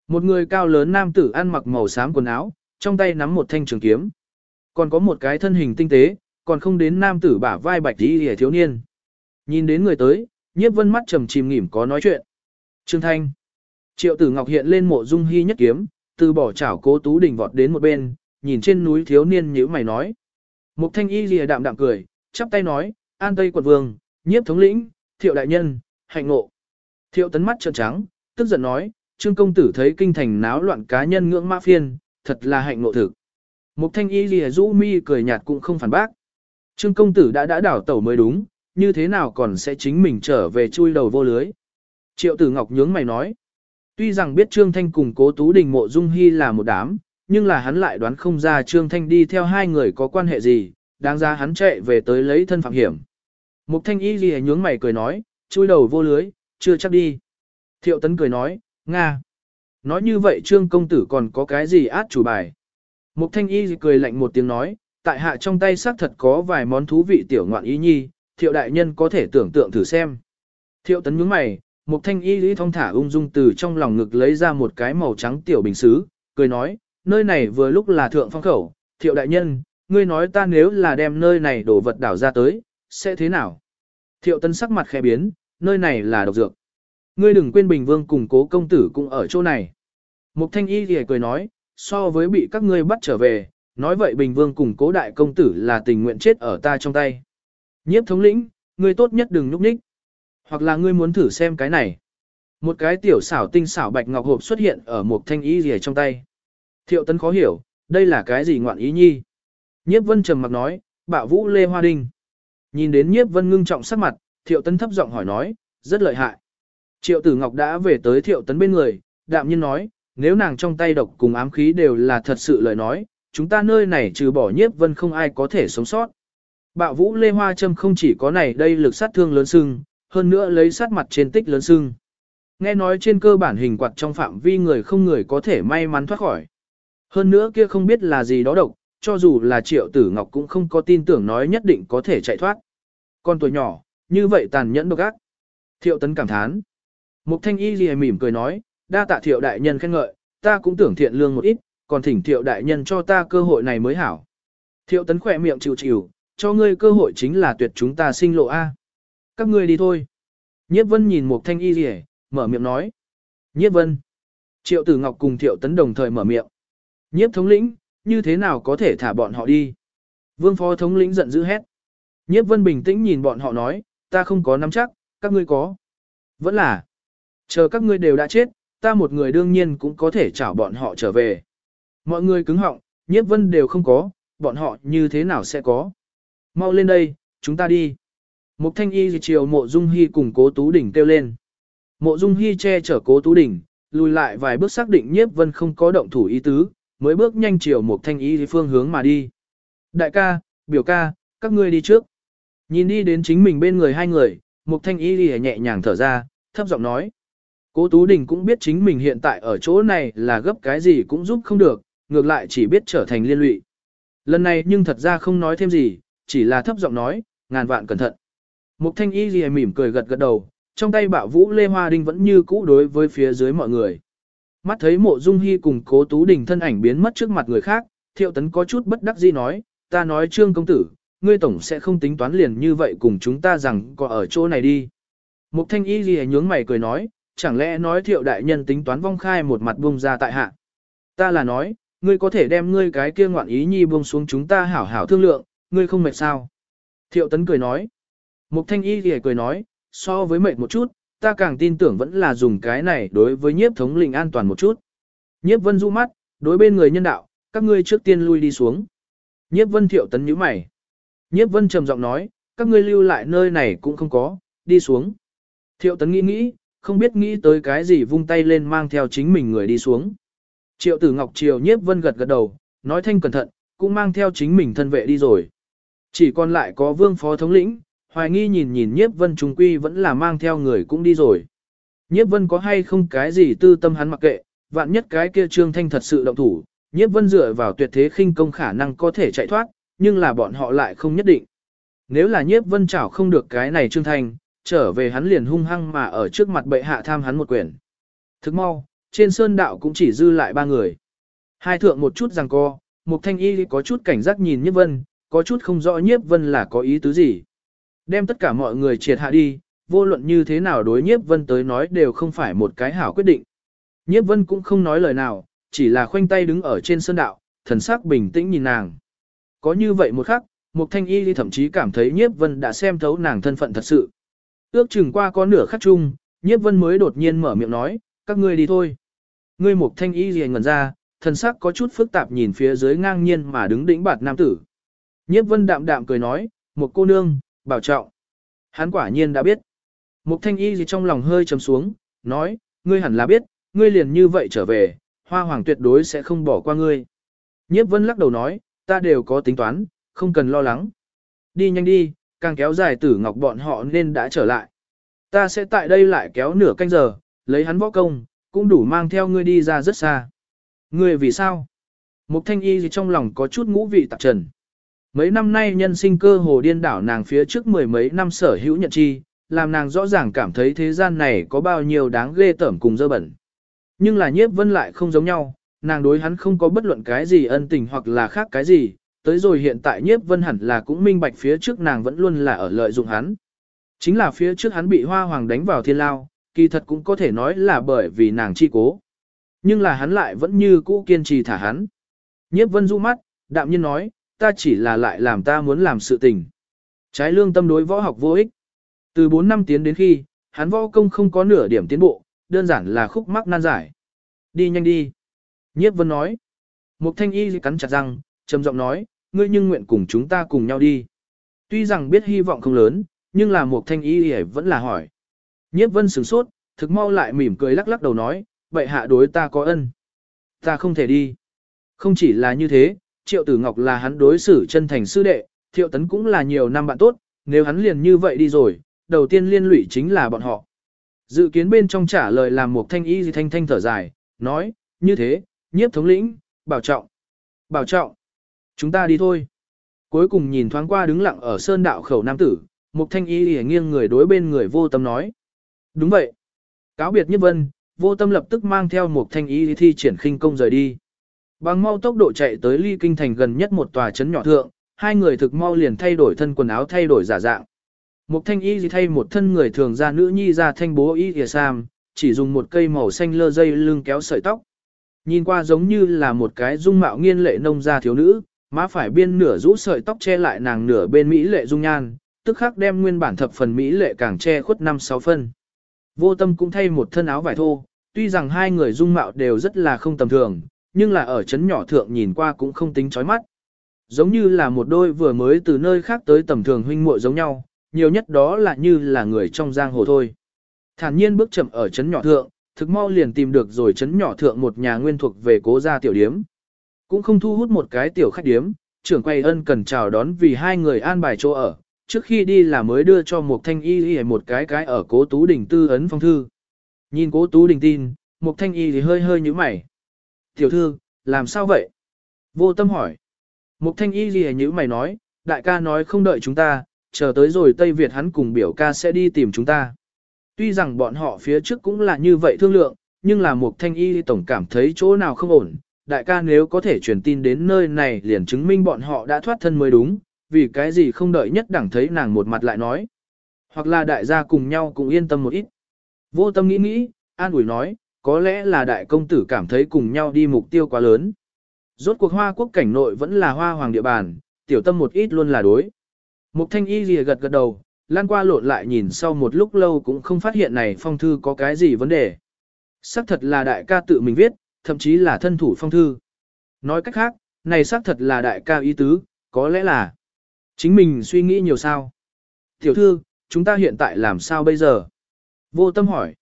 Một người cao lớn nam tử ăn mặc màu xám quần áo, trong tay nắm một thanh trường kiếm. Còn có một cái thân hình tinh tế, còn không đến nam tử bả vai bạch đi hề thiếu niên. Nhìn đến người tới, nhiếp vân mắt trầm chìm nghỉm có nói chuyện. Trương Thanh. Triệu tử ngọc hiện lên mộ dung hy nhất kiếm, từ bỏ chảo cố tú đỉnh vọt đến một bên, nhìn trên núi thiếu niên nhíu mày nói. Mục thanh y lìa đạm đạm cười, chắp tay nói, an tây quận vương, nhiếp thống lĩnh, thiệu đại nhân, hạnh ngộ. Thiệu tấn mắt trợn trắng, tức giận nói, trương công tử thấy kinh thành náo loạn cá nhân ngưỡng mã phiên, thật là hạnh ngộ thực. Mục thanh y lìa rũ mi cười nhạt cũng không phản bác. Trương công tử đã đã đảo tẩu mới đúng, như thế nào còn sẽ chính mình trở về chui đầu vô lưới. Triệu tử ngọc nhướng mày nói. Tuy rằng biết Trương Thanh cùng cố Tú Đình mộ dung hy là một đám, nhưng là hắn lại đoán không ra Trương Thanh đi theo hai người có quan hệ gì, đáng ra hắn chạy về tới lấy thân phạm hiểm. Mục thanh y lìa nhướng mày cười nói, chui đầu vô lưới, chưa chắc đi. Thiệu tấn cười nói, Nga. Nói như vậy trương công tử còn có cái gì át chủ bài. Mục thanh y cười lạnh một tiếng nói, tại hạ trong tay xác thật có vài món thú vị tiểu ngoạn ý nhi, thiệu đại nhân có thể tưởng tượng thử xem. Thiệu tấn nhướng mày, mục thanh y lý thong thả ung dung từ trong lòng ngực lấy ra một cái màu trắng tiểu bình xứ, cười nói, nơi này vừa lúc là thượng phong khẩu, thiệu đại nhân, ngươi nói ta nếu là đem nơi này đổ vật đảo ra tới, sẽ thế nào? Thiệu tấn sắc mặt khẽ biến, nơi này là độc dược. Ngươi đừng quên Bình Vương cùng cố công tử cũng ở chỗ này. Mục thanh y thì cười nói, so với bị các ngươi bắt trở về, nói vậy Bình Vương cùng cố đại công tử là tình nguyện chết ở ta trong tay. Nhiếp thống lĩnh, ngươi tốt nhất đừng nhúc nhích. Hoặc là ngươi muốn thử xem cái này. Một cái tiểu xảo tinh xảo bạch ngọc hộp xuất hiện ở một thanh y gì trong tay. Thiệu tấn khó hiểu, đây là cái gì ngoạn ý nhi. Nhiếp vân trầm mặc nói, bạo vũ lê hoa đinh. Nhìn đến nhiếp vân ngưng trọng sắc mặt, thiệu tấn thấp giọng hỏi nói, rất lợi hại. Triệu tử ngọc đã về tới thiệu tấn bên người, đạm nhiên nói, nếu nàng trong tay độc cùng ám khí đều là thật sự lời nói, chúng ta nơi này trừ bỏ nhiếp vân không ai có thể sống sót. Bạo vũ lê hoa châm không chỉ có này đây lực sát thương lớn sưng, hơn nữa lấy sát mặt trên tích lớn sưng. Nghe nói trên cơ bản hình quạt trong phạm vi người không người có thể may mắn thoát khỏi. Hơn nữa kia không biết là gì đó độc, cho dù là triệu tử ngọc cũng không có tin tưởng nói nhất định có thể chạy thoát. Con tuổi nhỏ, như vậy tàn nhẫn độc ác. Thiệu tấn cảm thán. Mục thanh y gì mỉm cười nói, đa tạ thiệu đại nhân khen ngợi, ta cũng tưởng thiện lương một ít, còn thỉnh thiệu đại nhân cho ta cơ hội này mới hảo. Thiệu tấn khỏe miệng chịu chịu, cho ngươi cơ hội chính là tuyệt chúng ta sinh lộ A. Các ngươi đi thôi. Nhiếp vân nhìn mục thanh y gì mở miệng nói. Nhiếp vân. Triệu tử ngọc cùng thiệu tấn đồng thời mở miệng. Nhiếp thống lĩnh, như thế nào có thể thả bọn họ đi? Vương phó thống lĩnh giận dữ hét. Nhiếp vân bình tĩnh nhìn bọn họ nói, ta không có nắm chắc, các ngươi có. Vẫn là, chờ các ngươi đều đã chết, ta một người đương nhiên cũng có thể chảo bọn họ trở về. Mọi người cứng họng, nhiếp vân đều không có, bọn họ như thế nào sẽ có. Mau lên đây, chúng ta đi. Mục thanh y chiều mộ dung hy cùng cố tú đỉnh kêu lên. Mộ dung hy che chở cố tú đỉnh, lùi lại vài bước xác định nhiếp vân không có động thủ ý tứ, mới bước nhanh chiều mục thanh y phương hướng mà đi. Đại ca, biểu ca, các ngươi đi trước. Nhìn đi đến chính mình bên người hai người, mục thanh y nhẹ nhàng thở ra, thấp giọng nói. Cố Tú Đình cũng biết chính mình hiện tại ở chỗ này là gấp cái gì cũng giúp không được, ngược lại chỉ biết trở thành liên lụy. Lần này nhưng thật ra không nói thêm gì, chỉ là thấp giọng nói, ngàn vạn cẩn thận. Mục thanh y lìa mỉm cười gật gật đầu, trong tay bạo vũ lê hoa đinh vẫn như cũ đối với phía dưới mọi người. Mắt thấy mộ dung hy cùng cố tú đình thân ảnh biến mất trước mặt người khác, thiệu tấn có chút bất đắc dĩ nói, ta nói trương công tử, ngươi tổng sẽ không tính toán liền như vậy cùng chúng ta rằng có ở chỗ này đi. Mục thanh y gì nhướng mày cười nói, chẳng lẽ nói thiệu đại nhân tính toán vong khai một mặt buông ra tại hạ. Ta là nói, ngươi có thể đem ngươi cái kia ngoạn ý nhi buông xuống chúng ta hảo hảo thương lượng, ngươi không mệt sao. Thiệu tấn cười nói. Mục thanh y gì cười nói, so với mệt một chút, ta càng tin tưởng vẫn là dùng cái này đối với nhiếp thống lĩnh an toàn một chút. Nhiếp vân du mắt, đối bên người nhân đạo, các ngươi trước tiên lui đi xuống. Nhiếp vân thiệu tấn nhíu mày. Nhiếp vân trầm giọng nói, các ngươi lưu lại nơi này cũng không có, đi xuống. Thiệu tấn nghĩ nghĩ, không biết nghĩ tới cái gì vung tay lên mang theo chính mình người đi xuống. Triệu tử Ngọc Triều nhiếp vân gật gật đầu, nói thanh cẩn thận, cũng mang theo chính mình thân vệ đi rồi. Chỉ còn lại có vương phó thống lĩnh, hoài nghi nhìn nhìn nhiếp vân trung quy vẫn là mang theo người cũng đi rồi. Nhiếp vân có hay không cái gì tư tâm hắn mặc kệ, vạn nhất cái kia trương thanh thật sự động thủ, nhiếp vân dựa vào tuyệt thế khinh công khả năng có thể chạy thoát, nhưng là bọn họ lại không nhất định. Nếu là nhiếp vân chảo không được cái này trương thành trở về hắn liền hung hăng mà ở trước mặt bệ hạ tham hắn một quyển. Thức mau, trên sơn đạo cũng chỉ dư lại ba người. Hai thượng một chút rằng co, một thanh y có chút cảnh giác nhìn nhiếp vân, có chút không rõ nhiếp vân là có ý tứ gì. Đem tất cả mọi người triệt hạ đi, vô luận như thế nào đối nhiếp vân tới nói đều không phải một cái hảo quyết định. Nhiếp vân cũng không nói lời nào, chỉ là khoanh tay đứng ở trên sơn đạo, thần sắc bình tĩnh nhìn nàng. Có như vậy một khắc, Mục Thanh Y thậm chí cảm thấy Nhiếp Vân đã xem thấu nàng thân phận thật sự. Ước chừng qua có nửa khắc chung, Nhiếp Vân mới đột nhiên mở miệng nói, các ngươi đi thôi. Ngươi Mục Thanh Y liền ngẩn ra, thần sắc có chút phức tạp nhìn phía dưới ngang nhiên mà đứng đỉnh bạt nam tử. Nhiếp Vân đạm đạm cười nói, một cô nương, bảo trọng. Hắn quả nhiên đã biết. Mục Thanh Y gì trong lòng hơi trầm xuống, nói, ngươi hẳn là biết, ngươi liền như vậy trở về, hoa hoàng tuyệt đối sẽ không bỏ qua ngươi. Nhiếp Vân lắc đầu nói, ta đều có tính toán, không cần lo lắng. Đi nhanh đi, càng kéo dài tử ngọc bọn họ nên đã trở lại. Ta sẽ tại đây lại kéo nửa canh giờ, lấy hắn võ công, cũng đủ mang theo ngươi đi ra rất xa. Ngươi vì sao? Mục thanh y gì trong lòng có chút ngũ vị tạp trần. Mấy năm nay nhân sinh cơ hồ điên đảo nàng phía trước mười mấy năm sở hữu nhận chi, làm nàng rõ ràng cảm thấy thế gian này có bao nhiêu đáng ghê tởm cùng dơ bẩn. Nhưng là nhiếp vân lại không giống nhau, nàng đối hắn không có bất luận cái gì ân tình hoặc là khác cái gì, tới rồi hiện tại nhiếp vân hẳn là cũng minh bạch phía trước nàng vẫn luôn là ở lợi dụng hắn. Chính là phía trước hắn bị hoa hoàng đánh vào thiên lao, kỳ thật cũng có thể nói là bởi vì nàng chi cố. Nhưng là hắn lại vẫn như cũ kiên trì thả hắn. Nhiếp vân du mắt, đạm nhiên nói, ta chỉ là lại làm ta muốn làm sự tình. Trái lương tâm đối võ học vô ích. Từ 4 năm tiến đến khi, hắn võ công không có nửa điểm tiến bộ, đơn giản là khúc mắc nan giải. Đi nhanh đi. Nhiếp vân nói. Mục thanh y cắn chặt răng, trầm giọng nói, ngươi nhưng nguyện cùng chúng ta cùng nhau đi. Tuy rằng biết hy vọng không lớn, nhưng là một thanh y vẫn là hỏi. Nhiếp vân sửng sốt, thực mau lại mỉm cười lắc lắc đầu nói, vậy hạ đối ta có ân. Ta không thể đi. Không chỉ là như thế, triệu tử ngọc là hắn đối xử chân thành sư đệ, thiệu tấn cũng là nhiều năm bạn tốt, nếu hắn liền như vậy đi rồi, đầu tiên liên lụy chính là bọn họ. Dự kiến bên trong trả lời làm một thanh y gì thanh thanh thở dài, nói, như thế, nhiếp thống lĩnh, bảo trọng. Bảo trọng. Chúng ta đi thôi. Cuối cùng nhìn thoáng qua đứng lặng ở sơn đạo khẩu nam tử, Mục Thanh Y lìa nghiêng người đối bên người vô tâm nói. Đúng vậy. Cáo biệt nhất vân, vô tâm lập tức mang theo Mục Thanh Y thi triển khinh công rời đi. Bằng mau tốc độ chạy tới ly kinh thành gần nhất một tòa trấn nhỏ thượng, hai người thực mau liền thay đổi thân quần áo thay đổi giả dạng. Mục Thanh Y thay một thân người thường ra nữ nhi ra thanh bố y thìa sam, chỉ dùng một cây màu xanh lơ dây lưng kéo sợi tóc. Nhìn qua giống như là một cái dung mạo nghiên lệ nông gia thiếu nữ, má phải biên nửa rũ sợi tóc che lại nàng nửa bên mỹ lệ dung nhan, tức khắc đem nguyên bản thập phần mỹ lệ càng che khuất năm sáu phân. Vô tâm cũng thay một thân áo vải thô, tuy rằng hai người dung mạo đều rất là không tầm thường, nhưng là ở chấn nhỏ thượng nhìn qua cũng không tính chói mắt. Giống như là một đôi vừa mới từ nơi khác tới tầm thường huynh muội giống nhau, nhiều nhất đó là như là người trong giang hồ thôi. Thản nhiên bước chậm ở chấn nhỏ thượng, thực mau liền tìm được rồi chấn nhỏ thượng một nhà nguyên thuộc về cố gia tiểu điếm. Cũng không thu hút một cái tiểu khách điếm, trưởng quay ân cần chào đón vì hai người an bài chỗ ở, trước khi đi là mới đưa cho một thanh y y một cái cái ở cố tú đình tư ấn phong thư. Nhìn cố tú đình tin, một thanh y thì hơi hơi như mày. Tiểu thư, làm sao vậy? Vô tâm hỏi. Một thanh y gì như mày nói, đại ca nói không đợi chúng ta, chờ tới rồi Tây Việt hắn cùng biểu ca sẽ đi tìm chúng ta. Tuy rằng bọn họ phía trước cũng là như vậy thương lượng, nhưng là một thanh y tổng cảm thấy chỗ nào không ổn. Đại ca nếu có thể truyền tin đến nơi này liền chứng minh bọn họ đã thoát thân mới đúng, vì cái gì không đợi nhất đẳng thấy nàng một mặt lại nói. Hoặc là đại gia cùng nhau cũng yên tâm một ít. Vô tâm nghĩ nghĩ, an ủi nói, có lẽ là đại công tử cảm thấy cùng nhau đi mục tiêu quá lớn. Rốt cuộc hoa quốc cảnh nội vẫn là hoa hoàng địa bàn, tiểu tâm một ít luôn là đối. Mục thanh y gì gật gật đầu, lan qua lộn lại nhìn sau một lúc lâu cũng không phát hiện này phong thư có cái gì vấn đề. Sắc thật là đại ca tự mình viết, thậm chí là thân thủ phong thư. Nói cách khác, này xác thật là đại ca ý tứ, có lẽ là chính mình suy nghĩ nhiều sao. Tiểu thư, chúng ta hiện tại làm sao bây giờ? Vô tâm hỏi.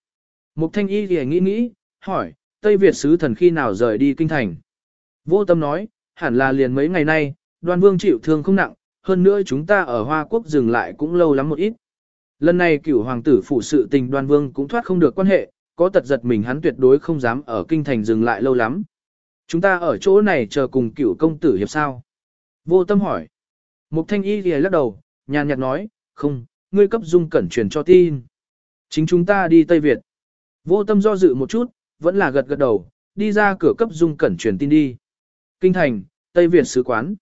Mục thanh y thì nghĩ nghĩ, hỏi, Tây Việt sứ thần khi nào rời đi kinh thành? Vô tâm nói, hẳn là liền mấy ngày nay, đoan vương chịu thương không nặng, hơn nữa chúng ta ở Hoa Quốc dừng lại cũng lâu lắm một ít. Lần này cửu hoàng tử phụ sự tình đoan vương cũng thoát không được quan hệ, có tật giật mình hắn tuyệt đối không dám ở kinh thành dừng lại lâu lắm. Chúng ta ở chỗ này chờ cùng cửu công tử hiệp sao? Vô tâm hỏi. Mục thanh y thì lắc đầu, nhàn nhạt nói, không, ngươi cấp dung cẩn truyền cho tin. Chính chúng ta đi Tây Việt. Vô tâm do dự một chút, vẫn là gật gật đầu, đi ra cửa cấp dung cẩn truyền tin đi. Kinh thành, Tây Việt sứ quán.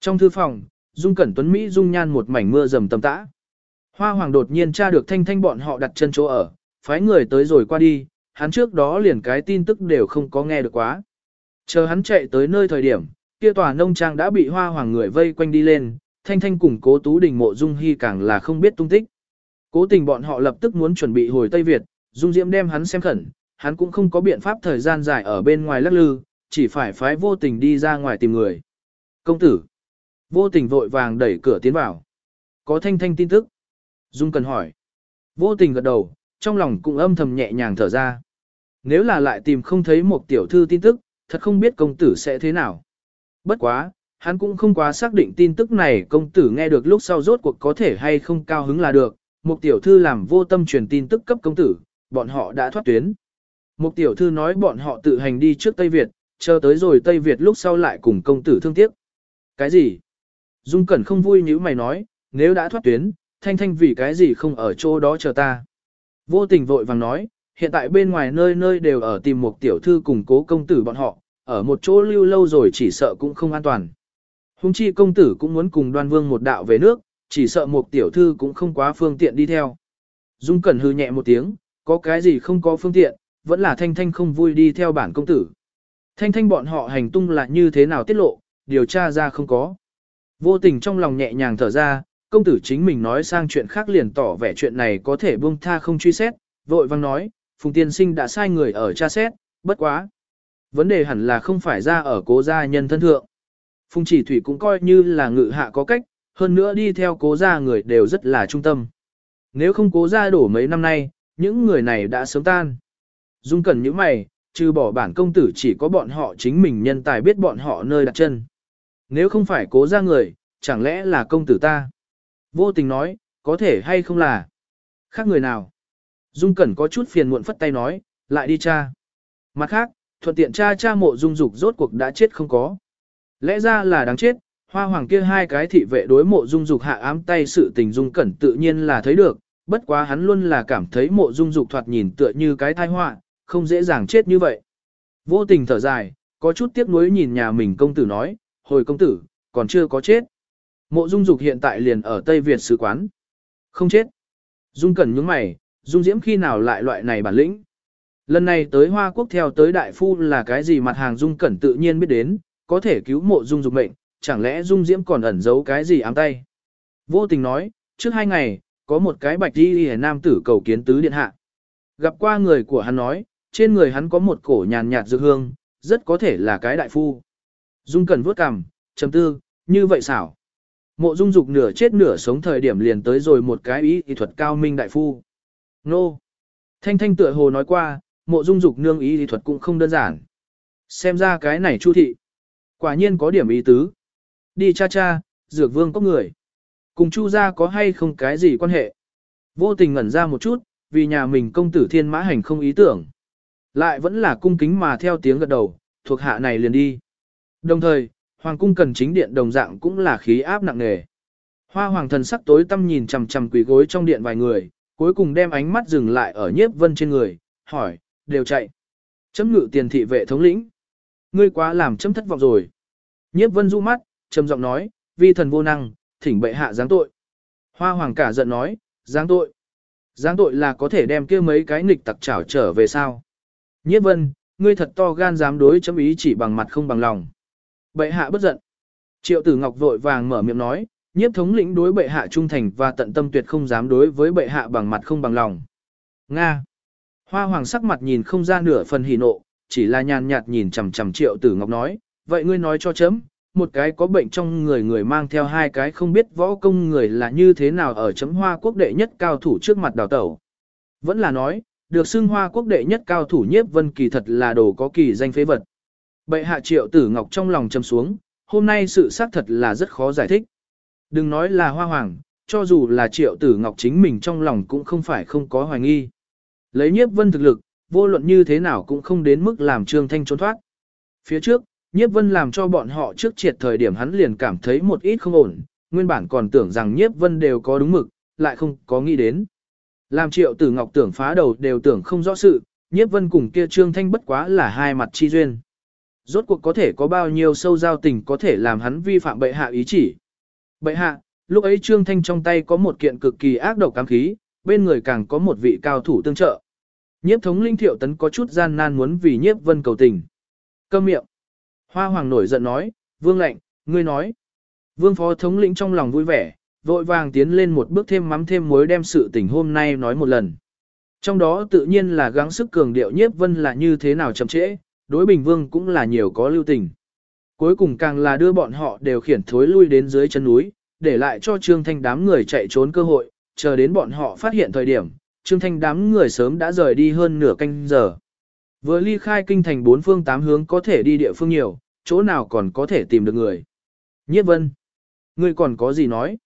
Trong thư phòng, Dung Cẩn Tuấn Mỹ dung nhan một mảnh mưa rầm tầm tã. Hoa Hoàng đột nhiên tra được thanh thanh bọn họ đặt chân chỗ ở, phái người tới rồi qua đi, hắn trước đó liền cái tin tức đều không có nghe được quá. Chờ hắn chạy tới nơi thời điểm, kia tòa nông trang đã bị Hoa Hoàng người vây quanh đi lên, thanh thanh cùng cố tú đình mộ Dung Hy càng là không biết tung tích. Cố tình bọn họ lập tức muốn chuẩn bị hồi Tây Việt, Dung Diễm đem hắn xem khẩn, hắn cũng không có biện pháp thời gian dài ở bên ngoài lắc lư, chỉ phải phái vô tình đi ra ngoài tìm người. Công tử. Vô tình vội vàng đẩy cửa tiến vào. Có thanh thanh tin tức. Dung cần hỏi. Vô tình gật đầu, trong lòng cũng âm thầm nhẹ nhàng thở ra. Nếu là lại tìm không thấy một tiểu thư tin tức, thật không biết công tử sẽ thế nào. Bất quá, hắn cũng không quá xác định tin tức này công tử nghe được lúc sau rốt cuộc có thể hay không cao hứng là được. Một tiểu thư làm vô tâm truyền tin tức cấp công tử, bọn họ đã thoát tuyến. Một tiểu thư nói bọn họ tự hành đi trước Tây Việt, chờ tới rồi Tây Việt lúc sau lại cùng công tử thương tiếc. Cái gì? Dung Cẩn không vui như mày nói, nếu đã thoát tuyến, thanh thanh vì cái gì không ở chỗ đó chờ ta. Vô tình vội vàng nói, hiện tại bên ngoài nơi nơi đều ở tìm một tiểu thư cùng cố công tử bọn họ, ở một chỗ lưu lâu rồi chỉ sợ cũng không an toàn. Hùng chi công tử cũng muốn cùng đoan vương một đạo về nước, chỉ sợ một tiểu thư cũng không quá phương tiện đi theo. Dung Cẩn hư nhẹ một tiếng, có cái gì không có phương tiện, vẫn là thanh thanh không vui đi theo bản công tử. Thanh thanh bọn họ hành tung là như thế nào tiết lộ, điều tra ra không có. Vô tình trong lòng nhẹ nhàng thở ra, công tử chính mình nói sang chuyện khác liền tỏ vẻ chuyện này có thể buông tha không truy xét, vội vang nói, Phùng Tiên Sinh đã sai người ở tra xét, bất quá. Vấn đề hẳn là không phải ra ở cố gia nhân thân thượng. Phùng chỉ thủy cũng coi như là ngự hạ có cách, hơn nữa đi theo cố gia người đều rất là trung tâm. Nếu không cố gia đổ mấy năm nay, những người này đã sớm tan. Dung cẩn những mày, trừ bỏ bản công tử chỉ có bọn họ chính mình nhân tài biết bọn họ nơi đặt chân. Nếu không phải cố ra người, chẳng lẽ là công tử ta? Vô tình nói, có thể hay không là? Khác người nào? Dung Cẩn có chút phiền muộn phất tay nói, lại đi cha. Mặt khác, thuận tiện cha cha mộ dung dục rốt cuộc đã chết không có. Lẽ ra là đáng chết, hoa hoàng kia hai cái thị vệ đối mộ dung dục hạ ám tay sự tình dung cẩn tự nhiên là thấy được, bất quá hắn luôn là cảm thấy mộ dung dục thoạt nhìn tựa như cái tai họa, không dễ dàng chết như vậy. Vô tình thở dài, có chút tiếc nuối nhìn nhà mình công tử nói, hồi công tử, còn chưa có chết. Mộ Dung Dục hiện tại liền ở Tây Việt sứ quán. Không chết. Dung Cẩn nhướng mày, Dung Diễm khi nào lại loại này bản lĩnh. Lần này tới Hoa Quốc theo tới Đại Phu là cái gì mặt hàng Dung Cẩn tự nhiên biết đến, có thể cứu mộ Dung Dục mệnh, chẳng lẽ Dung Diễm còn ẩn giấu cái gì ám tay. Vô tình nói, trước hai ngày, có một cái bạch đi hề nam tử cầu kiến tứ điện hạ. Gặp qua người của hắn nói, trên người hắn có một cổ nhàn nhạt dược hương, rất có thể là cái đại phu. Dung Cẩn vuốt cằm, trầm tư, như vậy xảo. Mộ Dung Dục nửa chết nửa sống thời điểm liền tới rồi một cái ý y thuật cao minh đại phu. Nô! Thanh Thanh tựa hồ nói qua, mộ Dung Dục nương ý y thuật cũng không đơn giản. Xem ra cái này chu thị. Quả nhiên có điểm ý tứ. Đi cha cha, dược vương có người. Cùng chu gia có hay không cái gì quan hệ. Vô tình ngẩn ra một chút, vì nhà mình công tử thiên mã hành không ý tưởng. Lại vẫn là cung kính mà theo tiếng gật đầu, thuộc hạ này liền đi. Đồng thời, hoàng cung cần chính điện đồng dạng cũng là khí áp nặng nề. Hoa hoàng thần sắc tối tâm nhìn chằm chằm quỷ gối trong điện vài người, cuối cùng đem ánh mắt dừng lại ở nhiếp vân trên người, hỏi, đều chạy. Chấm ngự tiền thị vệ thống lĩnh. Ngươi quá làm chấm thất vọng rồi. Nhiếp vân du mắt, trầm giọng nói, vi thần vô năng, thỉnh bệ hạ giáng tội. Hoa hoàng cả giận nói, giáng tội. Giáng tội là có thể đem kia mấy cái nghịch tặc trảo trở về sao. Nhiếp vân, ngươi thật to gan dám đối chấm ý chỉ bằng mặt không bằng lòng. Bệ hạ bất giận. Triệu tử ngọc vội vàng mở miệng nói, nhiếp thống lĩnh đối bệ hạ trung thành và tận tâm tuyệt không dám đối với bệ hạ bằng mặt không bằng lòng. Nga. Hoa hoàng sắc mặt nhìn không ra nửa phần hỉ nộ, chỉ là nhàn nhạt nhìn chằm chằm triệu tử ngọc nói, vậy ngươi nói cho chấm, một cái có bệnh trong người người mang theo hai cái không biết võ công người là như thế nào ở chấm hoa quốc đệ nhất cao thủ trước mặt đào tẩu. Vẫn là nói, được xưng hoa quốc đệ nhất cao thủ nhiếp vân kỳ thật là đồ có kỳ danh phế vật. Bệ hạ triệu tử ngọc trong lòng châm xuống, hôm nay sự xác thật là rất khó giải thích. Đừng nói là hoa hoàng, cho dù là triệu tử ngọc chính mình trong lòng cũng không phải không có hoài nghi. Lấy nhiếp vân thực lực, vô luận như thế nào cũng không đến mức làm trương thanh trốn thoát. Phía trước, nhiếp vân làm cho bọn họ trước triệt thời điểm hắn liền cảm thấy một ít không ổn, nguyên bản còn tưởng rằng nhiếp vân đều có đúng mực, lại không có nghĩ đến. Làm triệu tử ngọc tưởng phá đầu đều tưởng không rõ sự, nhiếp vân cùng kia trương thanh bất quá là hai mặt chi duyên. Rốt cuộc có thể có bao nhiêu sâu giao tình có thể làm hắn vi phạm bệ hạ ý chỉ. Bệ hạ, lúc ấy trương thanh trong tay có một kiện cực kỳ ác độc cám khí, bên người càng có một vị cao thủ tương trợ. Nhiếp thống linh thiệu tấn có chút gian nan muốn vì nhiếp vân cầu tình. Câm miệng. Hoa hoàng nổi giận nói, vương lệnh, ngươi nói. Vương phó thống lĩnh trong lòng vui vẻ, vội vàng tiến lên một bước thêm mắm thêm muối đem sự tình hôm nay nói một lần. Trong đó tự nhiên là gắng sức cường điệu nhiếp vân là như thế nào chậm trễ, đối bình vương cũng là nhiều có lưu tình. Cuối cùng càng là đưa bọn họ đều khiển thối lui đến dưới chân núi, để lại cho Trương Thanh đám người chạy trốn cơ hội, chờ đến bọn họ phát hiện thời điểm, Trương Thanh đám người sớm đã rời đi hơn nửa canh giờ. Vừa ly khai kinh thành bốn phương tám hướng có thể đi địa phương nhiều, chỗ nào còn có thể tìm được người. Nhiếp vân, ngươi còn có gì nói?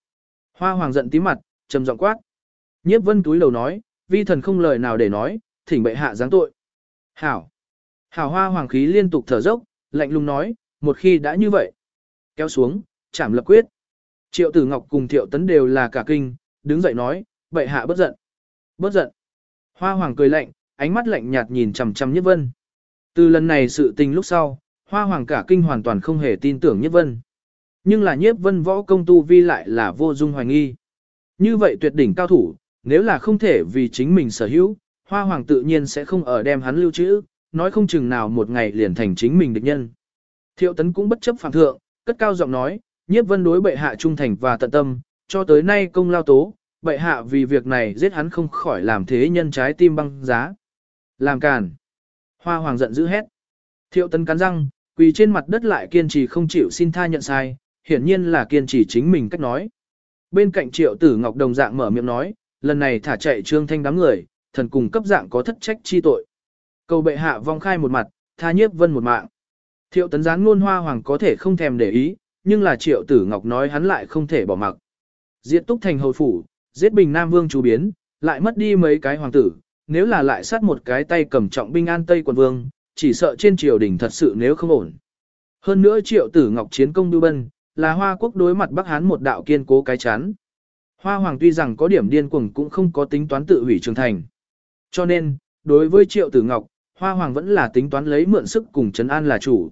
Hoa hoàng giận tím mặt, trầm giọng quát. Nhiếp vân túi đầu nói, vi thần không lời nào để nói, thỉnh bệ hạ giáng tội. Hảo. Hảo hoa hoàng khí liên tục thở dốc, lạnh lùng nói, một khi đã như vậy. Kéo xuống, chảm lập quyết. Triệu tử ngọc cùng triệu tấn đều là cả kinh, đứng dậy nói, bệ hạ bất giận. Bất giận. Hoa hoàng cười lạnh, ánh mắt lạnh nhạt nhìn chằm chằm Nhất Vân. Từ lần này sự tình lúc sau, Hoa Hoàng cả kinh hoàn toàn không hề tin tưởng Nhất Vân. Nhưng là Nhất Vân võ công tu vi lại là vô dung hoài nghi. Như vậy tuyệt đỉnh cao thủ, nếu là không thể vì chính mình sở hữu, Hoa Hoàng tự nhiên sẽ không ở đem hắn lưu trữ, nói không chừng nào một ngày liền thành chính mình địch nhân. Thiệu Tấn cũng bất chấp phạm thượng, cất cao giọng nói, Nhiếp Vân đối bệ hạ trung thành và tận tâm, cho tới nay công lao tố, bệ hạ vì việc này giết hắn không khỏi làm thế nhân trái tim băng giá. Làm càn. Hoa hoàng giận dữ hét. Thiệu tấn cắn răng, quỳ trên mặt đất lại kiên trì không chịu xin tha nhận sai, hiển nhiên là kiên trì chính mình cách nói. Bên cạnh triệu tử ngọc đồng dạng mở miệng nói, lần này thả chạy trương thanh đám người, thần cùng cấp dạng có thất trách chi tội. Cầu bệ hạ vong khai một mặt, tha nhiếp vân một mạng. Thiệu tấn gián ngôn hoa hoàng có thể không thèm để ý, nhưng là triệu tử ngọc nói hắn lại không thể bỏ mặc. Diệt túc thành hầu phủ, giết bình nam vương chú biến, lại mất đi mấy cái hoàng tử, nếu là lại sát một cái tay cầm trọng binh an Tây quận vương, chỉ sợ trên triều đình thật sự nếu không ổn. Hơn nữa triệu tử ngọc chiến công đưu bân, là hoa quốc đối mặt Bắc Hán một đạo kiên cố cái chán. Hoa hoàng tuy rằng có điểm điên cuồng cũng không có tính toán tự hủy trường thành. Cho nên, đối với triệu tử ngọc, hoa hoàng vẫn là tính toán lấy mượn sức cùng trấn an là chủ.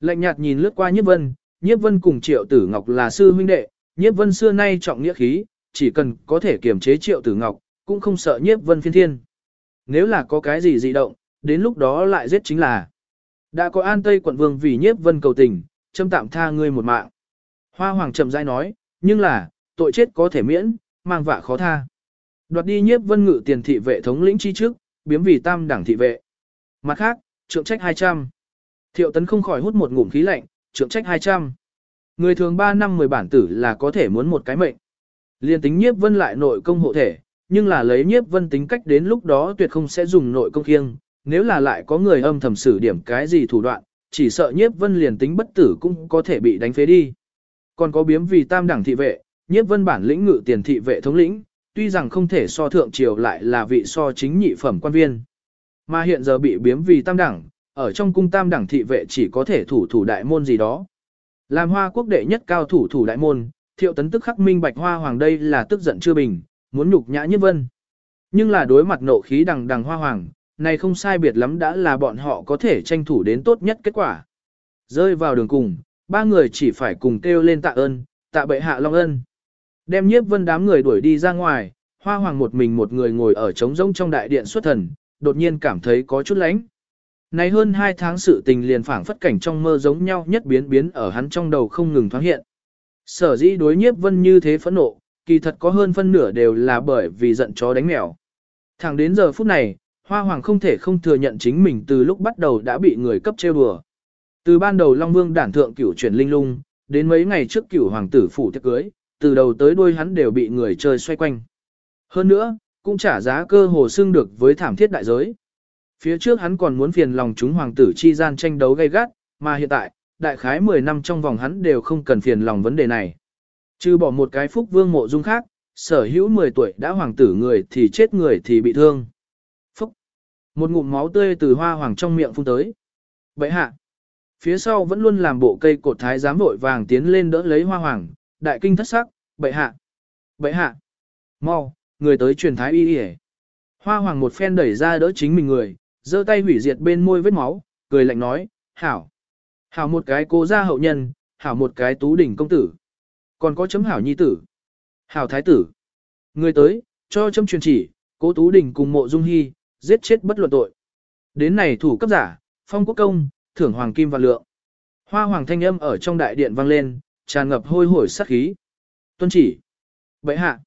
Lạnh nhạt nhìn lướt qua nhiếp vân, nhiếp vân cùng triệu tử ngọc là sư huynh đệ, nhiếp vân xưa nay trọng nghĩa khí, chỉ cần có thể kiềm chế triệu tử ngọc, cũng không sợ nhiếp vân phiên thiên nếu là có cái gì dị động, đến lúc đó lại giết chính là. Đã có an tây quận vương vì nhiếp vân cầu tình, châm tạm tha ngươi một mạng. Hoa hoàng chậm rãi nói, nhưng là, tội chết có thể miễn, mang vạ khó tha. Đoạt đi nhiếp vân ngự tiền thị vệ thống lĩnh chi trước, biếm vì tam đảng thị vệ. Mặt khác, trượng trách 200. Thiệu tấn không khỏi hút một ngụm khí lạnh, trượng trách 200. Người thường 3 năm 10 bản tử là có thể muốn một cái mệnh. Liên tính nhiếp vân lại nội công hộ thể, nhưng là lấy nhiếp vân tính cách đến lúc đó tuyệt không sẽ dùng nội công khiêng, nếu là lại có người âm thầm xử điểm cái gì thủ đoạn, chỉ sợ nhiếp vân liền tính bất tử cũng có thể bị đánh phế đi. Còn có biếm vì tam đẳng thị vệ, nhiếp vân bản lĩnh ngự tiền thị vệ thống lĩnh, tuy rằng không thể so thượng triều lại là vị so chính nhị phẩm quan viên. Mà hiện giờ bị biếm vì tam đẳng, ở trong cung tam đẳng thị vệ chỉ có thể thủ thủ đại môn gì đó. Làm hoa quốc đệ nhất cao thủ thủ đại môn, thiệu tấn tức khắc minh bạch hoa hoàng đây là tức giận chưa bình, muốn nhục nhã nhất vân. Nhưng là đối mặt nộ khí đằng đằng hoa hoàng, này không sai biệt lắm đã là bọn họ có thể tranh thủ đến tốt nhất kết quả. Rơi vào đường cùng, ba người chỉ phải cùng kêu lên tạ ơn, tạ bệ hạ long ân. Đem nhiếp vân đám người đuổi đi ra ngoài, hoa hoàng một mình một người ngồi ở trống rỗng trong đại điện xuất thần, đột nhiên cảm thấy có chút lánh. Này hơn hai tháng sự tình liền phảng phất cảnh trong mơ giống nhau nhất biến biến ở hắn trong đầu không ngừng thoáng hiện. Sở dĩ đối nhiếp vân như thế phẫn nộ, kỳ thật có hơn phân nửa đều là bởi vì giận chó đánh mèo. Thẳng đến giờ phút này, Hoa Hoàng không thể không thừa nhận chính mình từ lúc bắt đầu đã bị người cấp trêu đùa. Từ ban đầu Long Vương đản thượng cửu chuyển linh lung, đến mấy ngày trước cửu hoàng tử phủ tiệc cưới, từ đầu tới đuôi hắn đều bị người chơi xoay quanh. Hơn nữa, cũng trả giá cơ hồ xưng được với thảm thiết đại giới. Phía trước hắn còn muốn phiền lòng chúng hoàng tử chi gian tranh đấu gay gắt, mà hiện tại, đại khái 10 năm trong vòng hắn đều không cần phiền lòng vấn đề này. Trừ bỏ một cái phúc vương mộ dung khác, sở hữu 10 tuổi đã hoàng tử người thì chết người thì bị thương. Phúc! Một ngụm máu tươi từ hoa hoàng trong miệng phun tới. Vậy hạ! Phía sau vẫn luôn làm bộ cây cột thái giám vội vàng tiến lên đỡ lấy hoa hoàng, đại kinh thất sắc, bậy hạ! Bậy hạ! Mau, người tới truyền thái y y Hoa hoàng một phen đẩy ra đỡ chính mình người, giơ tay hủy diệt bên môi vết máu, cười lạnh nói, hảo. Hảo một cái cô gia hậu nhân, hảo một cái tú đỉnh công tử. Còn có chấm hảo nhi tử. Hảo thái tử. Người tới, cho chấm truyền chỉ, cố tú đỉnh cùng mộ dung hy, giết chết bất luận tội. Đến này thủ cấp giả, phong quốc công, thưởng hoàng kim và lượng. Hoa hoàng thanh âm ở trong đại điện vang lên, tràn ngập hôi hổi sát khí. Tuân chỉ. Bệ hạ.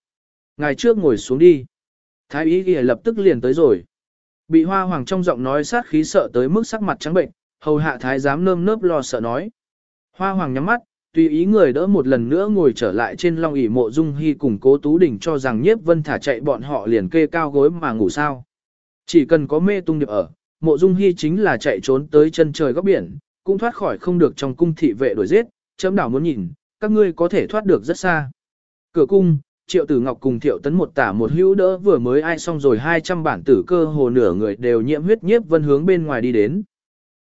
Ngài trước ngồi xuống đi. Thái ý ghi lập tức liền tới rồi. Bị hoa hoàng trong giọng nói sát khí sợ tới mức sắc mặt trắng bệnh, hầu hạ thái giám nơm nớp lo sợ nói. Hoa hoàng nhắm mắt, tùy ý người đỡ một lần nữa ngồi trở lại trên long ỷ mộ dung hy cùng cố tú đỉnh cho rằng nhiếp vân thả chạy bọn họ liền kê cao gối mà ngủ sao. Chỉ cần có mê tung điệp ở, mộ dung hy chính là chạy trốn tới chân trời góc biển, cũng thoát khỏi không được trong cung thị vệ đuổi giết, chấm đảo muốn nhìn, các ngươi có thể thoát được rất xa. Cửa cung, triệu tử ngọc cùng thiệu tấn một tả một hữu đỡ vừa mới ai xong rồi 200 bản tử cơ hồ nửa người đều nhiễm huyết nhiếp vân hướng bên ngoài đi đến.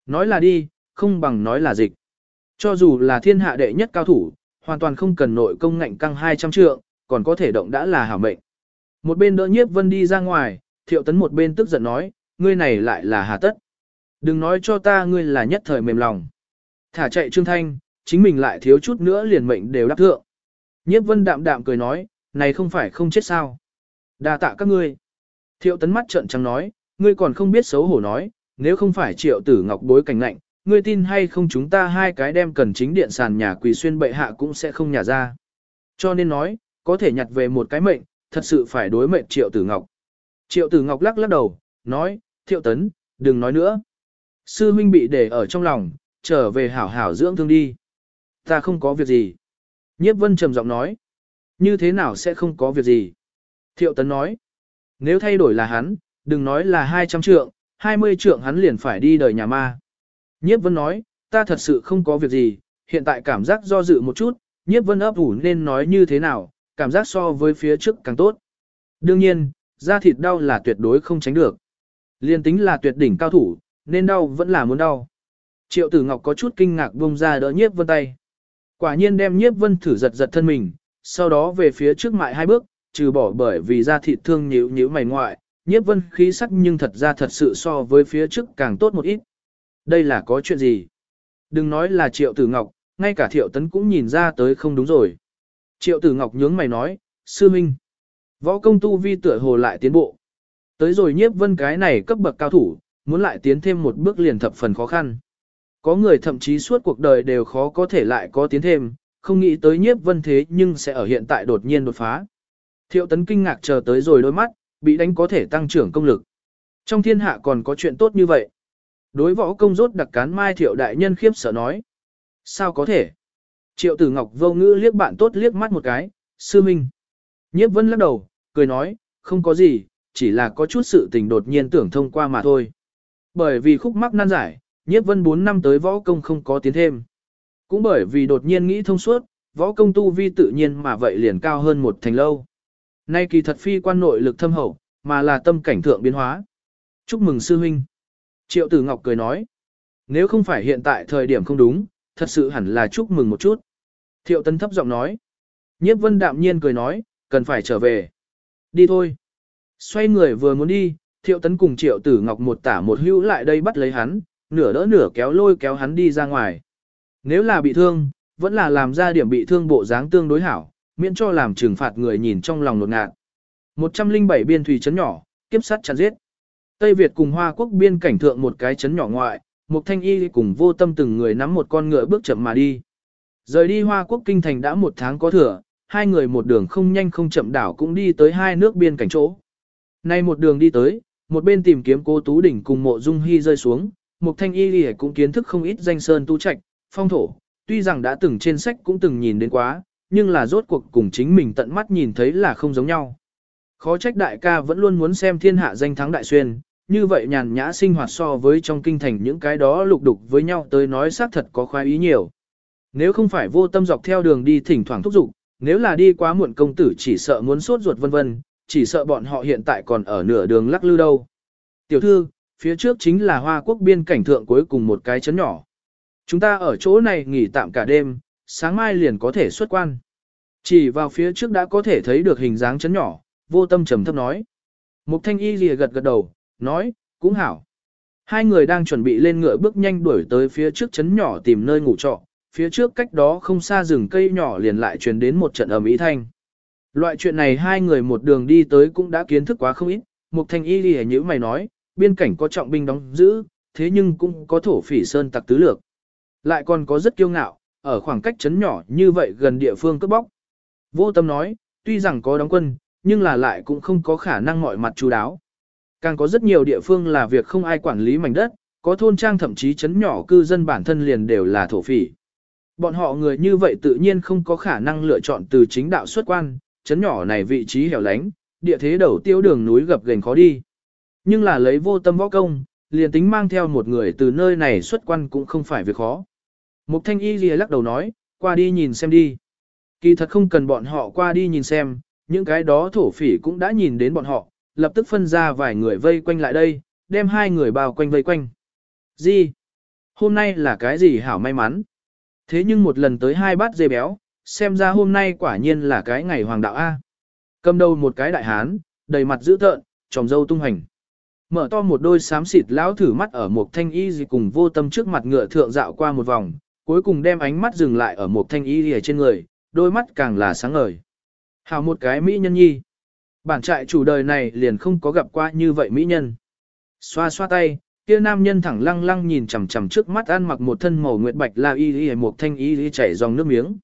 Nói là đi, không bằng nói là dịch. Cho dù là thiên hạ đệ nhất cao thủ, hoàn toàn không cần nội công ngạnh căng 200 trượng, còn có thể động đã là hảo mệnh. Một bên đỡ nhiếp vân đi ra ngoài, thiệu tấn một bên tức giận nói, ngươi này lại là hà tất. Đừng nói cho ta ngươi là nhất thời mềm lòng. Thả chạy trương thanh, chính mình lại thiếu chút nữa liền mệnh đều đáp thượng. Nhiếp vân đạm đạm cười nói, này không phải không chết sao. đa tạ các ngươi. Thiệu tấn mắt trợn trắng nói, ngươi còn không biết xấu hổ nói, nếu không phải triệu tử ngọc bối cảnh lạnh, ngươi tin hay không chúng ta hai cái đem cần chính điện sàn nhà quỳ xuyên bệ hạ cũng sẽ không nhả ra. Cho nên nói, có thể nhặt về một cái mệnh, thật sự phải đối mệnh triệu tử ngọc. Triệu tử ngọc lắc lắc đầu, nói, thiệu tấn, đừng nói nữa. Sư huynh bị để ở trong lòng, trở về hảo hảo dưỡng thương đi. Ta không có việc gì. Nhiếp vân trầm giọng nói. Như thế nào sẽ không có việc gì? Thiệu tấn nói. Nếu thay đổi là hắn, đừng nói là 200 trượng, 20 trượng hắn liền phải đi đời nhà ma. Nhiếp vân nói, ta thật sự không có việc gì, hiện tại cảm giác do dự một chút, nhiếp vân ấp ủ nên nói như thế nào, cảm giác so với phía trước càng tốt. Đương nhiên, da thịt đau là tuyệt đối không tránh được. Liên tính là tuyệt đỉnh cao thủ, nên đau vẫn là muốn đau. Triệu tử ngọc có chút kinh ngạc buông ra đỡ nhiếp vân tay. Quả nhiên đem nhiếp vân thử giật giật thân mình, sau đó về phía trước mại hai bước, trừ bỏ bởi vì da thịt thương nhíu nhíu mày ngoại, nhiếp vân khí sắc nhưng thật ra thật sự so với phía trước càng tốt một ít. Đây là có chuyện gì? Đừng nói là triệu tử ngọc, ngay cả thiệu tấn cũng nhìn ra tới không đúng rồi. Triệu tử ngọc nhướng mày nói, sư minh, võ công tu vi tựa hồ lại tiến bộ. Tới rồi nhiếp vân cái này cấp bậc cao thủ, muốn lại tiến thêm một bước liền thập phần khó khăn. Có người thậm chí suốt cuộc đời đều khó có thể lại có tiến thêm, không nghĩ tới nhiếp vân thế nhưng sẽ ở hiện tại đột nhiên đột phá. Thiệu tấn kinh ngạc chờ tới rồi đôi mắt, bị đánh có thể tăng trưởng công lực. Trong thiên hạ còn có chuyện tốt như vậy. Đối võ công rốt đặc cán mai thiệu đại nhân khiếp sợ nói. Sao có thể? Triệu tử ngọc vô ngữ liếc bạn tốt liếc mắt một cái, sư minh. Nhiếp vân lắc đầu, cười nói, không có gì, chỉ là có chút sự tình đột nhiên tưởng thông qua mà thôi. Bởi vì khúc mắc nan giải, nhiếp vân 4 năm tới võ công không có tiến thêm. Cũng bởi vì đột nhiên nghĩ thông suốt, võ công tu vi tự nhiên mà vậy liền cao hơn một thành lâu. Nay kỳ thật phi quan nội lực thâm hậu, mà là tâm cảnh thượng biến hóa. Chúc mừng sư huynh. Triệu tử Ngọc cười nói. Nếu không phải hiện tại thời điểm không đúng, thật sự hẳn là chúc mừng một chút. Thiệu tấn thấp giọng nói. Nhiếp vân đạm nhiên cười nói, cần phải trở về. Đi thôi. Xoay người vừa muốn đi, thiệu tấn cùng triệu tử ngọc một tả một hữu lại đây bắt lấy hắn, nửa đỡ nửa kéo lôi kéo hắn đi ra ngoài. Nếu là bị thương, vẫn là làm ra điểm bị thương bộ dáng tương đối hảo, miễn cho làm trừng phạt người nhìn trong lòng nột ngạt. 107 biên thủy trấn nhỏ, kiếp sát chặn giết. Tây Việt cùng Hoa Quốc biên cảnh thượng một cái trấn nhỏ ngoại, một thanh y cùng vô tâm từng người nắm một con ngựa bước chậm mà đi. Rời đi Hoa Quốc kinh thành đã một tháng có thừa, hai người một đường không nhanh không chậm đảo cũng đi tới hai nước biên cảnh chỗ. Nay một đường đi tới, một bên tìm kiếm cô Tú Đỉnh cùng mộ dung hy rơi xuống, một thanh y cũng kiến thức không ít danh sơn tu trạch, phong thổ, tuy rằng đã từng trên sách cũng từng nhìn đến quá, nhưng là rốt cuộc cùng chính mình tận mắt nhìn thấy là không giống nhau. Khó trách đại ca vẫn luôn muốn xem thiên hạ danh thắng đại xuyên, như vậy nhàn nhã sinh hoạt so với trong kinh thành những cái đó lục đục với nhau tới nói xác thật có khoái ý nhiều. Nếu không phải vô tâm dọc theo đường đi thỉnh thoảng thúc giục, nếu là đi quá muộn công tử chỉ sợ muốn sốt ruột vân vân, chỉ sợ bọn họ hiện tại còn ở nửa đường lắc lư đâu. Tiểu thư, phía trước chính là hoa quốc biên cảnh thượng cuối cùng một cái chấn nhỏ. Chúng ta ở chỗ này nghỉ tạm cả đêm, sáng mai liền có thể xuất quan. Chỉ vào phía trước đã có thể thấy được hình dáng chấn nhỏ, vô tâm trầm thấp nói. Mục thanh y lìa gật gật đầu, nói, cũng hảo. Hai người đang chuẩn bị lên ngựa bước nhanh đuổi tới phía trước chấn nhỏ tìm nơi ngủ trọ, phía trước cách đó không xa rừng cây nhỏ liền lại truyền đến một trận ầm ý thanh. Loại chuyện này hai người một đường đi tới cũng đã kiến thức quá không ít, Mục Thanh Y lìa như mày nói, biên cảnh có trọng binh đóng giữ, thế nhưng cũng có thổ phỉ sơn tặc tứ lược. Lại còn có rất kiêu ngạo, ở khoảng cách chấn nhỏ như vậy gần địa phương cướp bóc. Vô tâm nói, tuy rằng có đóng quân, nhưng là lại cũng không có khả năng mọi mặt chú đáo. Càng có rất nhiều địa phương là việc không ai quản lý mảnh đất, có thôn trang thậm chí chấn nhỏ cư dân bản thân liền đều là thổ phỉ. Bọn họ người như vậy tự nhiên không có khả năng lựa chọn từ chính đạo xuất quan, chấn nhỏ này vị trí hẻo lánh, địa thế đầu tiêu đường núi gập ghềnh khó đi. Nhưng là lấy vô tâm võ công, liền tính mang theo một người từ nơi này xuất quan cũng không phải việc khó. Mục thanh y lìa lắc đầu nói, qua đi nhìn xem đi. Kỳ thật không cần bọn họ qua đi nhìn xem, những cái đó thổ phỉ cũng đã nhìn đến bọn họ, lập tức phân ra vài người vây quanh lại đây, đem hai người bao quanh vây quanh. Gì? Hôm nay là cái gì hảo may mắn? Thế nhưng một lần tới hai bát dê béo, xem ra hôm nay quả nhiên là cái ngày hoàng đạo A. Cầm đầu một cái đại hán, đầy mặt dữ tợn, tròng dâu tung hành. Mở to một đôi xám xịt lão thử mắt ở một thanh y gì cùng vô tâm trước mặt ngựa thượng dạo qua một vòng, cuối cùng đem ánh mắt dừng lại ở một thanh y gì trên người, đôi mắt càng là sáng ngời. Hào một cái mỹ nhân nhi. Bản trại chủ đời này liền không có gặp qua như vậy mỹ nhân. Xoa xoa tay, kia nam nhân thẳng lăng lăng nhìn chằm chằm trước mắt ăn mặc một thân màu nguyệt bạch la y y một thanh y y chảy dòng nước miếng.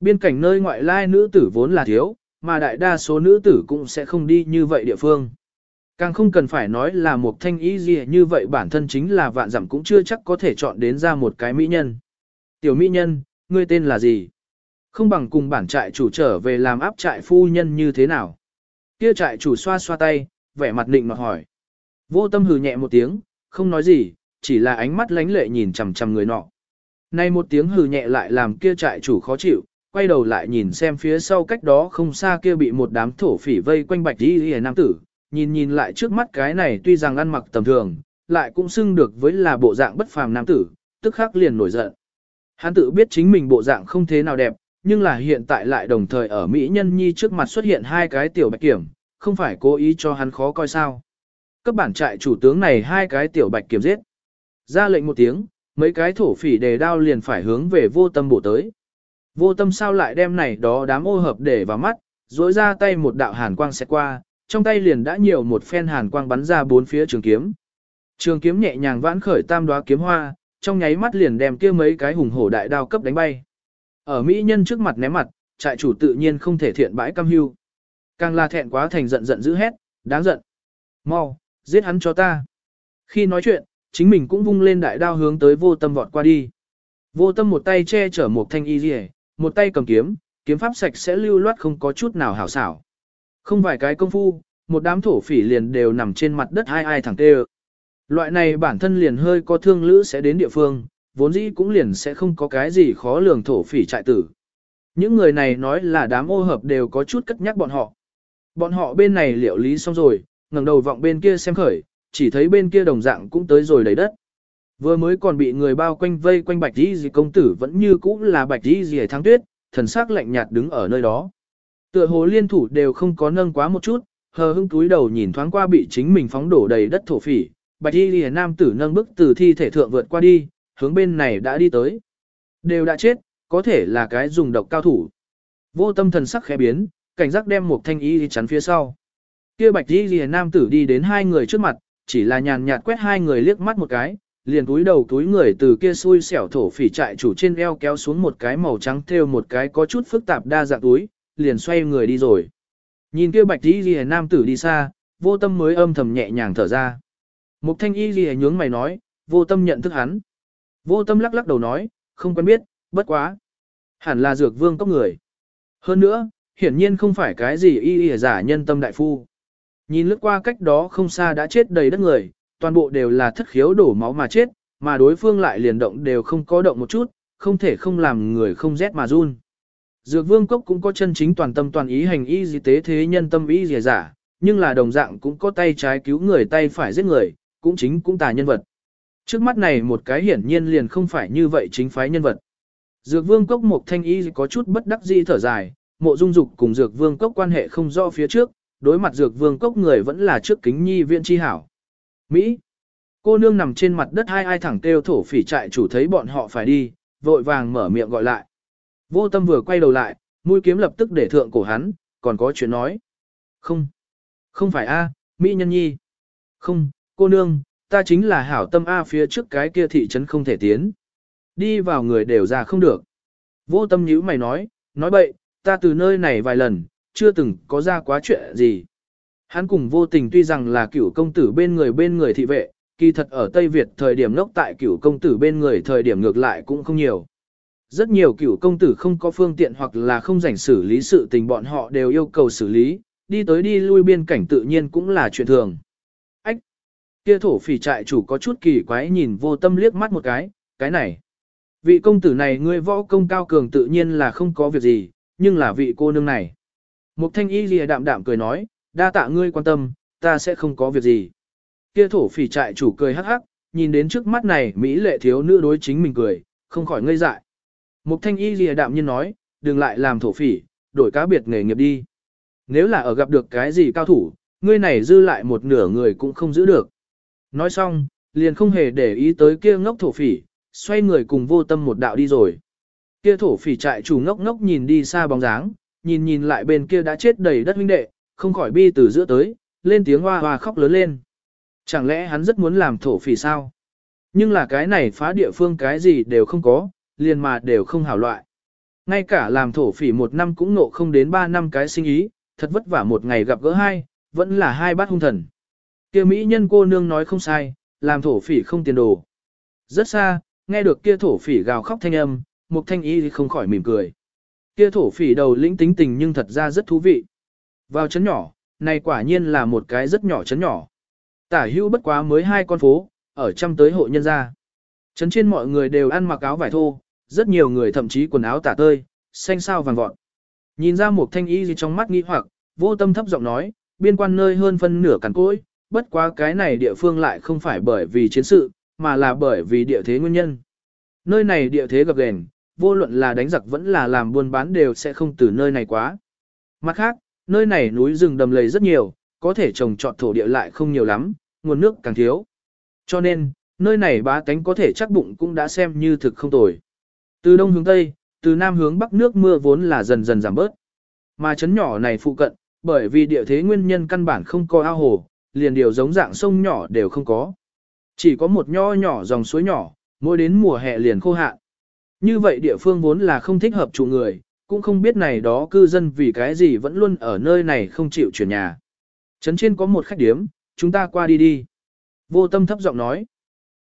Biên cảnh nơi ngoại lai nữ tử vốn là thiếu, mà đại đa số nữ tử cũng sẽ không đi như vậy địa phương. Càng không cần phải nói là một thanh y gì như vậy bản thân chính là vạn dặm cũng chưa chắc có thể chọn đến ra một cái mỹ nhân. Tiểu mỹ nhân, ngươi tên là gì? Không bằng cùng bản trại chủ trở về làm áp trại phu nhân như thế nào? Kia trại chủ xoa xoa tay, vẻ mặt định mà hỏi. Vô tâm hừ nhẹ một tiếng, không nói gì, chỉ là ánh mắt lánh lệ nhìn chằm chằm người nọ. Nay một tiếng hừ nhẹ lại làm kia trại chủ khó chịu, quay đầu lại nhìn xem phía sau cách đó không xa kia bị một đám thổ phỉ vây quanh bạch đi hề nam tử, nhìn nhìn lại trước mắt cái này tuy rằng ăn mặc tầm thường, lại cũng xưng được với là bộ dạng bất phàm nam tử, tức khắc liền nổi giận. Hắn tự biết chính mình bộ dạng không thế nào đẹp, nhưng là hiện tại lại đồng thời ở Mỹ Nhân Nhi trước mặt xuất hiện hai cái tiểu bạch kiểm, không phải cố ý cho hắn khó coi sao. Các bản trại chủ tướng này hai cái tiểu bạch kiểm giết. Ra lệnh một tiếng, mấy cái thổ phỉ đề đao liền phải hướng về vô tâm bổ tới. Vô tâm sao lại đem này đó đám ô hợp để vào mắt, dối ra tay một đạo hàn quang xẹt qua, trong tay liền đã nhiều một phen hàn quang bắn ra bốn phía trường kiếm. Trường kiếm nhẹ nhàng vãn khởi tam đóa kiếm hoa, trong nháy mắt liền đem kia mấy cái hùng hổ đại đao cấp đánh bay. Ở mỹ nhân trước mặt ném mặt, trại chủ tự nhiên không thể thiện bãi cam hưu. Càng là thẹn quá thành giận giận dữ hét, đáng giận. Mau, giết hắn cho ta. Khi nói chuyện, chính mình cũng vung lên đại đao hướng tới vô tâm vọt qua đi. Vô tâm một tay che chở một thanh y rìa, một tay cầm kiếm, kiếm pháp sạch sẽ lưu loát không có chút nào hảo xảo. Không vài cái công phu, một đám thổ phỉ liền đều nằm trên mặt đất hai ai thẳng tê Loại này bản thân liền hơi có thương lữ sẽ đến địa phương, vốn dĩ cũng liền sẽ không có cái gì khó lường thổ phỉ trại tử. Những người này nói là đám ô hợp đều có chút cất nhắc bọn họ. Bọn họ bên này liệu lý xong rồi, ngẩng đầu vọng bên kia xem khởi, chỉ thấy bên kia đồng dạng cũng tới rồi đầy đất. Vừa mới còn bị người bao quanh vây quanh bạch đi gì công tử vẫn như cũ là bạch đi gì tháng tuyết, thần sắc lạnh nhạt đứng ở nơi đó. Tựa hồ liên thủ đều không có nâng quá một chút, hờ hững túi đầu nhìn thoáng qua bị chính mình phóng đổ đầy đất thổ phỉ, bạch Y lìa nam tử nâng bức từ thi thể thượng vượt qua đi, hướng bên này đã đi tới. Đều đã chết, có thể là cái dùng độc cao thủ. Vô tâm thần sắc khẽ biến, cảnh giác đem một thanh y chắn phía sau. Kia bạch Y lìa nam tử đi đến hai người trước mặt, chỉ là nhàn nhạt quét hai người liếc mắt một cái, liền túi đầu túi người từ kia xui xẻo thổ phỉ trại chủ trên eo kéo xuống một cái màu trắng thêu một cái có chút phức tạp đa dạng túi, liền xoay người đi rồi. Nhìn kia bạch y lìa nam tử đi xa, vô tâm mới âm thầm nhẹ nhàng thở ra. Mục thanh y gì nhướng mày nói, vô tâm nhận thức hắn. Vô tâm lắc lắc đầu nói, không quen biết, bất quá. Hẳn là dược vương cốc người. Hơn nữa, hiển nhiên không phải cái gì y y giả nhân tâm đại phu. Nhìn lướt qua cách đó không xa đã chết đầy đất người, toàn bộ đều là thất khiếu đổ máu mà chết, mà đối phương lại liền động đều không có động một chút, không thể không làm người không rét mà run. Dược vương cốc cũng có chân chính toàn tâm toàn ý hành y di tế thế nhân tâm y giả, nhưng là đồng dạng cũng có tay trái cứu người tay phải giết người, cũng chính cũng tà nhân vật. Trước mắt này một cái hiển nhiên liền không phải như vậy chính phái nhân vật. Dược vương cốc một thanh y có chút bất đắc dĩ thở dài, mộ dung dục cùng dược vương cốc quan hệ không rõ phía trước, đối mặt dược vương cốc người vẫn là trước kính nhi viện chi hảo. Mỹ. Cô nương nằm trên mặt đất hai ai thẳng kêu thổ phỉ trại chủ thấy bọn họ phải đi, vội vàng mở miệng gọi lại. Vô tâm vừa quay đầu lại, mũi kiếm lập tức để thượng cổ hắn, còn có chuyện nói. Không. Không phải A, Mỹ nhân nhi. Không, cô nương, ta chính là hảo tâm A phía trước cái kia thị trấn không thể tiến. Đi vào người đều ra không được. Vô tâm nhữ mày nói, nói bậy, ta từ nơi này vài lần, chưa từng có ra quá chuyện gì. Hắn cùng vô tình tuy rằng là cửu công tử bên người bên người thị vệ, kỳ thật ở Tây Việt thời điểm ngốc tại cửu công tử bên người thời điểm ngược lại cũng không nhiều. Rất nhiều cửu công tử không có phương tiện hoặc là không rảnh xử lý sự tình bọn họ đều yêu cầu xử lý, đi tới đi lui biên cảnh tự nhiên cũng là chuyện thường. Kia thổ phỉ trại chủ có chút kỳ quái nhìn vô tâm liếc mắt một cái, cái này. Vị công tử này ngươi võ công cao cường tự nhiên là không có việc gì, nhưng là vị cô nương này. Mục thanh y lìa đạm đạm cười nói, đa tạ ngươi quan tâm, ta sẽ không có việc gì. Kia thổ phỉ trại chủ cười hắc hắc, nhìn đến trước mắt này Mỹ lệ thiếu nữ đối chính mình cười, không khỏi ngây dại. Mục thanh y lìa đạm nhiên nói, đừng lại làm thổ phỉ, đổi cá biệt nghề nghiệp đi. Nếu là ở gặp được cái gì cao thủ, ngươi này dư lại một nửa người cũng không giữ được. Nói xong, liền không hề để ý tới kia ngốc thổ phỉ, xoay người cùng vô tâm một đạo đi rồi. Kia thổ phỉ trại chủ ngốc ngốc nhìn đi xa bóng dáng, nhìn nhìn lại bên kia đã chết đầy đất huynh đệ, không khỏi bi từ giữa tới, lên tiếng hoa hoa khóc lớn lên. Chẳng lẽ hắn rất muốn làm thổ phỉ sao? Nhưng là cái này phá địa phương cái gì đều không có, liền mà đều không hảo loại. Ngay cả làm thổ phỉ một năm cũng nộ không đến ba năm cái sinh ý, thật vất vả một ngày gặp gỡ hai, vẫn là hai bát hung thần kia Mỹ nhân cô nương nói không sai, làm thổ phỉ không tiền đồ. Rất xa, nghe được kia thổ phỉ gào khóc thanh âm, một thanh y không khỏi mỉm cười. Kia thổ phỉ đầu lĩnh tính tình nhưng thật ra rất thú vị. Vào chấn nhỏ, này quả nhiên là một cái rất nhỏ chấn nhỏ. Tả hưu bất quá mới hai con phố, ở trăm tới hộ nhân gia. Chấn trên mọi người đều ăn mặc áo vải thô, rất nhiều người thậm chí quần áo tả tơi, xanh sao vàng vọt. Nhìn ra một thanh y gì trong mắt nghi hoặc, vô tâm thấp giọng nói, biên quan nơi hơn phân nửa cằn cỗi, bất quá cái này địa phương lại không phải bởi vì chiến sự, mà là bởi vì địa thế nguyên nhân. Nơi này địa thế gập ghềnh, vô luận là đánh giặc vẫn là làm buôn bán đều sẽ không từ nơi này quá. Mặt khác, nơi này núi rừng đầm lầy rất nhiều, có thể trồng trọt thổ địa lại không nhiều lắm, nguồn nước càng thiếu. Cho nên, nơi này bá tánh có thể chắc bụng cũng đã xem như thực không tồi. Từ đông hướng tây, từ nam hướng bắc nước mưa vốn là dần dần giảm bớt. Mà chấn nhỏ này phụ cận, bởi vì địa thế nguyên nhân căn bản không có ao hồ, liền điều giống dạng sông nhỏ đều không có. Chỉ có một nho nhỏ dòng suối nhỏ, mỗi đến mùa hè liền khô hạn. Như vậy địa phương vốn là không thích hợp chủ người, cũng không biết này đó cư dân vì cái gì vẫn luôn ở nơi này không chịu chuyển nhà. Trấn trên có một khách điếm, chúng ta qua đi đi. Vô tâm thấp giọng nói.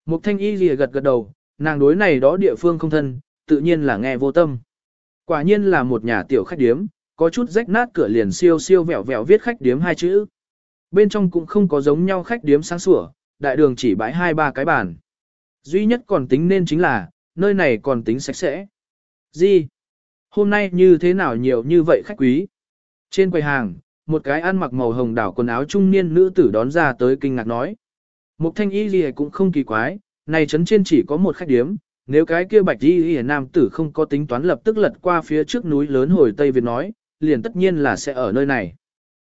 Mục thanh y lìa gật gật đầu, nàng đối này đó địa phương không thân, tự nhiên là nghe vô tâm. Quả nhiên là một nhà tiểu khách điếm, có chút rách nát cửa liền siêu siêu vẹo vẹo viết khách điếm hai chữ. Bên trong cũng không có giống nhau khách điếm sáng sủa, đại đường chỉ bãi hai ba cái bàn. Duy nhất còn tính nên chính là, nơi này còn tính sạch sẽ. Gì? Hôm nay như thế nào nhiều như vậy khách quý? Trên quầy hàng, một cái ăn mặc màu hồng đảo quần áo trung niên nữ tử đón ra tới kinh ngạc nói. một thanh y gì cũng không kỳ quái, này trấn trên chỉ có một khách điếm, nếu cái kia bạch y y nam tử không có tính toán lập tức lật qua phía trước núi lớn hồi Tây Việt nói, liền tất nhiên là sẽ ở nơi này.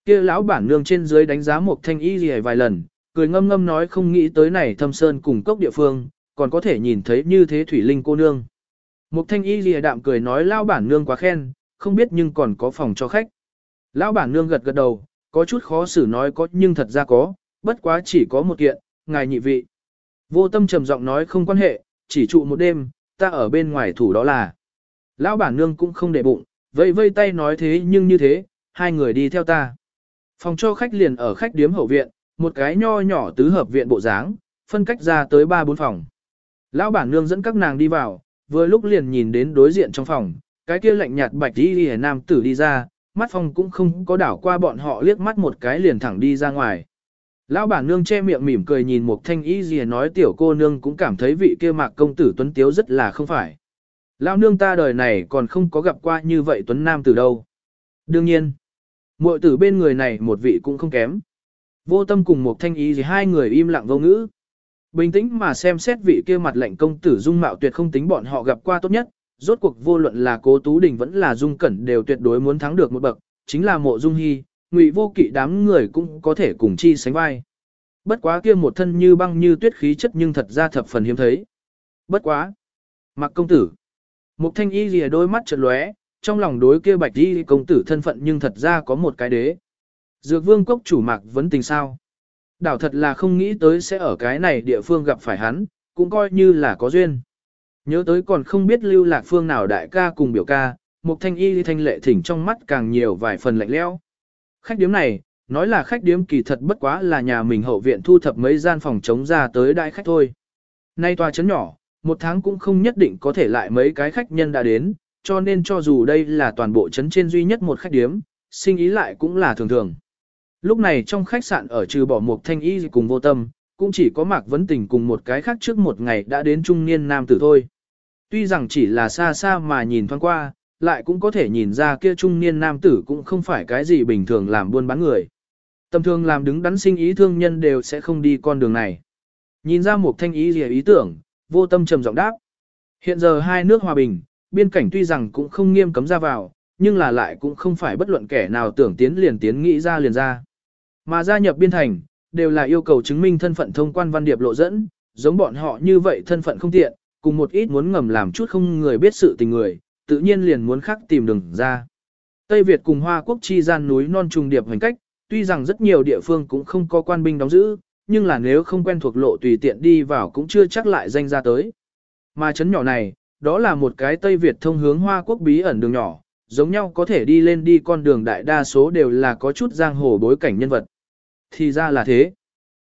Kia lão bản nương trên dưới đánh giá một thanh y gì vài lần, cười ngâm ngâm nói không nghĩ tới này thâm sơn cùng cốc địa phương, còn có thể nhìn thấy như thế thủy linh cô nương. Một thanh y lìa đạm cười nói lão bản nương quá khen, không biết nhưng còn có phòng cho khách. Lão bản nương gật gật đầu, có chút khó xử nói có nhưng thật ra có, bất quá chỉ có một kiện, ngài nhị vị. Vô tâm trầm giọng nói không quan hệ, chỉ trụ một đêm, ta ở bên ngoài thủ đó là. Lão bản nương cũng không để bụng, vây vây tay nói thế nhưng như thế, hai người đi theo ta. Phòng cho khách liền ở khách điếm hậu viện, một cái nho nhỏ tứ hợp viện bộ dáng, phân cách ra tới ba bốn phòng. Lão bản nương dẫn các nàng đi vào, vừa lúc liền nhìn đến đối diện trong phòng, cái kia lạnh nhạt bạch đi đi nam tử đi ra, mắt phòng cũng không có đảo qua bọn họ liếc mắt một cái liền thẳng đi ra ngoài. Lão bản nương che miệng mỉm cười nhìn một thanh y gì nói tiểu cô nương cũng cảm thấy vị kia mạc công tử tuấn tiếu rất là không phải. Lão nương ta đời này còn không có gặp qua như vậy tuấn nam từ đâu. Đương nhiên, muội tử bên người này một vị cũng không kém. Vô tâm cùng một thanh y gì hai người im lặng vô ngữ. Bình tĩnh mà xem xét vị kia mặt lệnh công tử dung mạo tuyệt không tính bọn họ gặp qua tốt nhất, rốt cuộc vô luận là cố tú đình vẫn là dung cẩn đều tuyệt đối muốn thắng được một bậc, chính là mộ dung hy, ngụy vô kỵ đám người cũng có thể cùng chi sánh vai. Bất quá kia một thân như băng như tuyết khí chất nhưng thật ra thập phần hiếm thấy. Bất quá. Mặc công tử. Mục thanh y lìa đôi mắt chợt lóe, trong lòng đối kia bạch y công tử thân phận nhưng thật ra có một cái đế. Dược vương cốc chủ mạc vấn tình sao. Đảo thật là không nghĩ tới sẽ ở cái này địa phương gặp phải hắn, cũng coi như là có duyên. Nhớ tới còn không biết lưu lạc phương nào đại ca cùng biểu ca, một thanh y thanh lệ thỉnh trong mắt càng nhiều vài phần lạnh leo. Khách điếm này, nói là khách điếm kỳ thật bất quá là nhà mình hậu viện thu thập mấy gian phòng chống ra tới đại khách thôi. Nay tòa chấn nhỏ, một tháng cũng không nhất định có thể lại mấy cái khách nhân đã đến, cho nên cho dù đây là toàn bộ chấn trên duy nhất một khách điếm, sinh ý lại cũng là thường thường. Lúc này trong khách sạn ở trừ bỏ một thanh y cùng vô tâm, cũng chỉ có Mạc Vấn Tình cùng một cái khác trước một ngày đã đến trung niên nam tử thôi. Tuy rằng chỉ là xa xa mà nhìn thoáng qua, lại cũng có thể nhìn ra kia trung niên nam tử cũng không phải cái gì bình thường làm buôn bán người. Tầm thường làm đứng đắn sinh ý thương nhân đều sẽ không đi con đường này. Nhìn ra một thanh ý gì ý tưởng, vô tâm trầm giọng đáp. Hiện giờ hai nước hòa bình, biên cảnh tuy rằng cũng không nghiêm cấm ra vào, nhưng là lại cũng không phải bất luận kẻ nào tưởng tiến liền tiến nghĩ ra liền ra. Mà gia nhập biên thành, đều là yêu cầu chứng minh thân phận thông quan văn điệp lộ dẫn, giống bọn họ như vậy thân phận không tiện, cùng một ít muốn ngầm làm chút không người biết sự tình người, tự nhiên liền muốn khắc tìm đường ra. Tây Việt cùng Hoa Quốc chi gian núi non trùng điệp hành cách, tuy rằng rất nhiều địa phương cũng không có quan binh đóng giữ, nhưng là nếu không quen thuộc lộ tùy tiện đi vào cũng chưa chắc lại danh ra tới. Mà chấn nhỏ này, đó là một cái Tây Việt thông hướng Hoa Quốc bí ẩn đường nhỏ, giống nhau có thể đi lên đi con đường đại đa số đều là có chút giang hồ bối cảnh nhân vật. Thì ra là thế.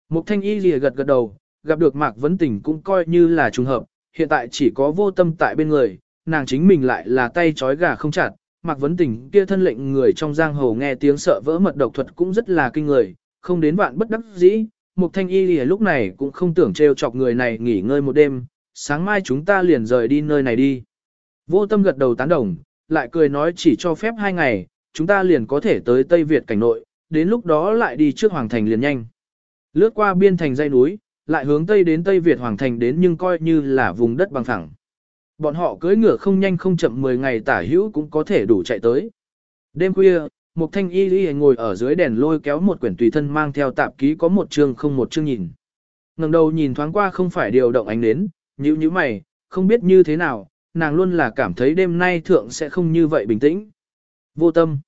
Mục thanh y lìa gật gật đầu, gặp được Mạc Vấn Tình cũng coi như là trùng hợp, hiện tại chỉ có vô tâm tại bên người, nàng chính mình lại là tay trói gà không chặt, Mạc Vấn Tình kia thân lệnh người trong giang hồ nghe tiếng sợ vỡ mật độc thuật cũng rất là kinh người, không đến vạn bất đắc dĩ, Mục Thanh Y lìa lúc này cũng không tưởng trêu chọc người này nghỉ ngơi một đêm, sáng mai chúng ta liền rời đi nơi này đi. Vô tâm gật đầu tán đồng, lại cười nói chỉ cho phép hai ngày, chúng ta liền có thể tới Tây Việt cảnh nội, đến lúc đó lại đi trước Hoàng Thành liền nhanh. Lướt qua biên thành dây núi, lại hướng Tây đến Tây Việt Hoàng Thành đến nhưng coi như là vùng đất bằng phẳng. Bọn họ cưỡi ngựa không nhanh không chậm 10 ngày tả hữu cũng có thể đủ chạy tới. Đêm khuya, một thanh y y ngồi ở dưới đèn lôi kéo một quyển tùy thân mang theo tạp ký có một chương không một chương nhìn. ngẩng đầu nhìn thoáng qua không phải điều động ánh đến, nhíu nhíu mày, không biết như thế nào, nàng luôn là cảm thấy đêm nay thượng sẽ không như vậy bình tĩnh. Vô tâm.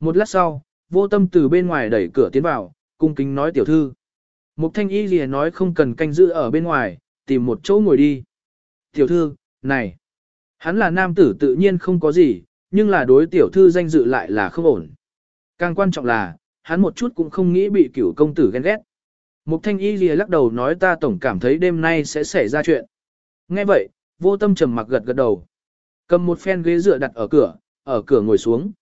Một lát sau, vô tâm từ bên ngoài đẩy cửa tiến vào, cung kính nói tiểu thư. Mục thanh y gì nói không cần canh giữ ở bên ngoài, tìm một chỗ ngồi đi. Tiểu thư, này, hắn là nam tử tự nhiên không có gì, nhưng là đối tiểu thư danh dự lại là không ổn. Càng quan trọng là, hắn một chút cũng không nghĩ bị cửu công tử ghen ghét. Mục thanh y lìa lắc đầu nói ta tổng cảm thấy đêm nay sẽ xảy ra chuyện. Nghe vậy, vô tâm trầm mặc gật gật đầu. Cầm một phen ghế dựa đặt ở cửa, ở cửa ngồi xuống.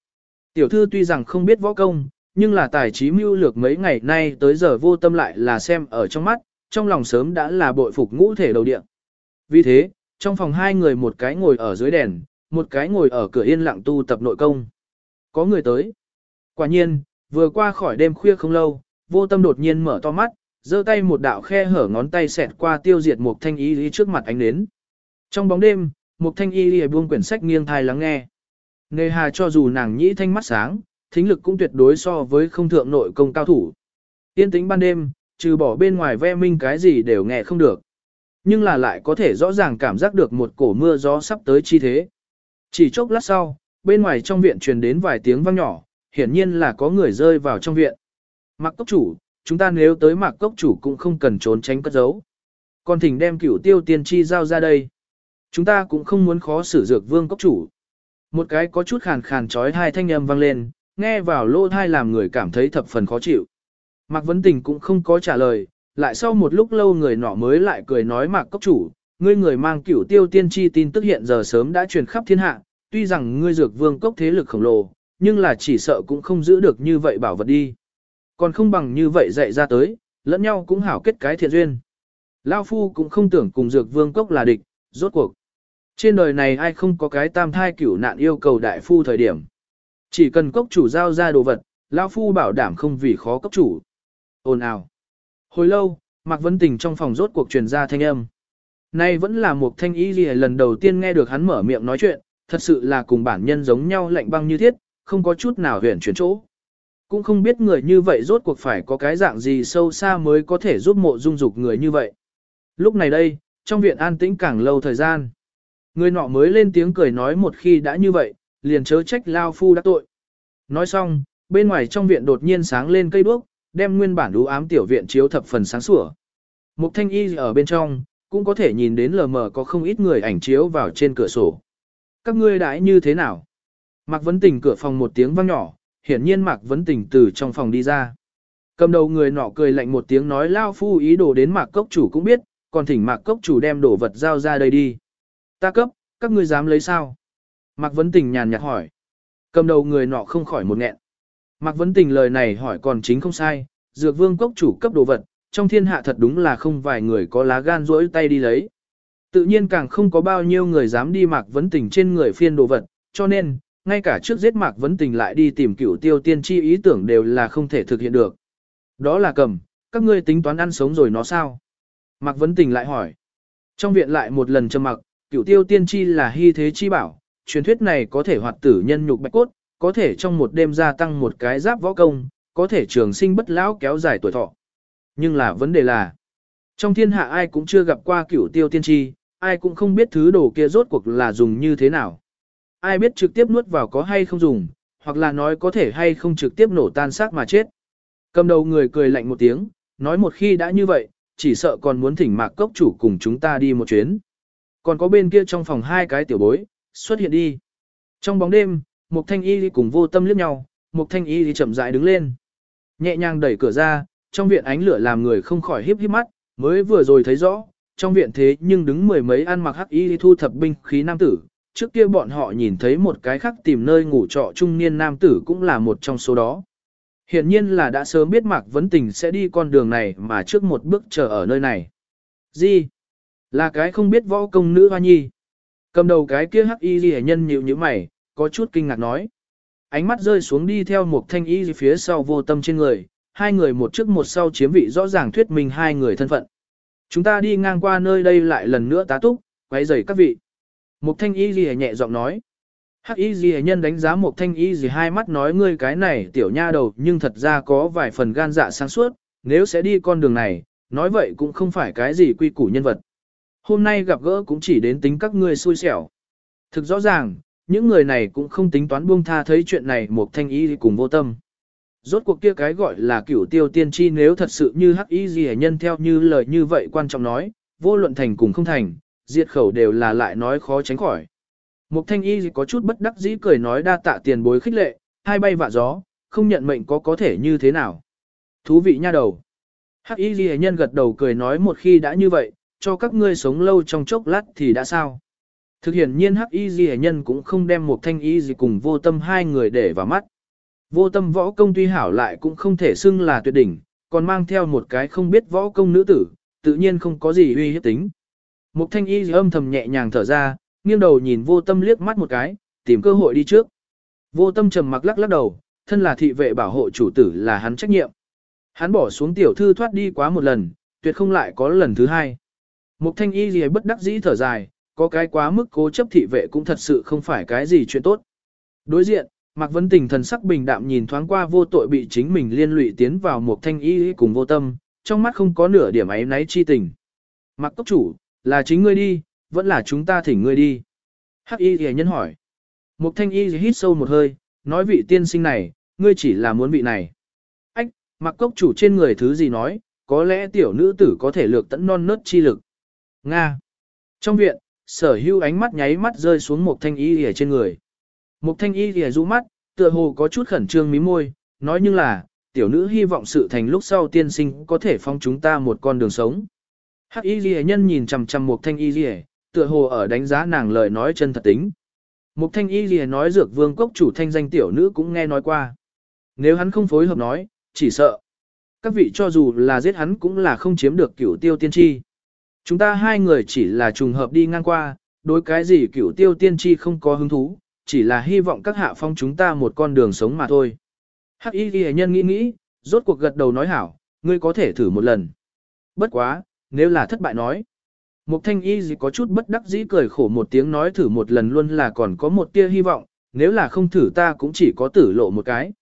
Tiểu thư tuy rằng không biết võ công, nhưng là tài trí mưu lược mấy ngày nay tới giờ vô tâm lại là xem ở trong mắt, trong lòng sớm đã là bội phục ngũ thể đầu điện. Vì thế, trong phòng hai người một cái ngồi ở dưới đèn, một cái ngồi ở cửa yên lặng tu tập nội công. Có người tới. Quả nhiên, vừa qua khỏi đêm khuya không lâu, vô tâm đột nhiên mở to mắt, giơ tay một đạo khe hở ngón tay xẹt qua tiêu diệt một thanh y lý trước mặt ánh đến. Trong bóng đêm, một thanh y lý buông quyển sách nghiêng thai lắng nghe. Nề hà cho dù nàng nhĩ thanh mắt sáng, thính lực cũng tuyệt đối so với không thượng nội công cao thủ. Yên tĩnh ban đêm, trừ bỏ bên ngoài ve minh cái gì đều nghe không được. Nhưng là lại có thể rõ ràng cảm giác được một cổ mưa gió sắp tới chi thế. Chỉ chốc lát sau, bên ngoài trong viện truyền đến vài tiếng vang nhỏ, hiển nhiên là có người rơi vào trong viện. mặc cốc chủ, chúng ta nếu tới mạc cốc chủ cũng không cần trốn tránh cất giấu. Còn thỉnh đem cửu tiêu tiên tri giao ra đây. Chúng ta cũng không muốn khó xử dược vương cốc chủ. Một cái có chút khàn khàn trói hai thanh âm vang lên, nghe vào lỗ thai làm người cảm thấy thập phần khó chịu. Mạc Vấn Tình cũng không có trả lời, lại sau một lúc lâu người nọ mới lại cười nói Mạc Cốc Chủ, ngươi người mang cửu tiêu tiên tri tin tức hiện giờ sớm đã truyền khắp thiên hạ, tuy rằng ngươi dược vương cốc thế lực khổng lồ, nhưng là chỉ sợ cũng không giữ được như vậy bảo vật đi. Còn không bằng như vậy dạy ra tới, lẫn nhau cũng hảo kết cái thiện duyên. Lao Phu cũng không tưởng cùng dược vương cốc là địch, rốt cuộc. Trên đời này ai không có cái tam thai cửu nạn yêu cầu đại phu thời điểm. Chỉ cần cốc chủ giao ra đồ vật, Lao Phu bảo đảm không vì khó cốc chủ. Ồn ào. Hồi lâu, Mạc Vân Tình trong phòng rốt cuộc truyền ra thanh âm. Nay vẫn là một thanh y gì lần đầu tiên nghe được hắn mở miệng nói chuyện, thật sự là cùng bản nhân giống nhau lạnh băng như thiết, không có chút nào huyền chuyển chỗ. Cũng không biết người như vậy rốt cuộc phải có cái dạng gì sâu xa mới có thể giúp mộ dung dục người như vậy. Lúc này đây, trong viện an tĩnh càng lâu thời gian. Người nọ mới lên tiếng cười nói một khi đã như vậy, liền chớ trách Lao Phu đã tội. Nói xong, bên ngoài trong viện đột nhiên sáng lên cây đuốc, đem nguyên bản đú ám tiểu viện chiếu thập phần sáng sủa. Mục thanh y ở bên trong, cũng có thể nhìn đến lờ mờ có không ít người ảnh chiếu vào trên cửa sổ. Các ngươi đãi như thế nào? Mạc Vấn Tình cửa phòng một tiếng vang nhỏ, hiển nhiên Mạc Vấn Tình từ trong phòng đi ra. Cầm đầu người nọ cười lạnh một tiếng nói lao phu ý đồ đến Mạc Cốc chủ cũng biết, còn thỉnh Mạc Cốc chủ đem đồ vật giao ra đây đi. Ta cấp, các ngươi dám lấy sao? Mạc Vấn Tình nhàn nhạt hỏi. Cầm đầu người nọ không khỏi một nghẹn. Mạc Vấn Tình lời này hỏi còn chính không sai, dược vương cốc chủ cấp đồ vật, trong thiên hạ thật đúng là không vài người có lá gan rỗi tay đi lấy. Tự nhiên càng không có bao nhiêu người dám đi Mạc Vấn Tình trên người phiên đồ vật, cho nên, ngay cả trước giết Mạc Vấn Tình lại đi tìm cửu tiêu tiên tri ý tưởng đều là không thể thực hiện được. Đó là cầm, các ngươi tính toán ăn sống rồi nó sao? Mạc Vấn Tình lại hỏi. Trong viện lại một lần trầm mặc, cửu tiêu tiên tri là hy thế chi bảo, truyền thuyết này có thể hoạt tử nhân nhục bạch cốt, có thể trong một đêm gia tăng một cái giáp võ công, có thể trường sinh bất lão kéo dài tuổi thọ. Nhưng là vấn đề là, trong thiên hạ ai cũng chưa gặp qua cửu tiêu tiên tri, ai cũng không biết thứ đồ kia rốt cuộc là dùng như thế nào. Ai biết trực tiếp nuốt vào có hay không dùng, hoặc là nói có thể hay không trực tiếp nổ tan xác mà chết. Cầm đầu người cười lạnh một tiếng, nói một khi đã như vậy, chỉ sợ còn muốn thỉnh mạc cốc chủ cùng chúng ta đi một chuyến. Còn có bên kia trong phòng hai cái tiểu bối, xuất hiện đi. Trong bóng đêm, một thanh y cùng vô tâm liếc nhau, một thanh y chậm rãi đứng lên. Nhẹ nhàng đẩy cửa ra, trong viện ánh lửa làm người không khỏi híp híp mắt, mới vừa rồi thấy rõ, trong viện thế nhưng đứng mười mấy ăn mặc hắc y thu thập binh khí nam tử, trước kia bọn họ nhìn thấy một cái khác tìm nơi ngủ trọ trung niên nam tử cũng là một trong số đó. Hiện nhiên là đã sớm biết Mạc Vấn Tình sẽ đi con đường này mà trước một bước chờ ở nơi này. Gì? Là cái không biết võ công nữ hoa nhi. Cầm đầu cái kia hắc y ghi nhân nhịu như mày, có chút kinh ngạc nói. Ánh mắt rơi xuống đi theo một thanh y phía sau vô tâm trên người, hai người một trước một sau chiếm vị rõ ràng thuyết minh hai người thân phận. Chúng ta đi ngang qua nơi đây lại lần nữa tá túc, quay rầy các vị. Một thanh y gì nhẹ giọng nói. Hắc y gì nhân đánh giá một thanh y gì hai mắt nói ngươi cái này tiểu nha đầu nhưng thật ra có vài phần gan dạ sáng suốt, nếu sẽ đi con đường này, nói vậy cũng không phải cái gì quy củ nhân vật. Hôm nay gặp gỡ cũng chỉ đến tính các ngươi xui xẻo. Thực rõ ràng, những người này cũng không tính toán buông tha thấy chuyện này một thanh y cùng vô tâm. Rốt cuộc kia cái gọi là cửu tiêu tiên tri nếu thật sự như hắc y gì nhân theo như lời như vậy quan trọng nói, vô luận thành cùng không thành, diệt khẩu đều là lại nói khó tránh khỏi. Mục thanh y có chút bất đắc dĩ cười nói đa tạ tiền bối khích lệ, hai bay vạ gió, không nhận mệnh có có thể như thế nào. Thú vị nha đầu. Hắc y ghi nhân gật đầu cười nói một khi đã như vậy, cho các ngươi sống lâu trong chốc lát thì đã sao. Thực hiện nhiên hắc y ghi nhân cũng không đem một thanh y gì cùng vô tâm hai người để vào mắt. Vô tâm võ công tuy hảo lại cũng không thể xưng là tuyệt đỉnh, còn mang theo một cái không biết võ công nữ tử, tự nhiên không có gì uy hiếp tính. Mục thanh y âm thầm nhẹ nhàng thở ra, nghiêng đầu nhìn vô tâm liếc mắt một cái, tìm cơ hội đi trước. Vô tâm trầm mặc lắc lắc đầu, thân là thị vệ bảo hộ chủ tử là hắn trách nhiệm. Hắn bỏ xuống tiểu thư thoát đi quá một lần, tuyệt không lại có lần thứ hai. Mục thanh y gì bất đắc dĩ thở dài, có cái quá mức cố chấp thị vệ cũng thật sự không phải cái gì chuyện tốt. Đối diện, Mạc Vấn Tình thần sắc bình đạm nhìn thoáng qua vô tội bị chính mình liên lụy tiến vào một thanh y cùng vô tâm, trong mắt không có nửa điểm ấy náy chi tình. Mạc Tốc Chủ, là chính ngươi đi, vẫn là chúng ta thỉnh ngươi đi. Hắc y hề nhân hỏi. Mục thanh y hít sâu một hơi, nói vị tiên sinh này, ngươi chỉ là muốn vị này. Ách, mặc Cốc Chủ trên người thứ gì nói, có lẽ tiểu nữ tử có thể lược tận non nớt chi lực. Nga. Trong viện, sở hưu ánh mắt nháy mắt rơi xuống một thanh y hề trên người. Một thanh y hề rũ mắt, tựa hồ có chút khẩn trương mí môi, nói nhưng là, tiểu nữ hy vọng sự thành lúc sau tiên sinh có thể phong chúng ta một con đường sống. Hắc y ghi nhân nhìn chằm chằm một thanh y ghi tựa hồ ở đánh giá nàng lời nói chân thật tính. Một thanh y ghi nói dược vương cốc chủ thanh danh tiểu nữ cũng nghe nói qua. Nếu hắn không phối hợp nói, chỉ sợ. Các vị cho dù là giết hắn cũng là không chiếm được cửu tiêu tiên tri. Chúng ta hai người chỉ là trùng hợp đi ngang qua, đối cái gì cửu tiêu tiên tri không có hứng thú, chỉ là hy vọng các hạ phong chúng ta một con đường sống mà thôi. Hắc y ghi nhân nghĩ nghĩ, rốt cuộc gật đầu nói hảo, ngươi có thể thử một lần. Bất quá, nếu là thất bại nói. Mục thanh y gì có chút bất đắc dĩ cười khổ một tiếng nói thử một lần luôn là còn có một tia hy vọng, nếu là không thử ta cũng chỉ có tử lộ một cái.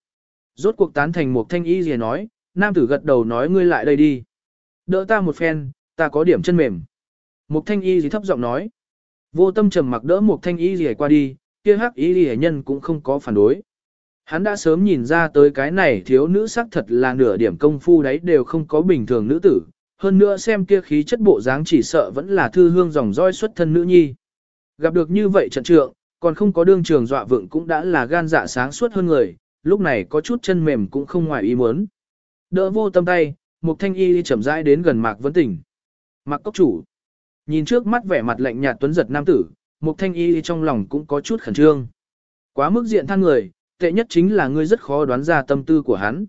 Rốt cuộc tán thành mục thanh y gì nói, nam tử gật đầu nói ngươi lại đây đi. Đỡ ta một phen, ta có điểm chân mềm. Mục thanh y gì thấp giọng nói. Vô tâm trầm mặc đỡ mục thanh y gì qua đi, kia hắc y gì nhân cũng không có phản đối. Hắn đã sớm nhìn ra tới cái này thiếu nữ sắc thật là nửa điểm công phu đấy đều không có bình thường nữ tử, hơn nữa xem kia khí chất bộ dáng chỉ sợ vẫn là thư hương dòng roi xuất thân nữ nhi. Gặp được như vậy trận trượng, còn không có đương trường dọa vượng cũng đã là gan dạ sáng suốt hơn người, lúc này có chút chân mềm cũng không ngoài ý muốn. Đỡ vô tâm tay, một thanh y đi chậm rãi đến gần Mạc Vấn Tỉnh. Mạc Cốc Chủ. Nhìn trước mắt vẻ mặt lạnh nhạt tuấn giật nam tử, một thanh y trong lòng cũng có chút khẩn trương. Quá mức diện than người, tệ nhất chính là ngươi rất khó đoán ra tâm tư của hắn.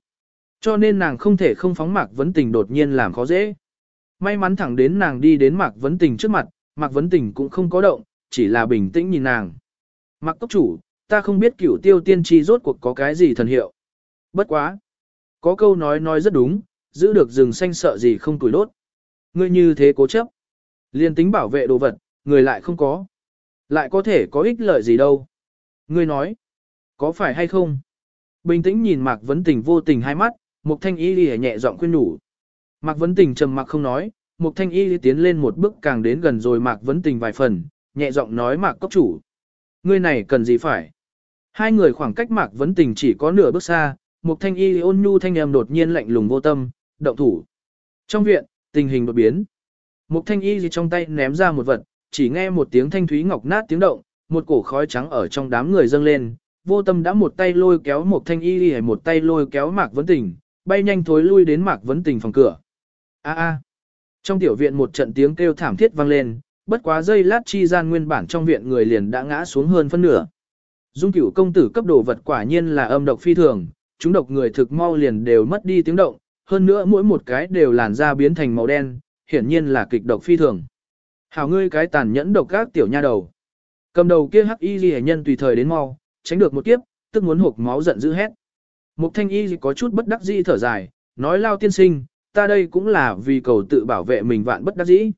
Cho nên nàng không thể không phóng Mạc Vấn Tình đột nhiên làm khó dễ. May mắn thẳng đến nàng đi đến Mạc Vấn Tình trước mặt, Mạc Vấn Tình cũng không có động, chỉ là bình tĩnh nhìn nàng. Mạc Cốc Chủ, ta không biết cửu tiêu tiên tri rốt cuộc có cái gì thần hiệu. Bất quá. Có câu nói nói rất đúng, giữ được rừng xanh sợ gì không tuổi đốt. Ngươi như thế cố chấp. Liên tính bảo vệ đồ vật, người lại không có. Lại có thể có ích lợi gì đâu. Ngươi nói. Có phải hay không? Bình tĩnh nhìn Mạc Vấn Tình vô tình hai mắt, Mục Thanh Y lìa nhẹ giọng khuyên nhủ. Mạc Vấn Tình trầm mặc không nói, Mục Thanh Y tiến lên một bước càng đến gần rồi Mạc Vấn Tình vài phần, nhẹ giọng nói Mạc Cốc Chủ. Ngươi này cần gì phải? Hai người khoảng cách Mạc Vấn Tình chỉ có nửa bước xa, Mục Thanh Y ôn nhu thanh em đột nhiên lạnh lùng vô tâm, động thủ. Trong viện, tình hình đột biến. Mục Thanh Y trong tay ném ra một vật, chỉ nghe một tiếng thanh thúy ngọc nát tiếng động, một cổ khói trắng ở trong đám người dâng lên, vô tâm đã một tay lôi kéo một thanh y hay một tay lôi kéo mạc vấn tình, bay nhanh thối lui đến mạc vấn tình phòng cửa. A a. Trong tiểu viện một trận tiếng kêu thảm thiết vang lên, bất quá giây lát chi gian nguyên bản trong viện người liền đã ngã xuống hơn phân nửa. Dung cửu công tử cấp đồ vật quả nhiên là âm độc phi thường, chúng độc người thực mau liền đều mất đi tiếng động, hơn nữa mỗi một cái đều làn da biến thành màu đen, hiển nhiên là kịch độc phi thường. Hảo ngươi cái tàn nhẫn độc các tiểu nha đầu. Cầm đầu kia hắc y ghi nhân tùy thời đến mau, tránh được một kiếp, tức muốn hộp máu giận dữ hét. Mục thanh y có chút bất đắc dĩ thở dài, nói lao tiên sinh, ta đây cũng là vì cầu tự bảo vệ mình vạn bất đắc dĩ.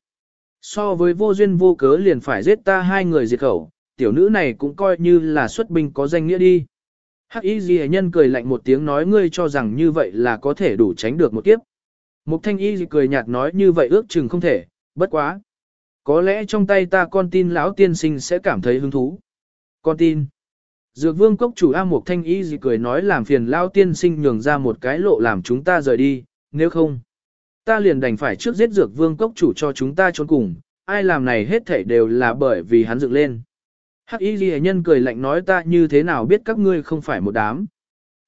So với vô duyên vô cớ liền phải giết ta hai người diệt khẩu, tiểu nữ này cũng coi như là xuất binh có danh nghĩa đi. Hắc y ghi nhân cười lạnh một tiếng nói ngươi cho rằng như vậy là có thể đủ tránh được một kiếp. Mục thanh y cười nhạt nói như vậy ước chừng không thể, bất quá. Có lẽ trong tay ta con tin lão tiên sinh sẽ cảm thấy hứng thú. Con tin. Dược vương cốc chủ A Mộc Thanh Y gì cười nói làm phiền lao tiên sinh nhường ra một cái lộ làm chúng ta rời đi, nếu không, ta liền đành phải trước giết dược vương cốc chủ cho chúng ta trốn cùng, ai làm này hết thảy đều là bởi vì hắn dựng lên. Hắc Y Ghi nhân cười lạnh nói ta như thế nào biết các ngươi không phải một đám.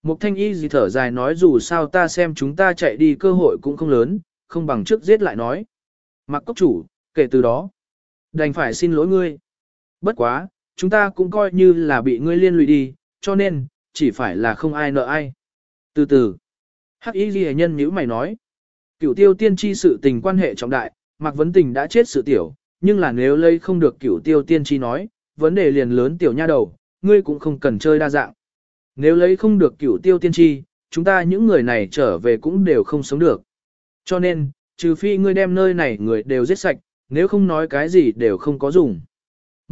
Mục Thanh Y gì thở dài nói dù sao ta xem chúng ta chạy đi cơ hội cũng không lớn, không bằng trước giết lại nói. Mặc cốc chủ, kể từ đó, đành phải xin lỗi ngươi. Bất quá, chúng ta cũng coi như là bị ngươi liên lụy đi, cho nên, chỉ phải là không ai nợ ai. Từ từ, hắc y ghi nhân nhữ mày nói, cửu tiêu tiên tri sự tình quan hệ trọng đại, Mạc Vấn Tình đã chết sự tiểu, nhưng là nếu lấy không được cửu tiêu tiên tri nói, vấn đề liền lớn tiểu nha đầu, ngươi cũng không cần chơi đa dạng. Nếu lấy không được cửu tiêu tiên tri, chúng ta những người này trở về cũng đều không sống được. Cho nên, trừ phi ngươi đem nơi này người đều giết sạch, nếu không nói cái gì đều không có dùng.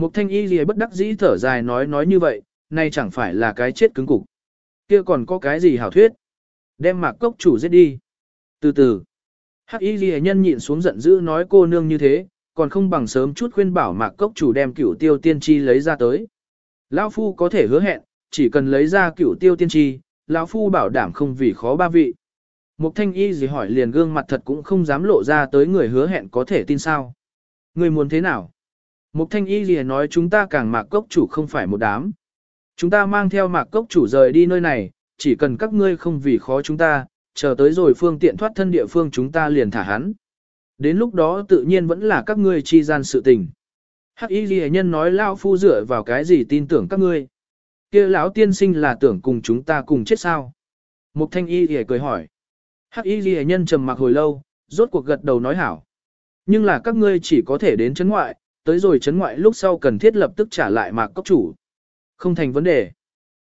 Mục thanh y gì bất đắc dĩ thở dài nói nói như vậy, nay chẳng phải là cái chết cứng cục. Kia còn có cái gì hảo thuyết? Đem mạc cốc chủ giết đi. Từ từ, hắc y gì nhân nhịn xuống giận dữ nói cô nương như thế, còn không bằng sớm chút khuyên bảo mạc cốc chủ đem cửu tiêu tiên tri lấy ra tới. Lão Phu có thể hứa hẹn, chỉ cần lấy ra cửu tiêu tiên tri, lão Phu bảo đảm không vì khó ba vị. Mục thanh y gì hỏi liền gương mặt thật cũng không dám lộ ra tới người hứa hẹn có thể tin sao. Người muốn thế nào? Mục thanh y gì nói chúng ta càng mạc cốc chủ không phải một đám. Chúng ta mang theo mạc cốc chủ rời đi nơi này, chỉ cần các ngươi không vì khó chúng ta, chờ tới rồi phương tiện thoát thân địa phương chúng ta liền thả hắn. Đến lúc đó tự nhiên vẫn là các ngươi chi gian sự tình. Hắc y ghi nhân nói lao phu dựa vào cái gì tin tưởng các ngươi. kia lão tiên sinh là tưởng cùng chúng ta cùng chết sao. Mục thanh y ghi cười hỏi. Hắc y ghi nhân trầm mặc hồi lâu, rốt cuộc gật đầu nói hảo. Nhưng là các ngươi chỉ có thể đến chấn ngoại, tới rồi chấn ngoại lúc sau cần thiết lập tức trả lại mạc cốc chủ. Không thành vấn đề.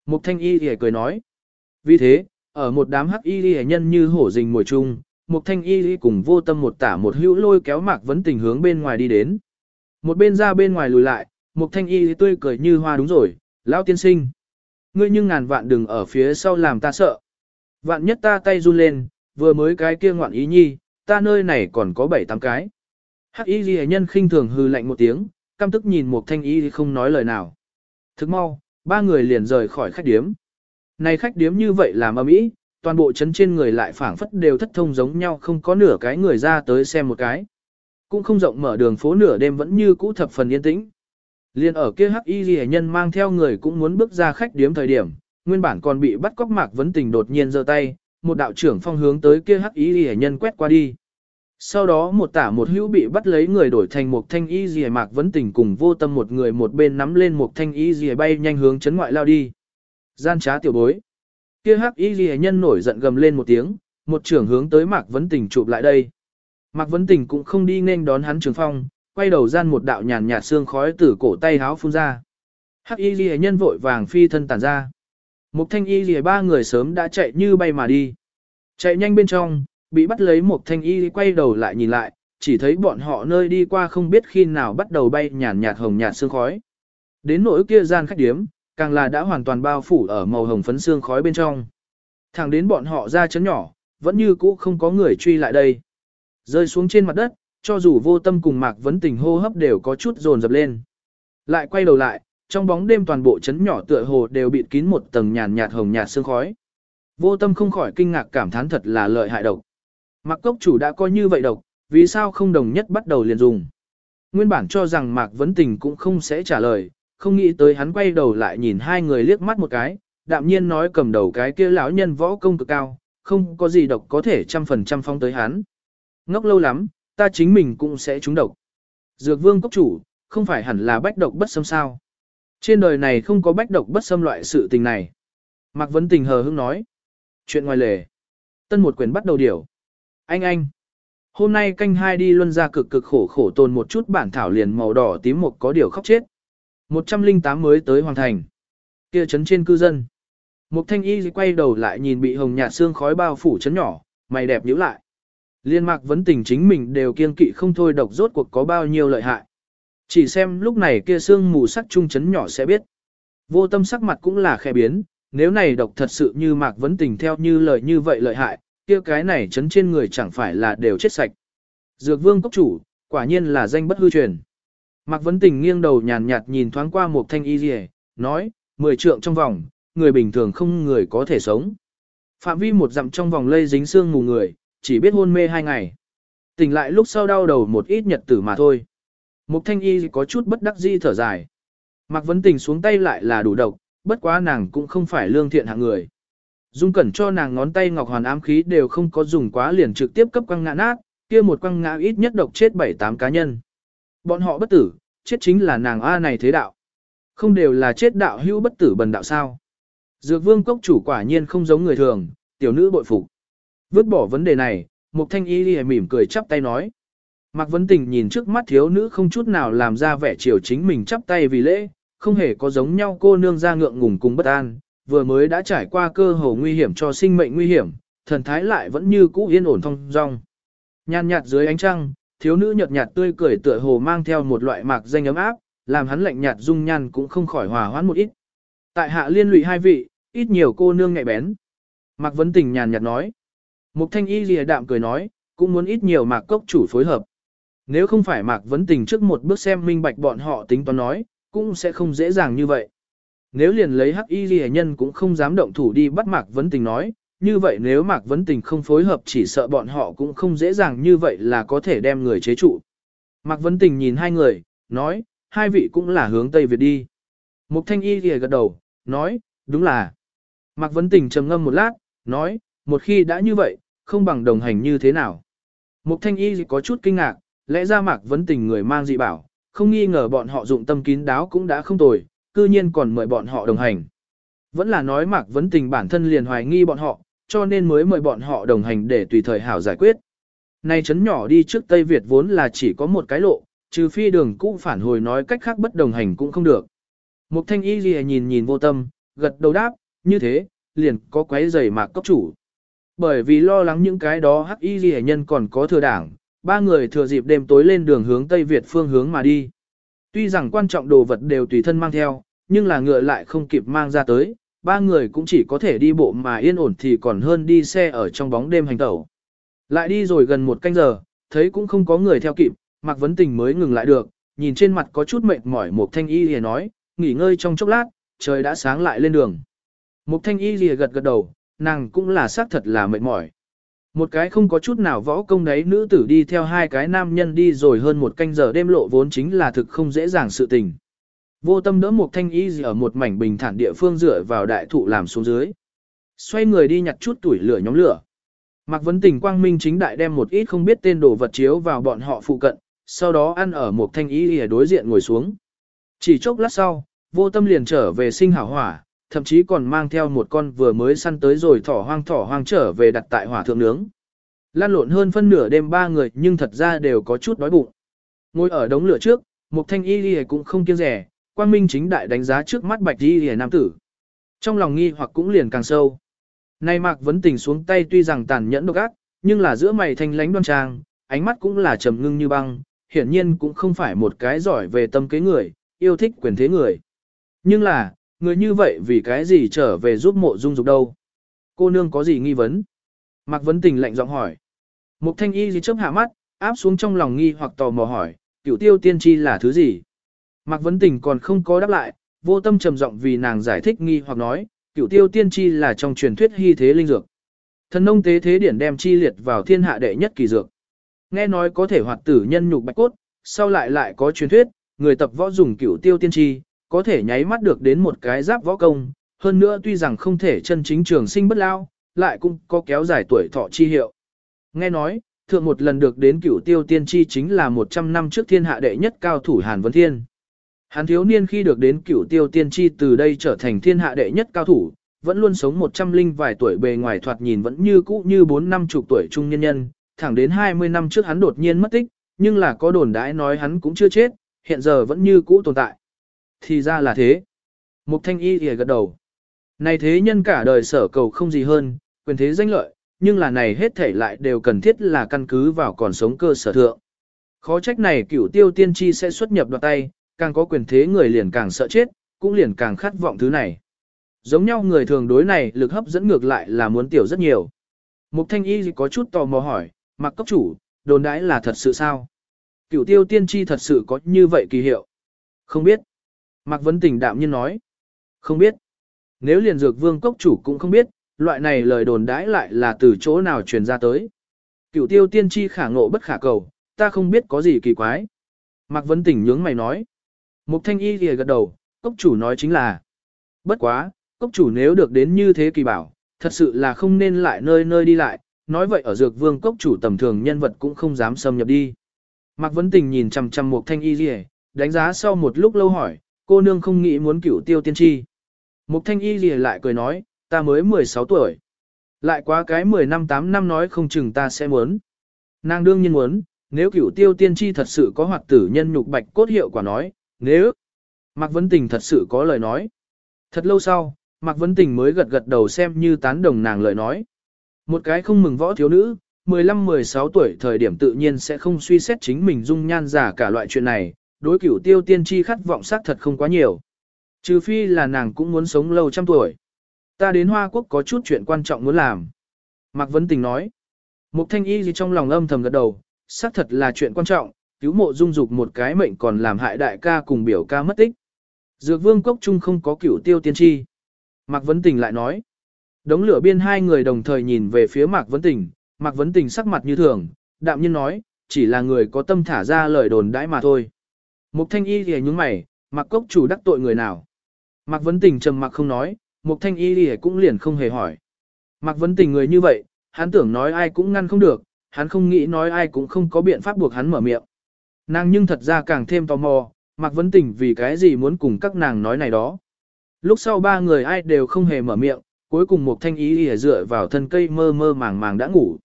Mục thanh y thì cười nói. Vì thế, ở một đám hắc y ghi nhân như hổ rình mùi chung, mục thanh y cùng vô tâm một tả một hữu lôi kéo mạc vấn tình hướng bên ngoài đi đến. Một bên ra bên ngoài lùi lại, Mục Thanh Y tươi cười như hoa đúng rồi, lão tiên sinh. Ngươi nhưng ngàn vạn đừng ở phía sau làm ta sợ. Vạn nhất ta tay run lên, vừa mới cái kia ngoạn ý nhi, ta nơi này còn có bảy tám cái. Hắc Y Ghi nhân khinh thường hư lạnh một tiếng, căm tức nhìn Mục Thanh Y không nói lời nào. Thức mau, ba người liền rời khỏi khách điếm. Này khách điếm như vậy làm ầm mỹ, toàn bộ chấn trên người lại phảng phất đều thất thông giống nhau không có nửa cái người ra tới xem một cái cũng không rộng mở đường phố nửa đêm vẫn như cũ thập phần yên tĩnh. Liên ở kia hắc y ghi nhân mang theo người cũng muốn bước ra khách điếm thời điểm, nguyên bản còn bị bắt cóc mạc vấn tình đột nhiên giơ tay, một đạo trưởng phong hướng tới kia hắc y ghi nhân quét qua đi. Sau đó một tả một hữu bị bắt lấy người đổi thành một thanh y rìa mạc vấn tình cùng vô tâm một người một bên nắm lên một thanh y rìa bay nhanh hướng chấn ngoại lao đi. Gian trá tiểu bối. Kia hắc y rìa nhân nổi giận gầm lên một tiếng, một trưởng hướng tới mạc vấn tình chụp lại đây. Mạc Vấn Tình cũng không đi nên đón hắn trường phong, quay đầu gian một đạo nhàn nhạt xương khói từ cổ tay háo phun ra. Hắc y rìa nhân vội vàng phi thân tản ra. Mục thanh y rìa ba người sớm đã chạy như bay mà đi. Chạy nhanh bên trong, bị bắt lấy một thanh y quay đầu lại nhìn lại, chỉ thấy bọn họ nơi đi qua không biết khi nào bắt đầu bay nhàn nhạt hồng nhạt sương khói. Đến nỗi kia gian khách điếm, càng là đã hoàn toàn bao phủ ở màu hồng phấn sương khói bên trong. Thẳng đến bọn họ ra chấn nhỏ, vẫn như cũ không có người truy lại đây. Rơi xuống trên mặt đất, cho dù vô tâm cùng Mạc Vấn Tình hô hấp đều có chút dồn dập lên. Lại quay đầu lại, trong bóng đêm toàn bộ chấn nhỏ tựa hồ đều bị kín một tầng nhàn nhạt hồng nhạt sương khói. Vô tâm không khỏi kinh ngạc cảm thán thật là lợi hại độc. Mạc Cốc chủ đã coi như vậy độc, vì sao không đồng nhất bắt đầu liền dùng. Nguyên bản cho rằng Mạc Vấn Tình cũng không sẽ trả lời, không nghĩ tới hắn quay đầu lại nhìn hai người liếc mắt một cái, đạm nhiên nói cầm đầu cái kia lão nhân võ công cực cao, không có gì độc có thể trăm phần trăm phong tới hắn. Ngốc lâu lắm, ta chính mình cũng sẽ trúng độc. Dược vương cốc chủ, không phải hẳn là bách độc bất xâm sao. Trên đời này không có bách độc bất xâm loại sự tình này. Mạc Vấn Tình hờ hững nói. Chuyện ngoài lề. Tân một quyển bắt đầu điểu. Anh anh. Hôm nay canh hai đi luân ra cực cực khổ khổ tồn một chút bản thảo liền màu đỏ tím một có điều khóc chết. 108 mới tới hoàn thành. Kia chấn trên cư dân. Mục thanh y quay đầu lại nhìn bị hồng nhạt xương khói bao phủ chấn nhỏ, mày đẹp nhíu lại. Liên mạc vấn tình chính mình đều kiên kỵ không thôi độc rốt cuộc có bao nhiêu lợi hại. Chỉ xem lúc này kia xương mù sắc trung chấn nhỏ sẽ biết. Vô tâm sắc mặt cũng là khe biến, nếu này độc thật sự như mạc vấn tình theo như lời như vậy lợi hại, kia cái này chấn trên người chẳng phải là đều chết sạch. Dược vương cốc chủ, quả nhiên là danh bất hư truyền. Mạc vấn tình nghiêng đầu nhàn nhạt nhìn thoáng qua một thanh y rìa, nói, mười trượng trong vòng, người bình thường không người có thể sống. Phạm vi một dặm trong vòng lây dính xương mù người, chỉ biết hôn mê hai ngày. Tỉnh lại lúc sau đau đầu một ít nhật tử mà thôi. Mục thanh y có chút bất đắc di thở dài. Mạc Vấn Tình xuống tay lại là đủ độc, bất quá nàng cũng không phải lương thiện hạng người. Dung cẩn cho nàng ngón tay ngọc hoàn ám khí đều không có dùng quá liền trực tiếp cấp quăng ngã nát, kia một quăng ngã ít nhất độc chết 7-8 cá nhân. Bọn họ bất tử, chết chính là nàng A này thế đạo. Không đều là chết đạo hữu bất tử bần đạo sao. Dược vương cốc chủ quả nhiên không giống người thường, tiểu nữ bội phục. Vứt bỏ vấn đề này, Mục Thanh Y lìa mỉm cười chắp tay nói. Mạc Vấn Tình nhìn trước mắt thiếu nữ không chút nào làm ra vẻ chiều chính mình chắp tay vì lễ, không hề có giống nhau cô nương ra ngượng ngùng cùng bất an, vừa mới đã trải qua cơ hồ nguy hiểm cho sinh mệnh nguy hiểm, thần thái lại vẫn như cũ yên ổn thông dong. Nhàn nhạt dưới ánh trăng, thiếu nữ nhợt nhạt tươi cười tựa hồ mang theo một loại mạc danh ấm áp, làm hắn lạnh nhạt dung nhan cũng không khỏi hòa hoãn một ít. Tại hạ liên lụy hai vị, ít nhiều cô nương nhạy bén. Mạc Vấn Tình nhàn nhạt nói. Mục Thanh Y lìa đạm cười nói, cũng muốn ít nhiều Mạc Cốc chủ phối hợp. Nếu không phải Mạc Vấn Tình trước một bước xem minh bạch bọn họ tính toán nói, cũng sẽ không dễ dàng như vậy. Nếu liền lấy hắc y ghi nhân cũng không dám động thủ đi bắt Mạc Vấn Tình nói, như vậy nếu Mạc Vấn Tình không phối hợp chỉ sợ bọn họ cũng không dễ dàng như vậy là có thể đem người chế trụ. Mạc Vấn Tình nhìn hai người, nói, hai vị cũng là hướng Tây Việt đi. Mục Thanh Y ghi gật đầu, nói, đúng là. Mạc Vấn Tình trầm ngâm một lát, nói, một khi đã như vậy, không bằng đồng hành như thế nào. Mục Thanh Y có chút kinh ngạc, lẽ ra Mạc Vấn Tình người mang dị bảo, không nghi ngờ bọn họ dụng tâm kín đáo cũng đã không tồi, cư nhiên còn mời bọn họ đồng hành. Vẫn là nói Mạc Vấn Tình bản thân liền hoài nghi bọn họ, cho nên mới mời bọn họ đồng hành để tùy thời hảo giải quyết. nay chấn nhỏ đi trước Tây Việt vốn là chỉ có một cái lộ, trừ phi đường cũ phản hồi nói cách khác bất đồng hành cũng không được. Mục thanh y gì nhìn nhìn vô tâm, gật đầu đáp, như thế, liền có quấy giày mạc cấp chủ. Bởi vì lo lắng những cái đó hắc y gì nhân còn có thừa đảng, ba người thừa dịp đêm tối lên đường hướng Tây Việt phương hướng mà đi. Tuy rằng quan trọng đồ vật đều tùy thân mang theo, nhưng là ngựa lại không kịp mang ra tới, ba người cũng chỉ có thể đi bộ mà yên ổn thì còn hơn đi xe ở trong bóng đêm hành tẩu. Lại đi rồi gần một canh giờ, thấy cũng không có người theo kịp, Mạc Vấn Tình mới ngừng lại được, nhìn trên mặt có chút mệt mỏi một thanh y lìa nói, nghỉ ngơi trong chốc lát, trời đã sáng lại lên đường. Một thanh y lìa gật gật đầu, nàng cũng là xác thật là mệt mỏi. Một cái không có chút nào võ công đấy nữ tử đi theo hai cái nam nhân đi rồi hơn một canh giờ đêm lộ vốn chính là thực không dễ dàng sự tình. Vô tâm đỡ một thanh y ở một mảnh bình thản địa phương dựa vào đại thụ làm xuống dưới. Xoay người đi nhặt chút tuổi lửa nhóm lửa. Mạc Vấn Tình quang minh chính đại đem một ít không biết tên đồ vật chiếu vào bọn họ phụ cận, sau đó ăn ở một thanh y ở đối diện ngồi xuống. Chỉ chốc lát sau, vô tâm liền trở về sinh hảo hỏa, thậm chí còn mang theo một con vừa mới săn tới rồi thỏ hoang thỏ hoang trở về đặt tại hỏa thượng nướng. Lan lộn hơn phân nửa đêm ba người nhưng thật ra đều có chút đói bụng. Ngồi ở đống lửa trước, một thanh y lìa cũng không kiêng rẻ, quang minh chính đại đánh giá trước mắt bạch y lìa nam tử. Trong lòng nghi hoặc cũng liền càng sâu. Nay mạc vấn tình xuống tay tuy rằng tàn nhẫn độc ác, nhưng là giữa mày thanh lánh đoan trang, ánh mắt cũng là trầm ngưng như băng, hiển nhiên cũng không phải một cái giỏi về tâm kế người, yêu thích quyền thế người. Nhưng là, người như vậy vì cái gì trở về giúp mộ dung dục đâu? Cô nương có gì nghi vấn? Mạc Vấn Tình lạnh giọng hỏi. Mục thanh y gì chớp hạ mắt, áp xuống trong lòng nghi hoặc tò mò hỏi, cửu tiêu tiên tri là thứ gì? Mạc Vấn Tình còn không có đáp lại, vô tâm trầm giọng vì nàng giải thích nghi hoặc nói, cửu tiêu tiên tri là trong truyền thuyết hy thế linh dược. Thần nông tế thế điển đem chi liệt vào thiên hạ đệ nhất kỳ dược. Nghe nói có thể hoạt tử nhân nhục bạch cốt, sau lại lại có truyền thuyết, người tập võ dùng cửu tiêu tiên tri, có thể nháy mắt được đến một cái giáp võ công, hơn nữa tuy rằng không thể chân chính trường sinh bất lao, lại cũng có kéo dài tuổi thọ chi hiệu. Nghe nói, thượng một lần được đến cửu tiêu tiên tri chính là 100 năm trước thiên hạ đệ nhất cao thủ Hàn Vân Thiên. Hàn thiếu niên khi được đến cửu tiêu tiên tri từ đây trở thành thiên hạ đệ nhất cao thủ, vẫn luôn sống 100 linh vài tuổi bề ngoài thoạt nhìn vẫn như cũ như 4 năm chục tuổi trung nhân nhân, thẳng đến 20 năm trước hắn đột nhiên mất tích, nhưng là có đồn đãi nói hắn cũng chưa chết, hiện giờ vẫn như cũ tồn tại. Thì ra là thế. Mục thanh y thì gật đầu. Này thế nhân cả đời sở cầu không gì hơn, quyền thế danh lợi, nhưng là này hết thể lại đều cần thiết là căn cứ vào còn sống cơ sở thượng. Khó trách này cửu tiêu tiên tri sẽ xuất nhập đoạt tay, càng có quyền thế người liền càng sợ chết, cũng liền càng khát vọng thứ này. Giống nhau người thường đối này lực hấp dẫn ngược lại là muốn tiểu rất nhiều. Mục thanh y có chút tò mò hỏi, mặc cấp chủ, đồn đãi là thật sự sao? Cửu tiêu tiên tri thật sự có như vậy kỳ hiệu? Không biết. Mạc Vấn Tình đạm nhiên nói. Không biết. Nếu liền dược vương cốc chủ cũng không biết, loại này lời đồn đãi lại là từ chỗ nào truyền ra tới. Cựu tiêu tiên tri khả ngộ bất khả cầu, ta không biết có gì kỳ quái. Mạc Vấn Tình nhướng mày nói. Mục thanh y thì gật đầu, cốc chủ nói chính là. Bất quá, cốc chủ nếu được đến như thế kỳ bảo, thật sự là không nên lại nơi nơi đi lại, nói vậy ở dược vương cốc chủ tầm thường nhân vật cũng không dám xâm nhập đi. Mạc Vấn Tình nhìn chằm chằm Mục thanh y rìa, đánh giá sau một lúc lâu hỏi, cô nương không nghĩ muốn cửu tiêu tiên tri. Mục thanh y gì lại cười nói, ta mới 16 tuổi. Lại quá cái 10 năm 8 năm nói không chừng ta sẽ muốn. Nàng đương nhiên muốn, nếu cửu tiêu tiên tri thật sự có hoạt tử nhân nhục bạch cốt hiệu quả nói, nếu Mạc Vấn Tình thật sự có lời nói. Thật lâu sau, Mạc Vấn Tình mới gật gật đầu xem như tán đồng nàng lời nói. Một cái không mừng võ thiếu nữ, 15-16 tuổi thời điểm tự nhiên sẽ không suy xét chính mình dung nhan giả cả loại chuyện này, đối cửu tiêu tiên tri khát vọng xác thật không quá nhiều. Trừ phi là nàng cũng muốn sống lâu trăm tuổi. Ta đến Hoa Quốc có chút chuyện quan trọng muốn làm. Mạc Vấn Tình nói. Mục thanh y gì trong lòng âm thầm gật đầu, xác thật là chuyện quan trọng, cứu mộ dung dục một cái mệnh còn làm hại đại ca cùng biểu ca mất tích. Dược vương cốc trung không có cửu tiêu tiên tri. Mạc Vấn Tình lại nói. Đống lửa biên hai người đồng thời nhìn về phía Mạc Vấn Tình, Mạc Vấn Tình sắc mặt như thường, đạm nhiên nói, chỉ là người có tâm thả ra lời đồn đãi mà thôi. Mục thanh y thì nhúng mày, mặc Cốc chủ đắc tội người nào. Mạc Vấn Tình trầm mặc không nói, Mục thanh y thì cũng liền không hề hỏi. Mạc Vấn Tình người như vậy, hắn tưởng nói ai cũng ngăn không được, hắn không nghĩ nói ai cũng không có biện pháp buộc hắn mở miệng. Nàng nhưng thật ra càng thêm tò mò, Mạc Vấn Tình vì cái gì muốn cùng các nàng nói này đó. Lúc sau ba người ai đều không hề mở miệng, cuối cùng một thanh Y thì dựa vào thân cây mơ mơ màng màng đã ngủ.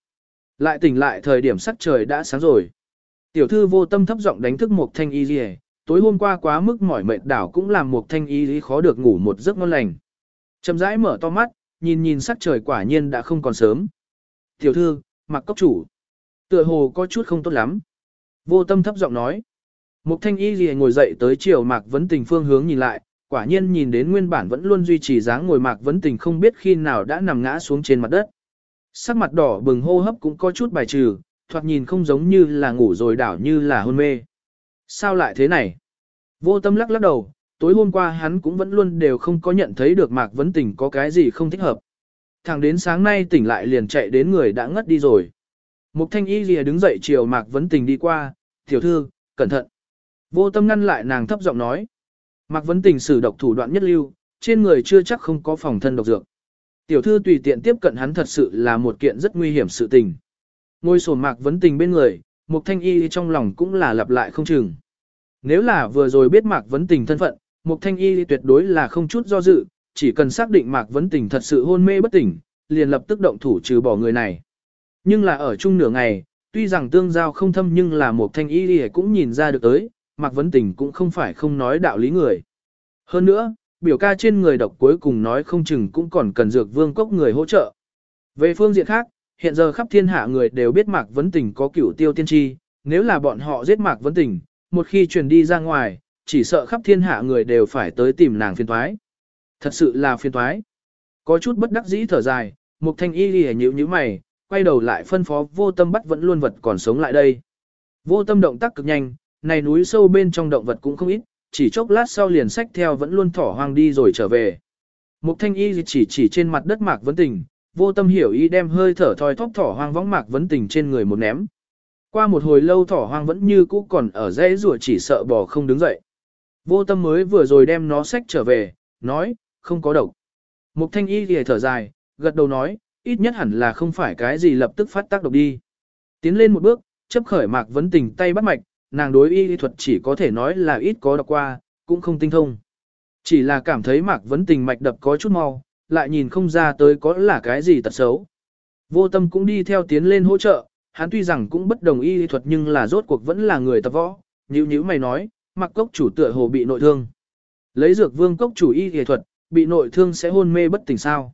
Lại tỉnh lại thời điểm sắc trời đã sáng rồi. Tiểu thư vô tâm thấp giọng đánh thức một thanh y ỉa, tối hôm qua quá mức mỏi mệt đảo cũng làm một thanh y lý khó được ngủ một giấc ngon lành. Chậm rãi mở to mắt, nhìn nhìn sắc trời quả nhiên đã không còn sớm. Tiểu thư, mặc cốc chủ. Tựa hồ có chút không tốt lắm. Vô tâm thấp giọng nói. Mục thanh y gì ngồi dậy tới chiều mạc vấn tình phương hướng nhìn lại, quả nhiên nhìn đến nguyên bản vẫn luôn duy trì dáng ngồi mạc vấn tình không biết khi nào đã nằm ngã xuống trên mặt đất. Sắc mặt đỏ bừng hô hấp cũng có chút bài trừ, thoạt nhìn không giống như là ngủ rồi đảo như là hôn mê. Sao lại thế này? Vô tâm lắc lắc đầu, tối hôm qua hắn cũng vẫn luôn đều không có nhận thấy được mạc vấn tình có cái gì không thích hợp. Thẳng đến sáng nay tỉnh lại liền chạy đến người đã ngất đi rồi. Mục thanh y lìa đứng dậy chiều mạc vấn tình đi qua, tiểu thư, cẩn thận. Vô tâm ngăn lại nàng thấp giọng nói. Mạc vấn tình sử độc thủ đoạn nhất lưu, trên người chưa chắc không có phòng thân độc dược. Tiểu thư tùy tiện tiếp cận hắn thật sự là một kiện rất nguy hiểm sự tình. Ngôi sồn mạc vấn tình bên người, mục thanh y trong lòng cũng là lặp lại không chừng. Nếu là vừa rồi biết mạc vấn tình thân phận, mục thanh y tuyệt đối là không chút do dự, chỉ cần xác định mạc vấn tình thật sự hôn mê bất tỉnh, liền lập tức động thủ trừ bỏ người này. Nhưng là ở chung nửa ngày, tuy rằng tương giao không thâm nhưng là Mục thanh y cũng nhìn ra được tới, Mạc Vấn Tình cũng không phải không nói đạo lý người. Hơn nữa, biểu ca trên người độc cuối cùng nói không chừng cũng còn cần dược vương cốc người hỗ trợ. Về phương diện khác, hiện giờ khắp thiên hạ người đều biết Mạc Vấn Tình có cửu tiêu tiên tri, nếu là bọn họ giết Mạc Vấn Tình, một khi truyền đi ra ngoài, chỉ sợ khắp thiên hạ người đều phải tới tìm nàng phiên thoái. Thật sự là phiên thoái. Có chút bất đắc dĩ thở dài, Mục Thanh Y lìa nhíu nhíu mày, quay đầu lại phân phó vô tâm bắt vẫn luôn vật còn sống lại đây. Vô tâm động tác cực nhanh, này núi sâu bên trong động vật cũng không ít, chỉ chốc lát sau liền sách theo vẫn luôn thỏ hoang đi rồi trở về. Mục thanh y chỉ chỉ trên mặt đất mạc vấn tình, vô tâm hiểu ý đem hơi thở thoi thóp thỏ hoang võng mạc vấn tình trên người một ném. Qua một hồi lâu thỏ hoang vẫn như cũ còn ở dãy rùa chỉ sợ bò không đứng dậy. Vô tâm mới vừa rồi đem nó xách trở về, nói, không có độc. Mục thanh y thì thở dài, gật đầu nói, ít nhất hẳn là không phải cái gì lập tức phát tác độc đi. Tiến lên một bước, chấp khởi mạc vấn tình tay bắt mạch, nàng đối y thuật chỉ có thể nói là ít có đọc qua, cũng không tinh thông. Chỉ là cảm thấy mạc vấn tình mạch đập có chút mau, lại nhìn không ra tới có là cái gì tật xấu. Vô tâm cũng đi theo tiến lên hỗ trợ, hắn tuy rằng cũng bất đồng y thuật nhưng là rốt cuộc vẫn là người tập võ, nhữ nhữ mày nói, mặc cốc chủ tựa hồ bị nội thương. Lấy dược vương cốc chủ y y thuật, bị nội thương sẽ hôn mê bất tỉnh sao.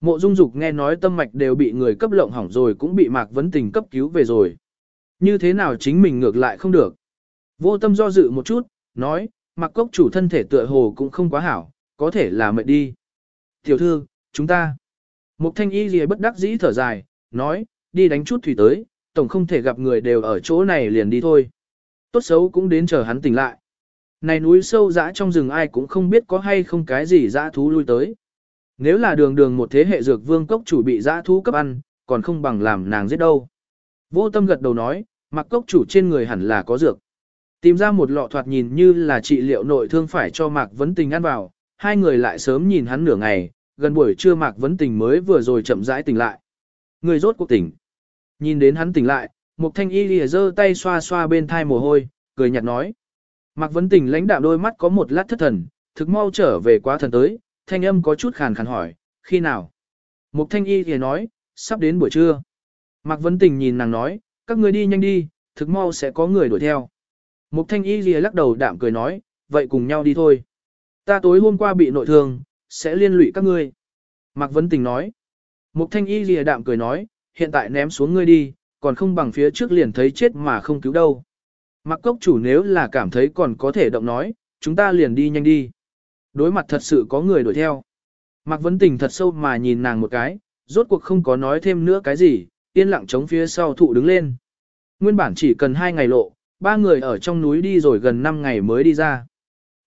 Mộ Dung Dục nghe nói tâm mạch đều bị người cấp lộng hỏng rồi cũng bị Mạc Vấn Tình cấp cứu về rồi. Như thế nào chính mình ngược lại không được. Vô tâm do dự một chút, nói, mặc Cốc chủ thân thể tựa hồ cũng không quá hảo, có thể là mệt đi. Tiểu thư, chúng ta. Mục thanh y gì bất đắc dĩ thở dài, nói, đi đánh chút thủy tới, tổng không thể gặp người đều ở chỗ này liền đi thôi. Tốt xấu cũng đến chờ hắn tỉnh lại. Này núi sâu dã trong rừng ai cũng không biết có hay không cái gì dã thú lui tới. Nếu là đường đường một thế hệ dược vương cốc chủ bị dã thú cấp ăn, còn không bằng làm nàng giết đâu. Vô tâm gật đầu nói, mặc cốc chủ trên người hẳn là có dược. Tìm ra một lọ thoạt nhìn như là trị liệu nội thương phải cho Mạc Vấn Tình ăn vào, hai người lại sớm nhìn hắn nửa ngày, gần buổi trưa Mạc Vấn Tình mới vừa rồi chậm rãi tỉnh lại. người rốt cuộc tỉnh. Nhìn đến hắn tỉnh lại, Mục Thanh Y lìa giơ tay xoa xoa bên thai mồ hôi, cười nhạt nói. Mạc Vấn Tình lãnh đạm đôi mắt có một lát thất thần, thực mau trở về quá thần tới, thanh âm có chút khàn khàn hỏi, khi nào? Mục Thanh Y lìa nói, sắp đến buổi trưa. Mạc Vấn Tình nhìn nàng nói, các người đi nhanh đi, thực mau sẽ có người đuổi theo. Mục Thanh Y lìa lắc đầu đạm cười nói, vậy cùng nhau đi thôi. Ta tối hôm qua bị nội thương, sẽ liên lụy các ngươi. Mạc Vấn Tình nói. Mục Thanh Y lìa đạm cười nói, hiện tại ném xuống ngươi đi, còn không bằng phía trước liền thấy chết mà không cứu đâu. Mạc Cốc chủ nếu là cảm thấy còn có thể động nói, chúng ta liền đi nhanh đi. Đối mặt thật sự có người đuổi theo. Mạc Vấn Tình thật sâu mà nhìn nàng một cái, rốt cuộc không có nói thêm nữa cái gì, yên lặng chống phía sau thụ đứng lên. Nguyên bản chỉ cần hai ngày lộ, ba người ở trong núi đi rồi gần 5 ngày mới đi ra.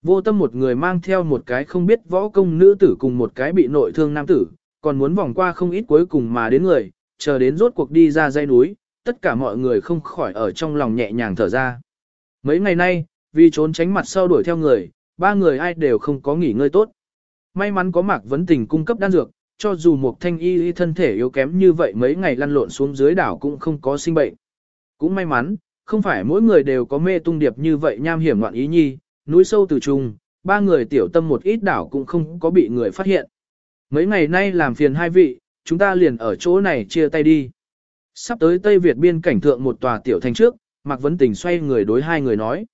Vô tâm một người mang theo một cái không biết võ công nữ tử cùng một cái bị nội thương nam tử, còn muốn vòng qua không ít cuối cùng mà đến người, chờ đến rốt cuộc đi ra dãy núi, tất cả mọi người không khỏi ở trong lòng nhẹ nhàng thở ra. Mấy ngày nay, vì trốn tránh mặt sau đuổi theo người, ba người ai đều không có nghỉ ngơi tốt. May mắn có Mạc Vấn Tình cung cấp đan dược, cho dù một thanh y thân thể yếu kém như vậy mấy ngày lăn lộn xuống dưới đảo cũng không có sinh bệnh. Cũng may mắn, không phải mỗi người đều có mê tung điệp như vậy nham hiểm loạn ý nhi, núi sâu từ trùng, ba người tiểu tâm một ít đảo cũng không có bị người phát hiện. Mấy ngày nay làm phiền hai vị, chúng ta liền ở chỗ này chia tay đi. Sắp tới Tây Việt biên cảnh thượng một tòa tiểu thành trước, Mạc Vấn Tình xoay người đối hai người nói.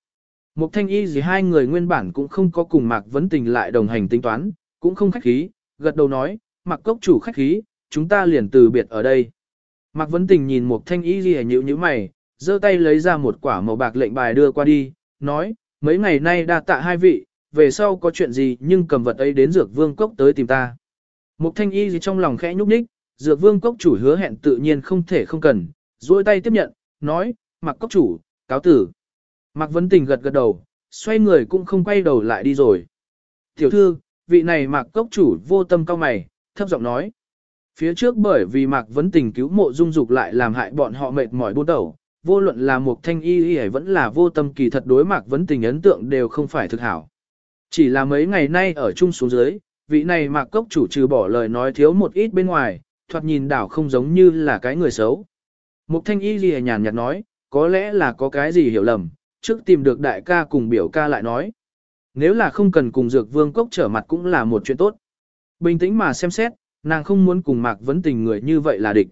Mục thanh y gì hai người nguyên bản cũng không có cùng Mạc Vấn Tình lại đồng hành tính toán, cũng không khách khí, gật đầu nói, Mạc Cốc chủ khách khí, chúng ta liền từ biệt ở đây. Mạc Vấn Tình nhìn Mục thanh y gì nhữ như mày, giơ tay lấy ra một quả màu bạc lệnh bài đưa qua đi, nói, mấy ngày nay đa tạ hai vị, về sau có chuyện gì nhưng cầm vật ấy đến dược vương cốc tới tìm ta. Mục thanh y gì trong lòng khẽ nhúc nhích, dược vương cốc chủ hứa hẹn tự nhiên không thể không cần, duỗi tay tiếp nhận, nói, mặc cốc chủ, cáo tử. Mạc Vấn Tình gật gật đầu, xoay người cũng không quay đầu lại đi rồi. Tiểu thư, vị này Mạc Cốc chủ vô tâm cao mày, thấp giọng nói. Phía trước bởi vì Mạc Vấn Tình cứu mộ dung dục lại làm hại bọn họ mệt mỏi buôn đầu, vô luận là một thanh y y vẫn là vô tâm kỳ thật đối Mạc Vấn Tình ấn tượng đều không phải thực hảo. Chỉ là mấy ngày nay ở chung xuống dưới, vị này Mạc Cốc chủ trừ bỏ lời nói thiếu một ít bên ngoài, thoạt nhìn đảo không giống như là cái người xấu. Mục thanh y gì nhàn nhạt nói, có lẽ là có cái gì hiểu lầm, trước tìm được đại ca cùng biểu ca lại nói. Nếu là không cần cùng dược vương cốc trở mặt cũng là một chuyện tốt. Bình tĩnh mà xem xét, nàng không muốn cùng mạc vấn tình người như vậy là địch.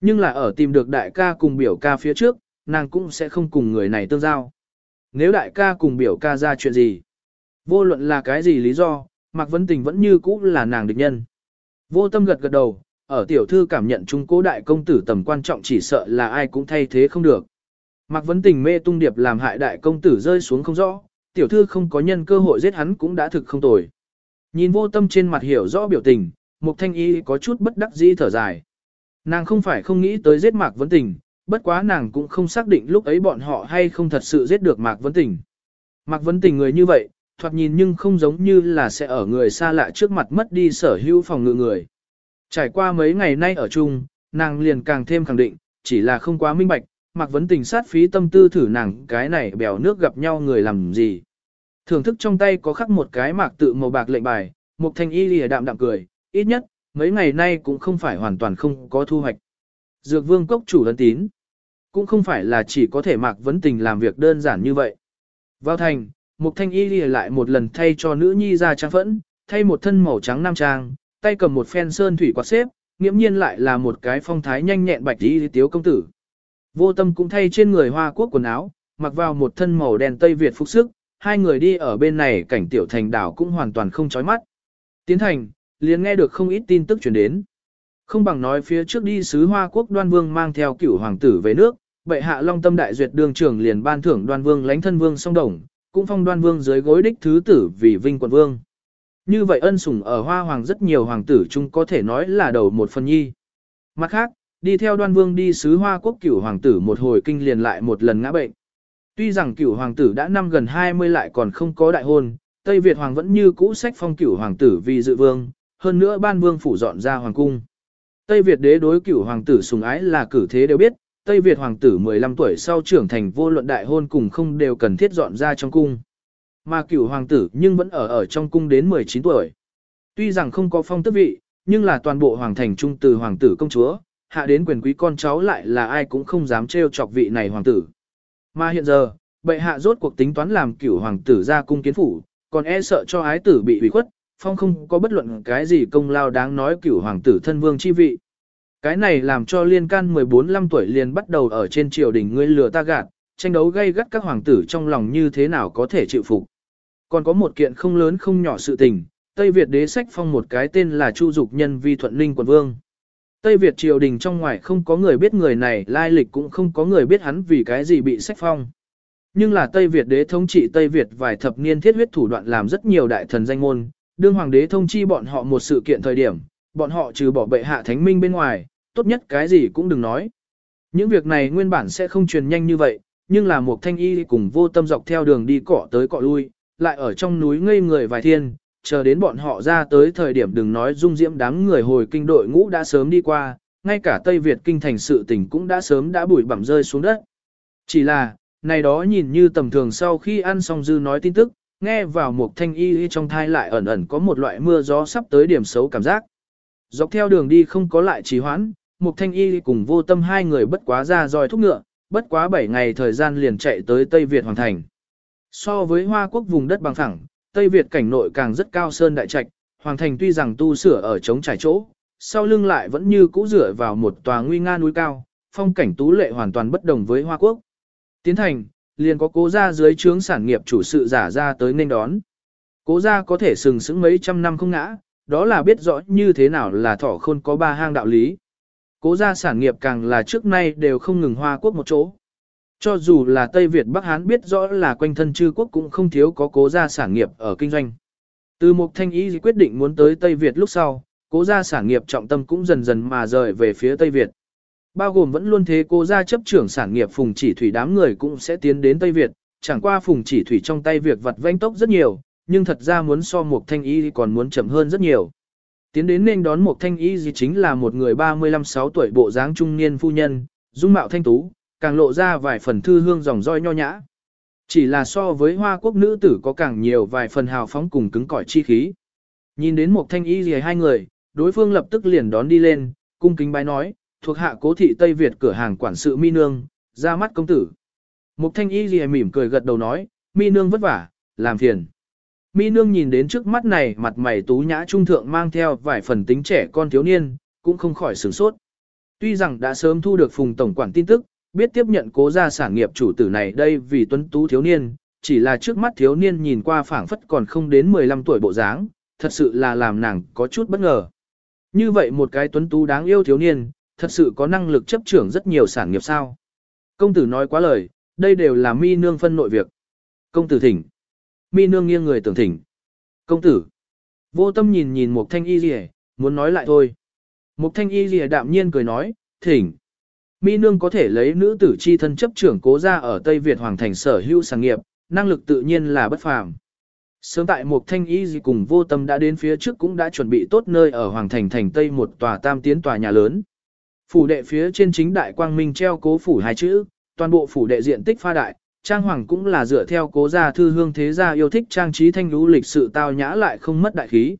Nhưng là ở tìm được đại ca cùng biểu ca phía trước, nàng cũng sẽ không cùng người này tương giao. Nếu đại ca cùng biểu ca ra chuyện gì, vô luận là cái gì lý do, mạc vấn tình vẫn như cũ là nàng địch nhân. Vô tâm gật gật đầu, ở tiểu thư cảm nhận trung cố đại công tử tầm quan trọng chỉ sợ là ai cũng thay thế không được. Mạc Vấn Tình mê tung điệp làm hại đại công tử rơi xuống không rõ, tiểu thư không có nhân cơ hội giết hắn cũng đã thực không tồi. Nhìn vô tâm trên mặt hiểu rõ biểu tình, Mục Thanh Y có chút bất đắc dĩ thở dài. Nàng không phải không nghĩ tới giết Mạc Vấn Tình, bất quá nàng cũng không xác định lúc ấy bọn họ hay không thật sự giết được Mạc Vấn Tình. Mạc Vấn Tình người như vậy, thoạt nhìn nhưng không giống như là sẽ ở người xa lạ trước mặt mất đi sở hữu phòng ngự người. Trải qua mấy ngày nay ở chung, nàng liền càng thêm khẳng định, chỉ là không quá minh bạch, Mạc Vấn Tình sát phí tâm tư thử nàng cái này bèo nước gặp nhau người làm gì. Thưởng thức trong tay có khắc một cái mạc tự màu bạc lệnh bài, một thanh y lìa đạm đạm cười, ít nhất, mấy ngày nay cũng không phải hoàn toàn không có thu hoạch. Dược vương cốc chủ ấn tín, cũng không phải là chỉ có thể Mạc Vấn Tình làm việc đơn giản như vậy. Vào thành, Mục thanh y lìa lại một lần thay cho nữ nhi ra trang phẫn, thay một thân màu trắng nam trang, tay cầm một phen sơn thủy quạt xếp, nghiễm nhiên lại là một cái phong thái nhanh nhẹn bạch y tiếu công tử. Vô tâm cũng thay trên người hoa quốc quần áo, mặc vào một thân màu đen Tây Việt phục sức, hai người đi ở bên này cảnh tiểu thành đảo cũng hoàn toàn không chói mắt. Tiến thành, liền nghe được không ít tin tức truyền đến. Không bằng nói phía trước đi sứ Hoa Quốc đoan vương mang theo cửu hoàng tử về nước, bệ hạ long tâm đại duyệt đường trưởng liền ban thưởng đoan vương lãnh thân vương song đồng, cũng phong đoan vương dưới gối đích thứ tử vì vinh quận vương. Như vậy ân sủng ở hoa hoàng rất nhiều hoàng tử chung có thể nói là đầu một phần nhi. Mặt khác, đi theo đoan vương đi sứ hoa quốc cửu hoàng tử một hồi kinh liền lại một lần ngã bệnh. Tuy rằng cửu hoàng tử đã năm gần 20 lại còn không có đại hôn, Tây Việt hoàng vẫn như cũ sách phong cửu hoàng tử vì dự vương, hơn nữa ban vương phủ dọn ra hoàng cung. Tây Việt đế đối cửu hoàng tử sùng ái là cử thế đều biết, Tây Việt hoàng tử 15 tuổi sau trưởng thành vô luận đại hôn cùng không đều cần thiết dọn ra trong cung. Mà cửu hoàng tử nhưng vẫn ở ở trong cung đến 19 tuổi. Tuy rằng không có phong tước vị, nhưng là toàn bộ hoàng thành trung từ hoàng tử công chúa, hạ đến quyền quý con cháu lại là ai cũng không dám trêu chọc vị này hoàng tử. Mà hiện giờ, bệ hạ rốt cuộc tính toán làm cửu hoàng tử ra cung kiến phủ, còn e sợ cho ái tử bị ủy khuất, phong không có bất luận cái gì công lao đáng nói cửu hoàng tử thân vương chi vị. Cái này làm cho liên can 14-15 tuổi liền bắt đầu ở trên triều đình ngươi lừa ta gạt, tranh đấu gây gắt các hoàng tử trong lòng như thế nào có thể chịu phục. Còn có một kiện không lớn không nhỏ sự tình, Tây Việt đế sách phong một cái tên là Chu Dục Nhân Vi Thuận Ninh quận vương. Tây Việt triều đình trong ngoài không có người biết người này lai lịch cũng không có người biết hắn vì cái gì bị sách phong. Nhưng là Tây Việt đế thống trị Tây Việt vài thập niên thiết huyết thủ đoạn làm rất nhiều đại thần danh môn, đương hoàng đế thông chi bọn họ một sự kiện thời điểm, bọn họ trừ bỏ bệ hạ thánh minh bên ngoài, tốt nhất cái gì cũng đừng nói. Những việc này nguyên bản sẽ không truyền nhanh như vậy, nhưng là một thanh y cùng vô tâm dọc theo đường đi cọ tới cọ lui, lại ở trong núi ngây người vài thiên, chờ đến bọn họ ra tới thời điểm đừng nói dung diễm đám người hồi kinh đội ngũ đã sớm đi qua, ngay cả Tây Việt kinh thành sự tình cũng đã sớm đã bụi bặm rơi xuống đất. Chỉ là, này đó nhìn như tầm thường sau khi ăn xong dư nói tin tức, nghe vào một thanh y trong thai lại ẩn ẩn có một loại mưa gió sắp tới điểm xấu cảm giác. Dọc theo đường đi không có lại trì hoãn, một thanh y cùng vô tâm hai người bất quá ra dòi thúc ngựa, bất quá 7 ngày thời gian liền chạy tới Tây Việt hoàn Thành. So với Hoa Quốc vùng đất bằng phẳng, Tây Việt cảnh nội càng rất cao sơn đại trạch, Hoàng Thành tuy rằng tu sửa ở trống trải chỗ, sau lưng lại vẫn như cũ rửa vào một tòa nguy nga núi cao, phong cảnh tú lệ hoàn toàn bất đồng với Hoa Quốc. Tiến thành, liền có cố gia dưới trướng sản nghiệp chủ sự giả ra tới nên đón. Cố gia có thể sừng sững mấy trăm năm không ngã, đó là biết rõ như thế nào là thỏ khôn có ba hang đạo lý. Cố gia sản nghiệp càng là trước nay đều không ngừng Hoa Quốc một chỗ. Cho dù là Tây Việt Bắc Hán biết rõ là quanh thân chư quốc cũng không thiếu có cố gia sản nghiệp ở kinh doanh. Từ một thanh ý quyết định muốn tới Tây Việt lúc sau, cố gia sản nghiệp trọng tâm cũng dần dần mà rời về phía Tây Việt. Bao gồm vẫn luôn thế cố gia chấp trưởng sản nghiệp phùng chỉ thủy đám người cũng sẽ tiến đến Tây Việt, chẳng qua phùng chỉ thủy trong tay việc vặt vanh tốc rất nhiều, nhưng thật ra muốn so một thanh y còn muốn chậm hơn rất nhiều. Tiến đến nên đón một thanh y gì chính là một người 35-6 tuổi bộ dáng trung niên phu nhân, dung mạo thanh tú, càng lộ ra vài phần thư hương dòng roi nho nhã. Chỉ là so với hoa quốc nữ tử có càng nhiều vài phần hào phóng cùng cứng cỏi chi khí. Nhìn đến một thanh y gì hai người, đối phương lập tức liền đón đi lên, cung kính bái nói, thuộc hạ cố thị Tây Việt cửa hàng quản sự mi nương, ra mắt công tử. Mục thanh y gì mỉm cười gật đầu nói, mi nương vất vả, làm phiền. Mi nương nhìn đến trước mắt này mặt mày tú nhã trung thượng mang theo vài phần tính trẻ con thiếu niên, cũng không khỏi sửng sốt. Tuy rằng đã sớm thu được phùng tổng quản tin tức, biết tiếp nhận cố gia sản nghiệp chủ tử này đây vì tuấn tú thiếu niên, chỉ là trước mắt thiếu niên nhìn qua phảng phất còn không đến 15 tuổi bộ dáng, thật sự là làm nàng có chút bất ngờ. Như vậy một cái tuấn tú đáng yêu thiếu niên, thật sự có năng lực chấp trưởng rất nhiều sản nghiệp sao. Công tử nói quá lời, đây đều là mi nương phân nội việc. Công tử thỉnh. Mi nương nghiêng người tưởng thỉnh. Công tử. Vô tâm nhìn nhìn một thanh y rìa, muốn nói lại thôi. Một thanh y rìa đạm nhiên cười nói, thỉnh. Mi nương có thể lấy nữ tử chi thân chấp trưởng cố gia ở Tây Việt Hoàng thành sở hữu sản nghiệp, năng lực tự nhiên là bất phàm. Sớm tại một thanh y gì cùng vô tâm đã đến phía trước cũng đã chuẩn bị tốt nơi ở Hoàng thành thành Tây một tòa tam tiến tòa nhà lớn. Phủ đệ phía trên chính đại quang minh treo cố phủ hai chữ, toàn bộ phủ đệ diện tích pha đại, trang hoàng cũng là dựa theo cố gia thư hương thế gia yêu thích trang trí thanh lũ lịch sự tao nhã lại không mất đại khí.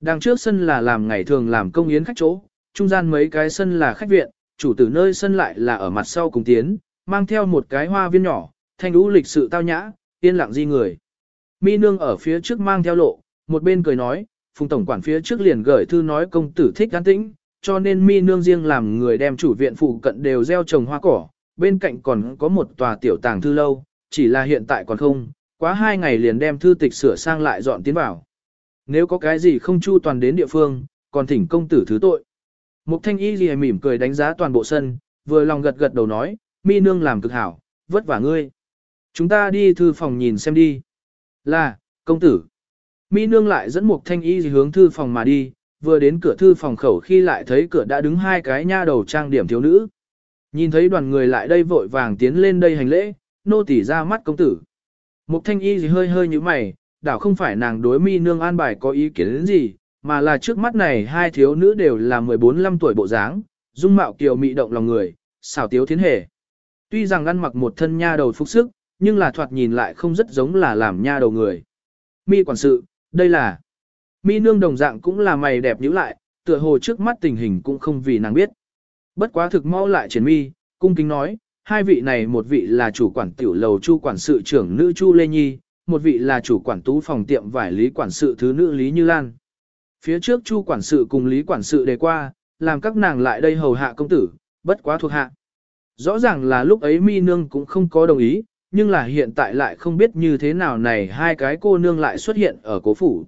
Đằng trước sân là làm ngày thường làm công yến khách chỗ, trung gian mấy cái sân là khách viện, chủ tử nơi sân lại là ở mặt sau cùng tiến, mang theo một cái hoa viên nhỏ, thanh lũ lịch sự tao nhã, yên lặng di người. Mi nương ở phía trước mang theo lộ, một bên cười nói, phùng tổng quản phía trước liền gửi thư nói công tử thích an tĩnh, cho nên mi nương riêng làm người đem chủ viện phụ cận đều gieo trồng hoa cỏ, bên cạnh còn có một tòa tiểu tàng thư lâu, chỉ là hiện tại còn không, quá hai ngày liền đem thư tịch sửa sang lại dọn tiến vào. Nếu có cái gì không chu toàn đến địa phương, còn thỉnh công tử thứ tội. Mục thanh y gì mỉm cười đánh giá toàn bộ sân, vừa lòng gật gật đầu nói, mi nương làm cực hảo, vất vả ngươi. Chúng ta đi thư phòng nhìn xem đi. Là, công tử. Mi nương lại dẫn mục thanh y gì hướng thư phòng mà đi, vừa đến cửa thư phòng khẩu khi lại thấy cửa đã đứng hai cái nha đầu trang điểm thiếu nữ. Nhìn thấy đoàn người lại đây vội vàng tiến lên đây hành lễ, nô tỉ ra mắt công tử. Mục thanh y gì hơi hơi như mày, đảo không phải nàng đối mi nương an bài có ý kiến đến gì, mà là trước mắt này hai thiếu nữ đều là 14-15 tuổi bộ dáng, dung mạo kiều mị động lòng người, xảo tiếu thiến hề. Tuy rằng ăn mặc một thân nha đầu phục sức, nhưng là thoạt nhìn lại không rất giống là làm nha đầu người. Mi quản sự, đây là... Mi nương đồng dạng cũng là mày đẹp nhíu lại, tựa hồ trước mắt tình hình cũng không vì nàng biết. Bất quá thực mau lại triển mi, cung kính nói, hai vị này một vị là chủ quản tiểu lầu chu quản sự trưởng nữ Chu Lê Nhi, một vị là chủ quản tú phòng tiệm vải lý quản sự thứ nữ Lý Như Lan. Phía trước chu quản sự cùng Lý quản sự đề qua, làm các nàng lại đây hầu hạ công tử, bất quá thuộc hạ. Rõ ràng là lúc ấy mi nương cũng không có đồng ý, nhưng là hiện tại lại không biết như thế nào này hai cái cô nương lại xuất hiện ở cố phủ.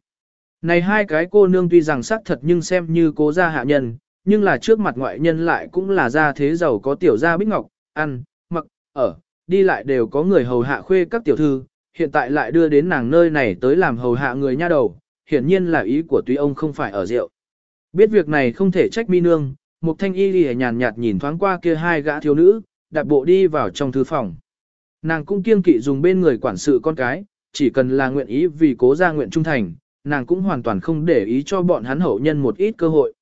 Này hai cái cô nương tuy rằng sắc thật nhưng xem như cố gia hạ nhân, nhưng là trước mặt ngoại nhân lại cũng là gia thế giàu có tiểu gia bích ngọc, ăn, mặc, ở, đi lại đều có người hầu hạ khuê các tiểu thư, hiện tại lại đưa đến nàng nơi này tới làm hầu hạ người nha đầu, hiển nhiên là ý của tuy ông không phải ở rượu. Biết việc này không thể trách mi nương, một thanh y lìa nhàn nhạt nhìn thoáng qua kia hai gã thiếu nữ, đạp bộ đi vào trong thư phòng. Nàng cũng kiêng kỵ dùng bên người quản sự con cái, chỉ cần là nguyện ý vì cố gia nguyện trung thành, nàng cũng hoàn toàn không để ý cho bọn hắn hậu nhân một ít cơ hội.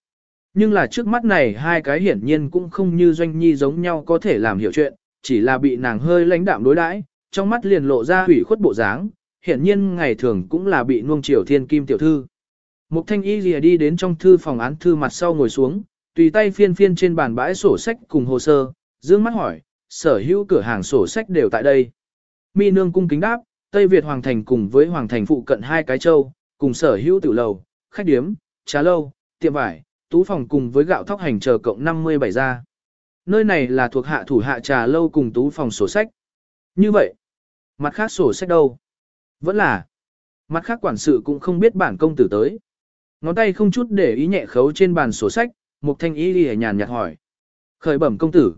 Nhưng là trước mắt này hai cái hiển nhiên cũng không như doanh nhi giống nhau có thể làm hiểu chuyện, chỉ là bị nàng hơi lãnh đạm đối đãi, trong mắt liền lộ ra hủy khuất bộ dáng, hiển nhiên ngày thường cũng là bị nuông chiều thiên kim tiểu thư. Mục thanh y lìa đi đến trong thư phòng án thư mặt sau ngồi xuống, tùy tay phiên phiên trên bàn bãi sổ sách cùng hồ sơ, dương mắt hỏi, sở hữu cửa hàng sổ sách đều tại đây. Mi nương cung kính đáp, Tây Việt Hoàng Thành cùng với Hoàng Thành phụ cận hai cái châu, cùng sở hữu tử lầu, khách điếm, trà lâu, tiệm vải, tú phòng cùng với gạo thóc hành chờ cộng 57 gia. Nơi này là thuộc hạ thủ hạ trà lâu cùng tú phòng sổ sách. Như vậy, mặt khác sổ sách đâu? Vẫn là, mặt khác quản sự cũng không biết bản công tử tới. Ngón tay không chút để ý nhẹ khấu trên bàn sổ sách, một thanh ý đi nhàn nhạt hỏi. Khởi bẩm công tử.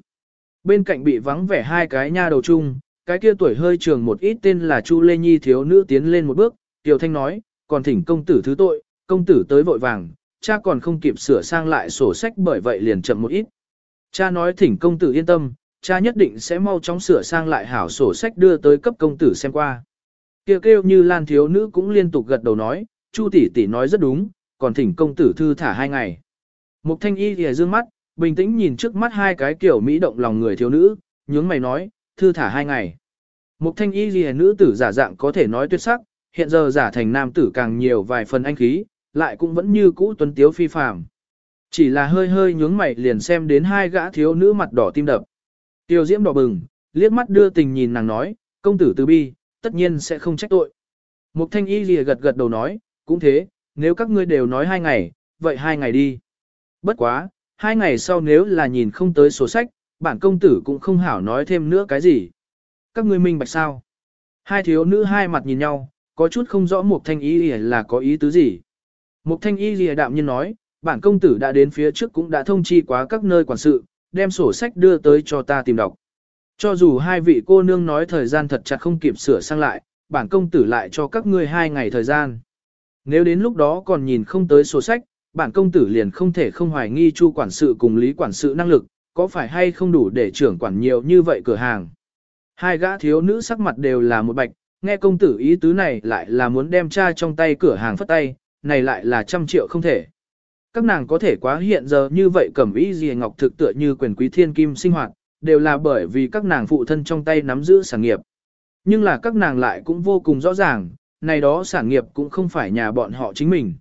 Bên cạnh bị vắng vẻ hai cái nha đầu chung, cái kia tuổi hơi trường một ít tên là Chu Lê Nhi thiếu nữ tiến lên một bước, Tiểu Thanh nói, còn thỉnh công tử thứ tội, công tử tới vội vàng, cha còn không kịp sửa sang lại sổ sách bởi vậy liền chậm một ít. Cha nói thỉnh công tử yên tâm, cha nhất định sẽ mau chóng sửa sang lại hảo sổ sách đưa tới cấp công tử xem qua. Kêu kêu như Lan thiếu nữ cũng liên tục gật đầu nói, Chu tỷ tỷ nói rất đúng, còn thỉnh công tử thư thả hai ngày. Mục thanh y thì dương mắt, bình tĩnh nhìn trước mắt hai cái kiểu mỹ động lòng người thiếu nữ, nhướng mày nói, thư thả hai ngày. Mục thanh y gì nữ tử giả dạng có thể nói tuyệt sắc, hiện giờ giả thành nam tử càng nhiều vài phần anh khí, lại cũng vẫn như cũ tuấn tiếu phi phàm. Chỉ là hơi hơi nhướng mày liền xem đến hai gã thiếu nữ mặt đỏ tim đập. Tiêu diễm đỏ bừng, liếc mắt đưa tình nhìn nàng nói, công tử từ bi, tất nhiên sẽ không trách tội. Mục thanh y lìa gật gật đầu nói, cũng thế, nếu các ngươi đều nói hai ngày, vậy hai ngày đi. Bất quá, hai ngày sau nếu là nhìn không tới sổ sách, bản công tử cũng không hảo nói thêm nữa cái gì. Các ngươi minh bạch sao? Hai thiếu nữ hai mặt nhìn nhau, có chút không rõ Mục Thanh Y Lìa là có ý tứ gì. Mục Thanh Y Lìa đạm nhiên nói, bản công tử đã đến phía trước cũng đã thông chi quá các nơi quản sự, đem sổ sách đưa tới cho ta tìm đọc. Cho dù hai vị cô nương nói thời gian thật chặt không kịp sửa sang lại, bản công tử lại cho các ngươi hai ngày thời gian. Nếu đến lúc đó còn nhìn không tới sổ sách, bản công tử liền không thể không hoài nghi chu quản sự cùng lý quản sự năng lực, có phải hay không đủ để trưởng quản nhiều như vậy cửa hàng. Hai gã thiếu nữ sắc mặt đều là một bạch, nghe công tử ý tứ này lại là muốn đem cha trong tay cửa hàng phất tay, này lại là trăm triệu không thể. Các nàng có thể quá hiện giờ như vậy cẩm ý gì ngọc thực tựa như quyền quý thiên kim sinh hoạt, đều là bởi vì các nàng phụ thân trong tay nắm giữ sản nghiệp. Nhưng là các nàng lại cũng vô cùng rõ ràng, này đó sản nghiệp cũng không phải nhà bọn họ chính mình.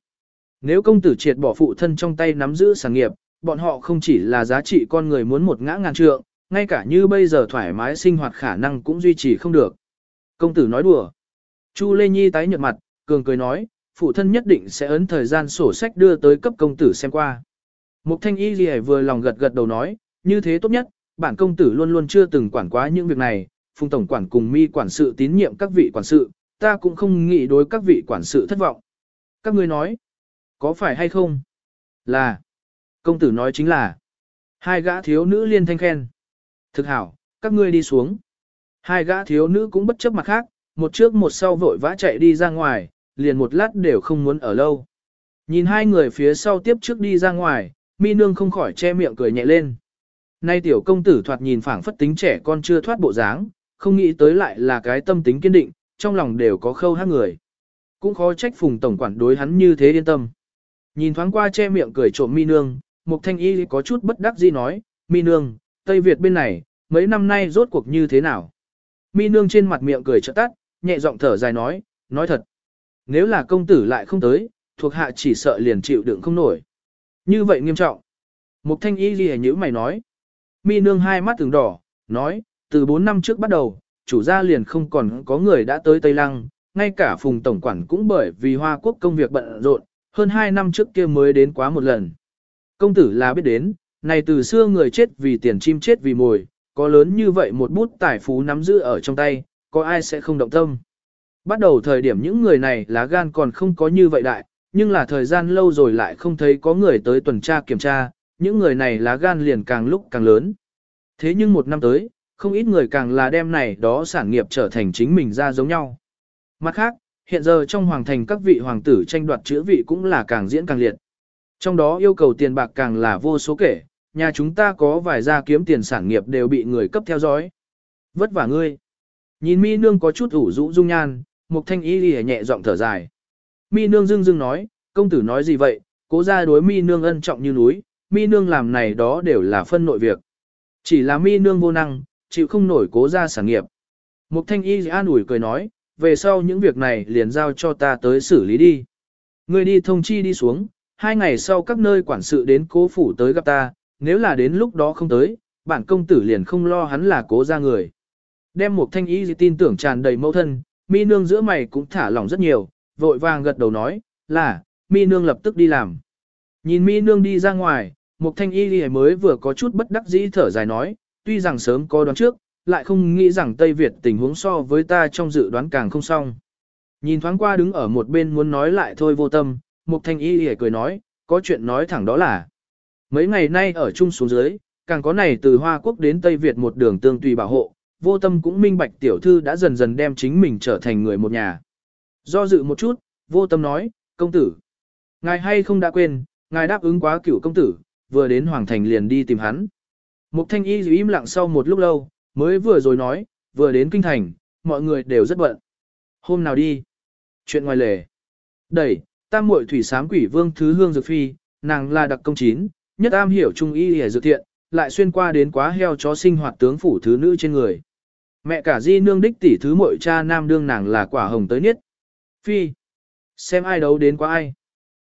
Nếu công tử triệt bỏ phụ thân trong tay nắm giữ sản nghiệp, bọn họ không chỉ là giá trị con người muốn một ngã ngàn trượng, ngay cả như bây giờ thoải mái sinh hoạt khả năng cũng duy trì không được. Công tử nói đùa. Chu Lê Nhi tái nhợt mặt, cường cười nói, phụ thân nhất định sẽ ấn thời gian sổ sách đưa tới cấp công tử xem qua. Mục thanh y gì vừa lòng gật gật đầu nói, như thế tốt nhất, bản công tử luôn luôn chưa từng quản quá những việc này, phùng tổng quản cùng mi quản sự tín nhiệm các vị quản sự, ta cũng không nghĩ đối các vị quản sự thất vọng. Các ngươi nói, có phải hay không? Là. Công tử nói chính là. Hai gã thiếu nữ liên thanh khen. Thực hảo, các ngươi đi xuống. Hai gã thiếu nữ cũng bất chấp mặt khác, một trước một sau vội vã chạy đi ra ngoài, liền một lát đều không muốn ở lâu. Nhìn hai người phía sau tiếp trước đi ra ngoài, mi nương không khỏi che miệng cười nhẹ lên. Nay tiểu công tử thoạt nhìn phảng phất tính trẻ con chưa thoát bộ dáng, không nghĩ tới lại là cái tâm tính kiên định, trong lòng đều có khâu hát người. Cũng khó trách phùng tổng quản đối hắn như thế yên tâm. Nhìn thoáng qua che miệng cười trộm mi nương, Mục Thanh Y có chút bất đắc dĩ nói, mi nương, Tây Việt bên này, mấy năm nay rốt cuộc như thế nào? Mi nương trên mặt miệng cười trợ tắt, nhẹ giọng thở dài nói, nói thật. Nếu là công tử lại không tới, thuộc hạ chỉ sợ liền chịu đựng không nổi. Như vậy nghiêm trọng. Mục Thanh Y ghi nhữ mày nói. mi nương hai mắt từng đỏ, nói, từ 4 năm trước bắt đầu, chủ gia liền không còn có người đã tới Tây Lăng, ngay cả phùng tổng quản cũng bởi vì Hoa Quốc công việc bận rộn, hơn 2 năm trước kia mới đến quá một lần. Công tử là biết đến, này từ xưa người chết vì tiền chim chết vì mồi, có lớn như vậy một bút tài phú nắm giữ ở trong tay, có ai sẽ không động tâm. Bắt đầu thời điểm những người này lá gan còn không có như vậy đại, nhưng là thời gian lâu rồi lại không thấy có người tới tuần tra kiểm tra, những người này lá gan liền càng lúc càng lớn. Thế nhưng một năm tới, không ít người càng là đem này đó sản nghiệp trở thành chính mình ra giống nhau. Mặt khác, hiện giờ trong hoàng thành các vị hoàng tử tranh đoạt chữ vị cũng là càng diễn càng liệt. Trong đó yêu cầu tiền bạc càng là vô số kể, nhà chúng ta có vài gia kiếm tiền sản nghiệp đều bị người cấp theo dõi. Vất vả ngươi. Nhìn mi nương có chút ủ rũ dung nhan, mục thanh y lìa nhẹ giọng thở dài. Mi nương dưng dưng nói, công tử nói gì vậy, cố ra đối mi nương ân trọng như núi, mi nương làm này đó đều là phân nội việc. Chỉ là mi nương vô năng, chịu không nổi cố ra sản nghiệp. Mục thanh y an ủi cười nói, về sau những việc này liền giao cho ta tới xử lý đi. Ngươi đi thông chi đi xuống, hai ngày sau các nơi quản sự đến cố phủ tới gặp ta, nếu là đến lúc đó không tới, bản công tử liền không lo hắn là cố ra người. Đem một thanh y tin tưởng tràn đầy mẫu thân, mi nương giữa mày cũng thả lỏng rất nhiều, vội vàng gật đầu nói, là, mi nương lập tức đi làm. Nhìn mi nương đi ra ngoài, một thanh y mới vừa có chút bất đắc dĩ thở dài nói, tuy rằng sớm có đoán trước, lại không nghĩ rằng Tây Việt tình huống so với ta trong dự đoán càng không xong. Nhìn thoáng qua đứng ở một bên muốn nói lại thôi vô tâm, một thanh y cười nói, có chuyện nói thẳng đó là. Mấy ngày nay ở chung xuống dưới, càng có này từ Hoa Quốc đến Tây Việt một đường tương tùy bảo hộ, vô tâm cũng minh bạch tiểu thư đã dần dần đem chính mình trở thành người một nhà. Do dự một chút, vô tâm nói, công tử. Ngài hay không đã quên, ngài đáp ứng quá cửu công tử, vừa đến Hoàng Thành liền đi tìm hắn. Mục thanh y im lặng sau một lúc lâu, mới vừa rồi nói, vừa đến Kinh Thành, mọi người đều rất bận. Hôm nào đi? Chuyện ngoài lề. Đẩy, tam muội thủy sám quỷ vương thứ hương dược phi, nàng là đặc công chín, nhất am hiểu trung y hề dược thiện, lại xuyên qua đến quá heo chó sinh hoạt tướng phủ thứ nữ trên người. Mẹ cả di nương đích tỷ thứ muội cha nam đương nàng là quả hồng tới niết. Phi. Xem ai đấu đến quá ai.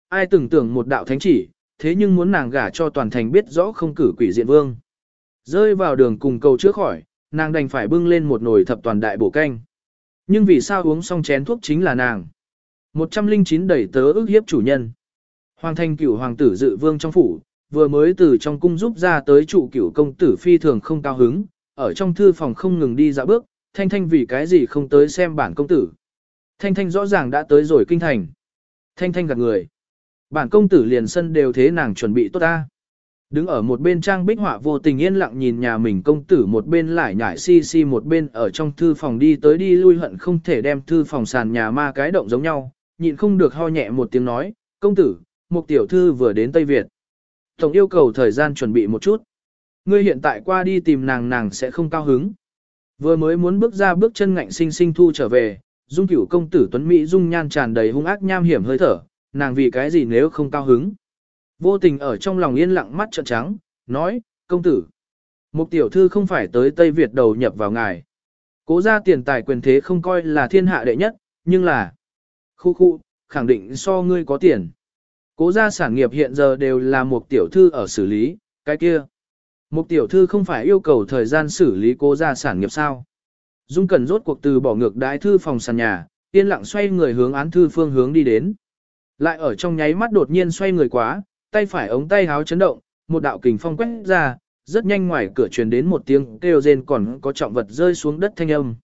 Ai tưởng tưởng một đạo thánh chỉ, thế nhưng muốn nàng gả cho toàn thành biết rõ không cử quỷ diện vương. Rơi vào đường cùng cầu chữa khỏi, nàng đành phải bưng lên một nồi thập toàn đại bổ canh. Nhưng vì sao uống xong chén thuốc chính là nàng. 109 đẩy tớ ức hiếp chủ nhân. Hoàng thành cửu hoàng tử dự vương trong phủ, vừa mới từ trong cung giúp ra tới trụ cửu công tử phi thường không cao hứng, ở trong thư phòng không ngừng đi dạo bước, thanh thanh vì cái gì không tới xem bản công tử. Thanh thanh rõ ràng đã tới rồi kinh thành. Thanh thanh gặp người. Bản công tử liền sân đều thế nàng chuẩn bị tốt ta. Đứng ở một bên trang bích họa vô tình yên lặng nhìn nhà mình công tử một bên lại nhảy si si một bên ở trong thư phòng đi tới đi lui hận không thể đem thư phòng sàn nhà ma cái động giống nhau, nhịn không được ho nhẹ một tiếng nói, công tử, một tiểu thư vừa đến Tây Việt. Tổng yêu cầu thời gian chuẩn bị một chút. Ngươi hiện tại qua đi tìm nàng nàng sẽ không cao hứng. Vừa mới muốn bước ra bước chân ngạnh sinh sinh thu trở về, dung cửu công tử tuấn Mỹ dung nhan tràn đầy hung ác nham hiểm hơi thở, nàng vì cái gì nếu không cao hứng. Vô tình ở trong lòng yên lặng mắt trợn trắng, nói, công tử. Một tiểu thư không phải tới Tây Việt đầu nhập vào ngài. Cố ra tiền tài quyền thế không coi là thiên hạ đệ nhất, nhưng là... Khu khu, khẳng định so ngươi có tiền. Cố gia sản nghiệp hiện giờ đều là một tiểu thư ở xử lý, cái kia. Một tiểu thư không phải yêu cầu thời gian xử lý cố gia sản nghiệp sao. Dung Cẩn rốt cuộc từ bỏ ngược đái thư phòng sàn nhà, yên lặng xoay người hướng án thư phương hướng đi đến. Lại ở trong nháy mắt đột nhiên xoay người quá, tay phải ống tay háo chấn động, một đạo kình phong quét ra, rất nhanh ngoài cửa truyền đến một tiếng kêu rên còn có trọng vật rơi xuống đất thanh âm.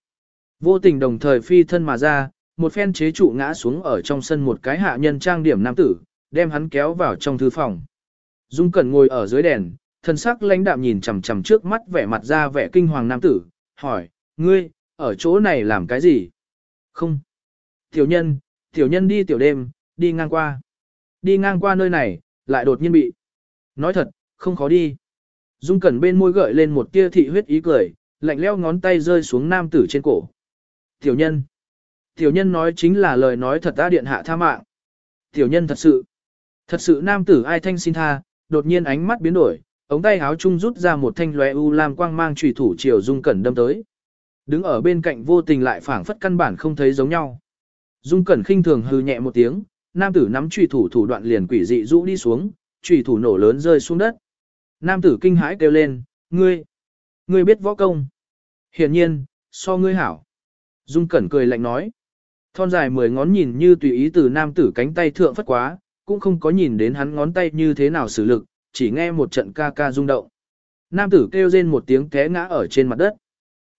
Vô tình đồng thời phi thân mà ra, một phen chế trụ ngã xuống ở trong sân một cái hạ nhân trang điểm nam tử, đem hắn kéo vào trong thư phòng. Dung Cẩn ngồi ở dưới đèn, thân sắc lãnh đạm nhìn chằm chằm trước mắt vẻ mặt ra vẻ kinh hoàng nam tử, hỏi, ngươi, ở chỗ này làm cái gì? Không. Tiểu nhân, tiểu nhân đi tiểu đêm, đi ngang qua. Đi ngang qua nơi này, lại đột nhiên bị. Nói thật, không khó đi. Dung Cẩn bên môi gợi lên một tia thị huyết ý cười, lạnh leo ngón tay rơi xuống nam tử trên cổ. Tiểu nhân. Tiểu nhân nói chính là lời nói thật ta điện hạ tha mạng. Tiểu nhân thật sự. Thật sự nam tử ai thanh xin tha, đột nhiên ánh mắt biến đổi, ống tay háo chung rút ra một thanh lóe u lam quang mang chủy thủ chiều Dung Cẩn đâm tới. Đứng ở bên cạnh vô tình lại phảng phất căn bản không thấy giống nhau. Dung Cẩn khinh thường hừ nhẹ một tiếng, nam tử nắm chủy thủ thủ đoạn liền quỷ dị rũ đi xuống, chủy thủ nổ lớn rơi xuống đất. Nam tử kinh hãi kêu lên, Ngươi, ngươi biết võ công. Hiển nhiên, so ngươi hảo. Dung Cẩn cười lạnh nói. Thon dài mười ngón nhìn như tùy ý từ nam tử cánh tay thượng phất quá, cũng không có nhìn đến hắn ngón tay như thế nào xử lực, chỉ nghe một trận ca ca rung động. Nam tử kêu rên một tiếng té ngã ở trên mặt đất.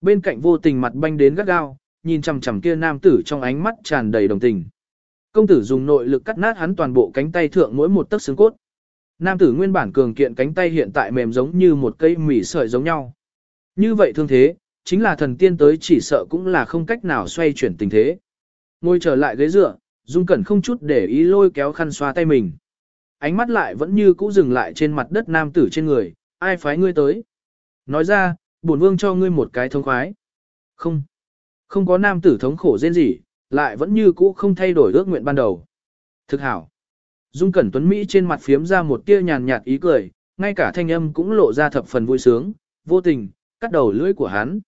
Bên cạnh vô tình mặt banh đến gắt gao, nhìn chằm chằm kia nam tử trong ánh mắt tràn đầy đồng tình. Công tử dùng nội lực cắt nát hắn toàn bộ cánh tay thượng mỗi một tấc xương cốt. Nam tử nguyên bản cường kiện cánh tay hiện tại mềm giống như một cây mỉ sợi giống nhau. Như vậy thương thế, chính là thần tiên tới chỉ sợ cũng là không cách nào xoay chuyển tình thế. Ngồi trở lại ghế dựa, Dung Cẩn không chút để ý lôi kéo khăn xoa tay mình. Ánh mắt lại vẫn như cũ dừng lại trên mặt đất nam tử trên người, ai phái ngươi tới. Nói ra, bổn vương cho ngươi một cái thông khoái. Không, không có nam tử thống khổ rên gì, lại vẫn như cũ không thay đổi ước nguyện ban đầu. Thực hảo. Dung Cẩn Tuấn Mỹ trên mặt phiếm ra một tia nhàn nhạt ý cười, ngay cả thanh âm cũng lộ ra thập phần vui sướng, vô tình, cắt đầu lưỡi của hắn.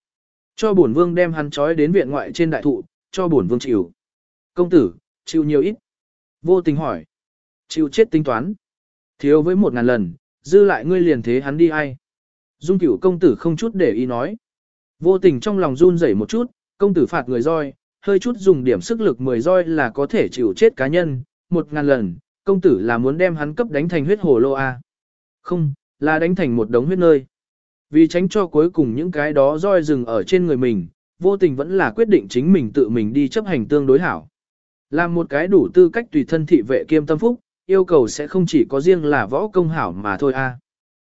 Cho bổn vương đem hắn trói đến viện ngoại trên đại thụ, cho bổn vương chịu. Công tử, chịu nhiều ít. Vô tình hỏi. Chịu chết tính toán. Thiếu với một ngàn lần, dư lại ngươi liền thế hắn đi ai. Dung cửu công tử không chút để ý nói. Vô tình trong lòng run rẩy một chút, công tử phạt người roi, hơi chút dùng điểm sức lực 10 roi là có thể chịu chết cá nhân, một ngàn lần, công tử là muốn đem hắn cấp đánh thành huyết hồ lô A. Không, là đánh thành một đống huyết nơi. Vì tránh cho cuối cùng những cái đó roi dừng ở trên người mình, vô tình vẫn là quyết định chính mình tự mình đi chấp hành tương đối hảo. Làm một cái đủ tư cách tùy thân thị vệ kiêm tâm phúc, yêu cầu sẽ không chỉ có riêng là võ công hảo mà thôi a.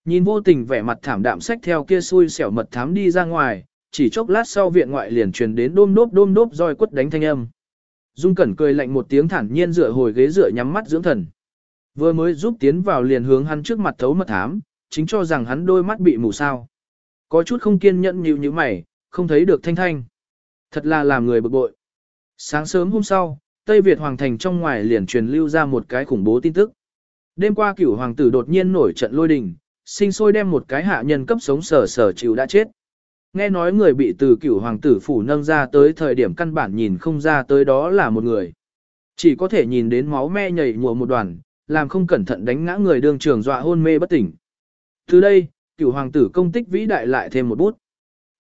Nhìn vô tình vẻ mặt thảm đạm sách theo kia xui xẻo mật thám đi ra ngoài, chỉ chốc lát sau viện ngoại liền truyền đến đôm nốt đôm nốt roi quất đánh thanh âm. Dung Cẩn cười lạnh một tiếng thản nhiên dựa hồi ghế dựa nhắm mắt dưỡng thần. Vừa mới giúp tiến vào liền hướng hắn trước mặt thấu mật thám, chính cho rằng hắn đôi mắt bị mù sao. Có chút không kiên nhẫn như như mày, không thấy được thanh thanh. Thật là làm người bực bội. Sáng sớm hôm sau, Tây Việt Hoàng Thành trong ngoài liền truyền lưu ra một cái khủng bố tin tức. Đêm qua cửu hoàng tử đột nhiên nổi trận lôi đình, sinh sôi đem một cái hạ nhân cấp sống sở sở chịu đã chết. Nghe nói người bị từ cửu hoàng tử phủ nâng ra tới thời điểm căn bản nhìn không ra tới đó là một người. Chỉ có thể nhìn đến máu me nhảy mùa một đoàn, làm không cẩn thận đánh ngã người đương trường dọa hôn mê bất tỉnh. Từ đây, cửu hoàng tử công tích vĩ đại lại thêm một bút.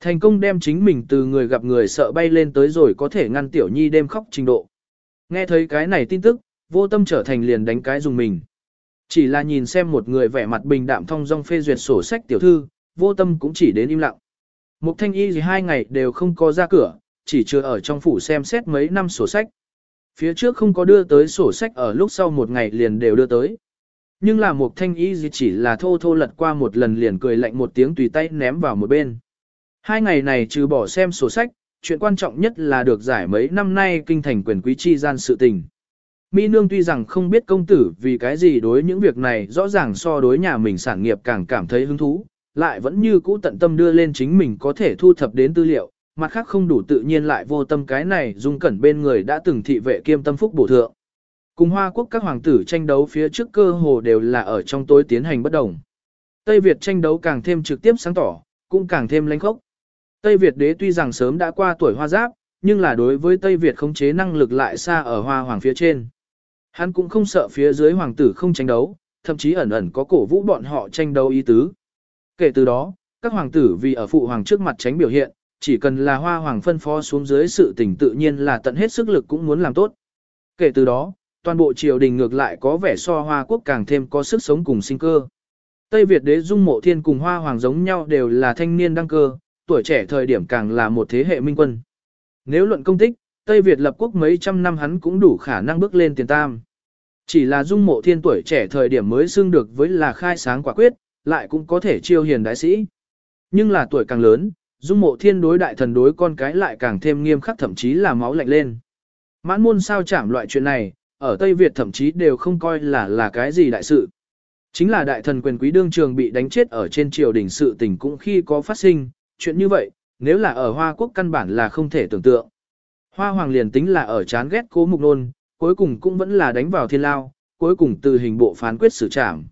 Thành công đem chính mình từ người gặp người sợ bay lên tới rồi có thể ngăn tiểu nhi đêm khóc trình độ. Nghe thấy cái này tin tức, vô tâm trở thành liền đánh cái dùng mình. Chỉ là nhìn xem một người vẻ mặt bình đạm thong dong phê duyệt sổ sách tiểu thư, vô tâm cũng chỉ đến im lặng. Mục thanh y gì hai ngày đều không có ra cửa, chỉ chưa ở trong phủ xem xét mấy năm sổ sách. Phía trước không có đưa tới sổ sách ở lúc sau một ngày liền đều đưa tới. Nhưng là mục thanh y gì chỉ là thô thô lật qua một lần liền cười lạnh một tiếng tùy tay ném vào một bên. Hai ngày này trừ bỏ xem sổ sách, chuyện quan trọng nhất là được giải mấy năm nay kinh thành quyền quý chi gian sự tình. Mỹ Nương tuy rằng không biết công tử vì cái gì đối những việc này rõ ràng so đối nhà mình sản nghiệp càng cảm thấy hứng thú, lại vẫn như cũ tận tâm đưa lên chính mình có thể thu thập đến tư liệu, mặt khác không đủ tự nhiên lại vô tâm cái này dung cẩn bên người đã từng thị vệ kiêm tâm phúc bổ thượng. Cùng Hoa Quốc các hoàng tử tranh đấu phía trước cơ hồ đều là ở trong tối tiến hành bất đồng. Tây Việt tranh đấu càng thêm trực tiếp sáng tỏ, cũng càng thêm lãnh khốc. Tây Việt đế tuy rằng sớm đã qua tuổi hoa giáp, nhưng là đối với Tây Việt khống chế năng lực lại xa ở hoa hoàng phía trên. Hắn cũng không sợ phía dưới hoàng tử không tranh đấu, thậm chí ẩn ẩn có cổ vũ bọn họ tranh đấu ý tứ. Kể từ đó, các hoàng tử vì ở phụ hoàng trước mặt tránh biểu hiện, chỉ cần là hoa hoàng phân phó xuống dưới sự tình tự nhiên là tận hết sức lực cũng muốn làm tốt. Kể từ đó, toàn bộ triều đình ngược lại có vẻ so hoa quốc càng thêm có sức sống cùng sinh cơ. Tây Việt đế dung mộ thiên cùng hoa hoàng giống nhau đều là thanh niên đăng cơ, tuổi trẻ thời điểm càng là một thế hệ minh quân. Nếu luận công tích, Tây Việt lập quốc mấy trăm năm hắn cũng đủ khả năng bước lên tiền tam. Chỉ là dung mộ thiên tuổi trẻ thời điểm mới xưng được với là khai sáng quả quyết, lại cũng có thể chiêu hiền đại sĩ. Nhưng là tuổi càng lớn, dung mộ thiên đối đại thần đối con cái lại càng thêm nghiêm khắc thậm chí là máu lạnh lên. Mãn môn sao chảm loại chuyện này, ở Tây Việt thậm chí đều không coi là là cái gì đại sự. Chính là đại thần quyền quý đương trường bị đánh chết ở trên triều đình sự tình cũng khi có phát sinh, chuyện như vậy, nếu là ở Hoa Quốc căn bản là không thể tưởng tượng. Hoa Hoàng liền tính là ở chán ghét cố mục nôn, cuối cùng cũng vẫn là đánh vào thiên lao, cuối cùng từ hình bộ phán quyết xử trảm.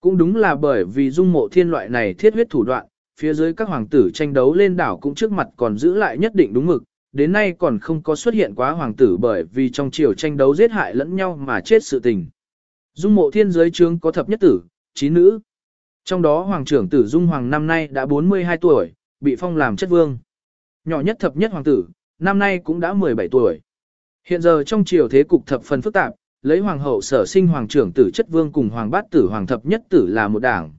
Cũng đúng là bởi vì dung mộ thiên loại này thiết huyết thủ đoạn, phía dưới các hoàng tử tranh đấu lên đảo cũng trước mặt còn giữ lại nhất định đúng mực, đến nay còn không có xuất hiện quá hoàng tử bởi vì trong chiều tranh đấu giết hại lẫn nhau mà chết sự tình. Dung mộ thiên giới trướng có thập nhất tử, chín nữ. Trong đó hoàng trưởng tử Dung Hoàng năm nay đã 42 tuổi, bị phong làm chất vương. Nhỏ nhất thập nhất hoàng tử, năm nay cũng đã 17 tuổi. Hiện giờ trong triều thế cục thập phần phức tạp, lấy hoàng hậu sở sinh hoàng trưởng tử chất vương cùng hoàng bát tử hoàng thập nhất tử là một đảng.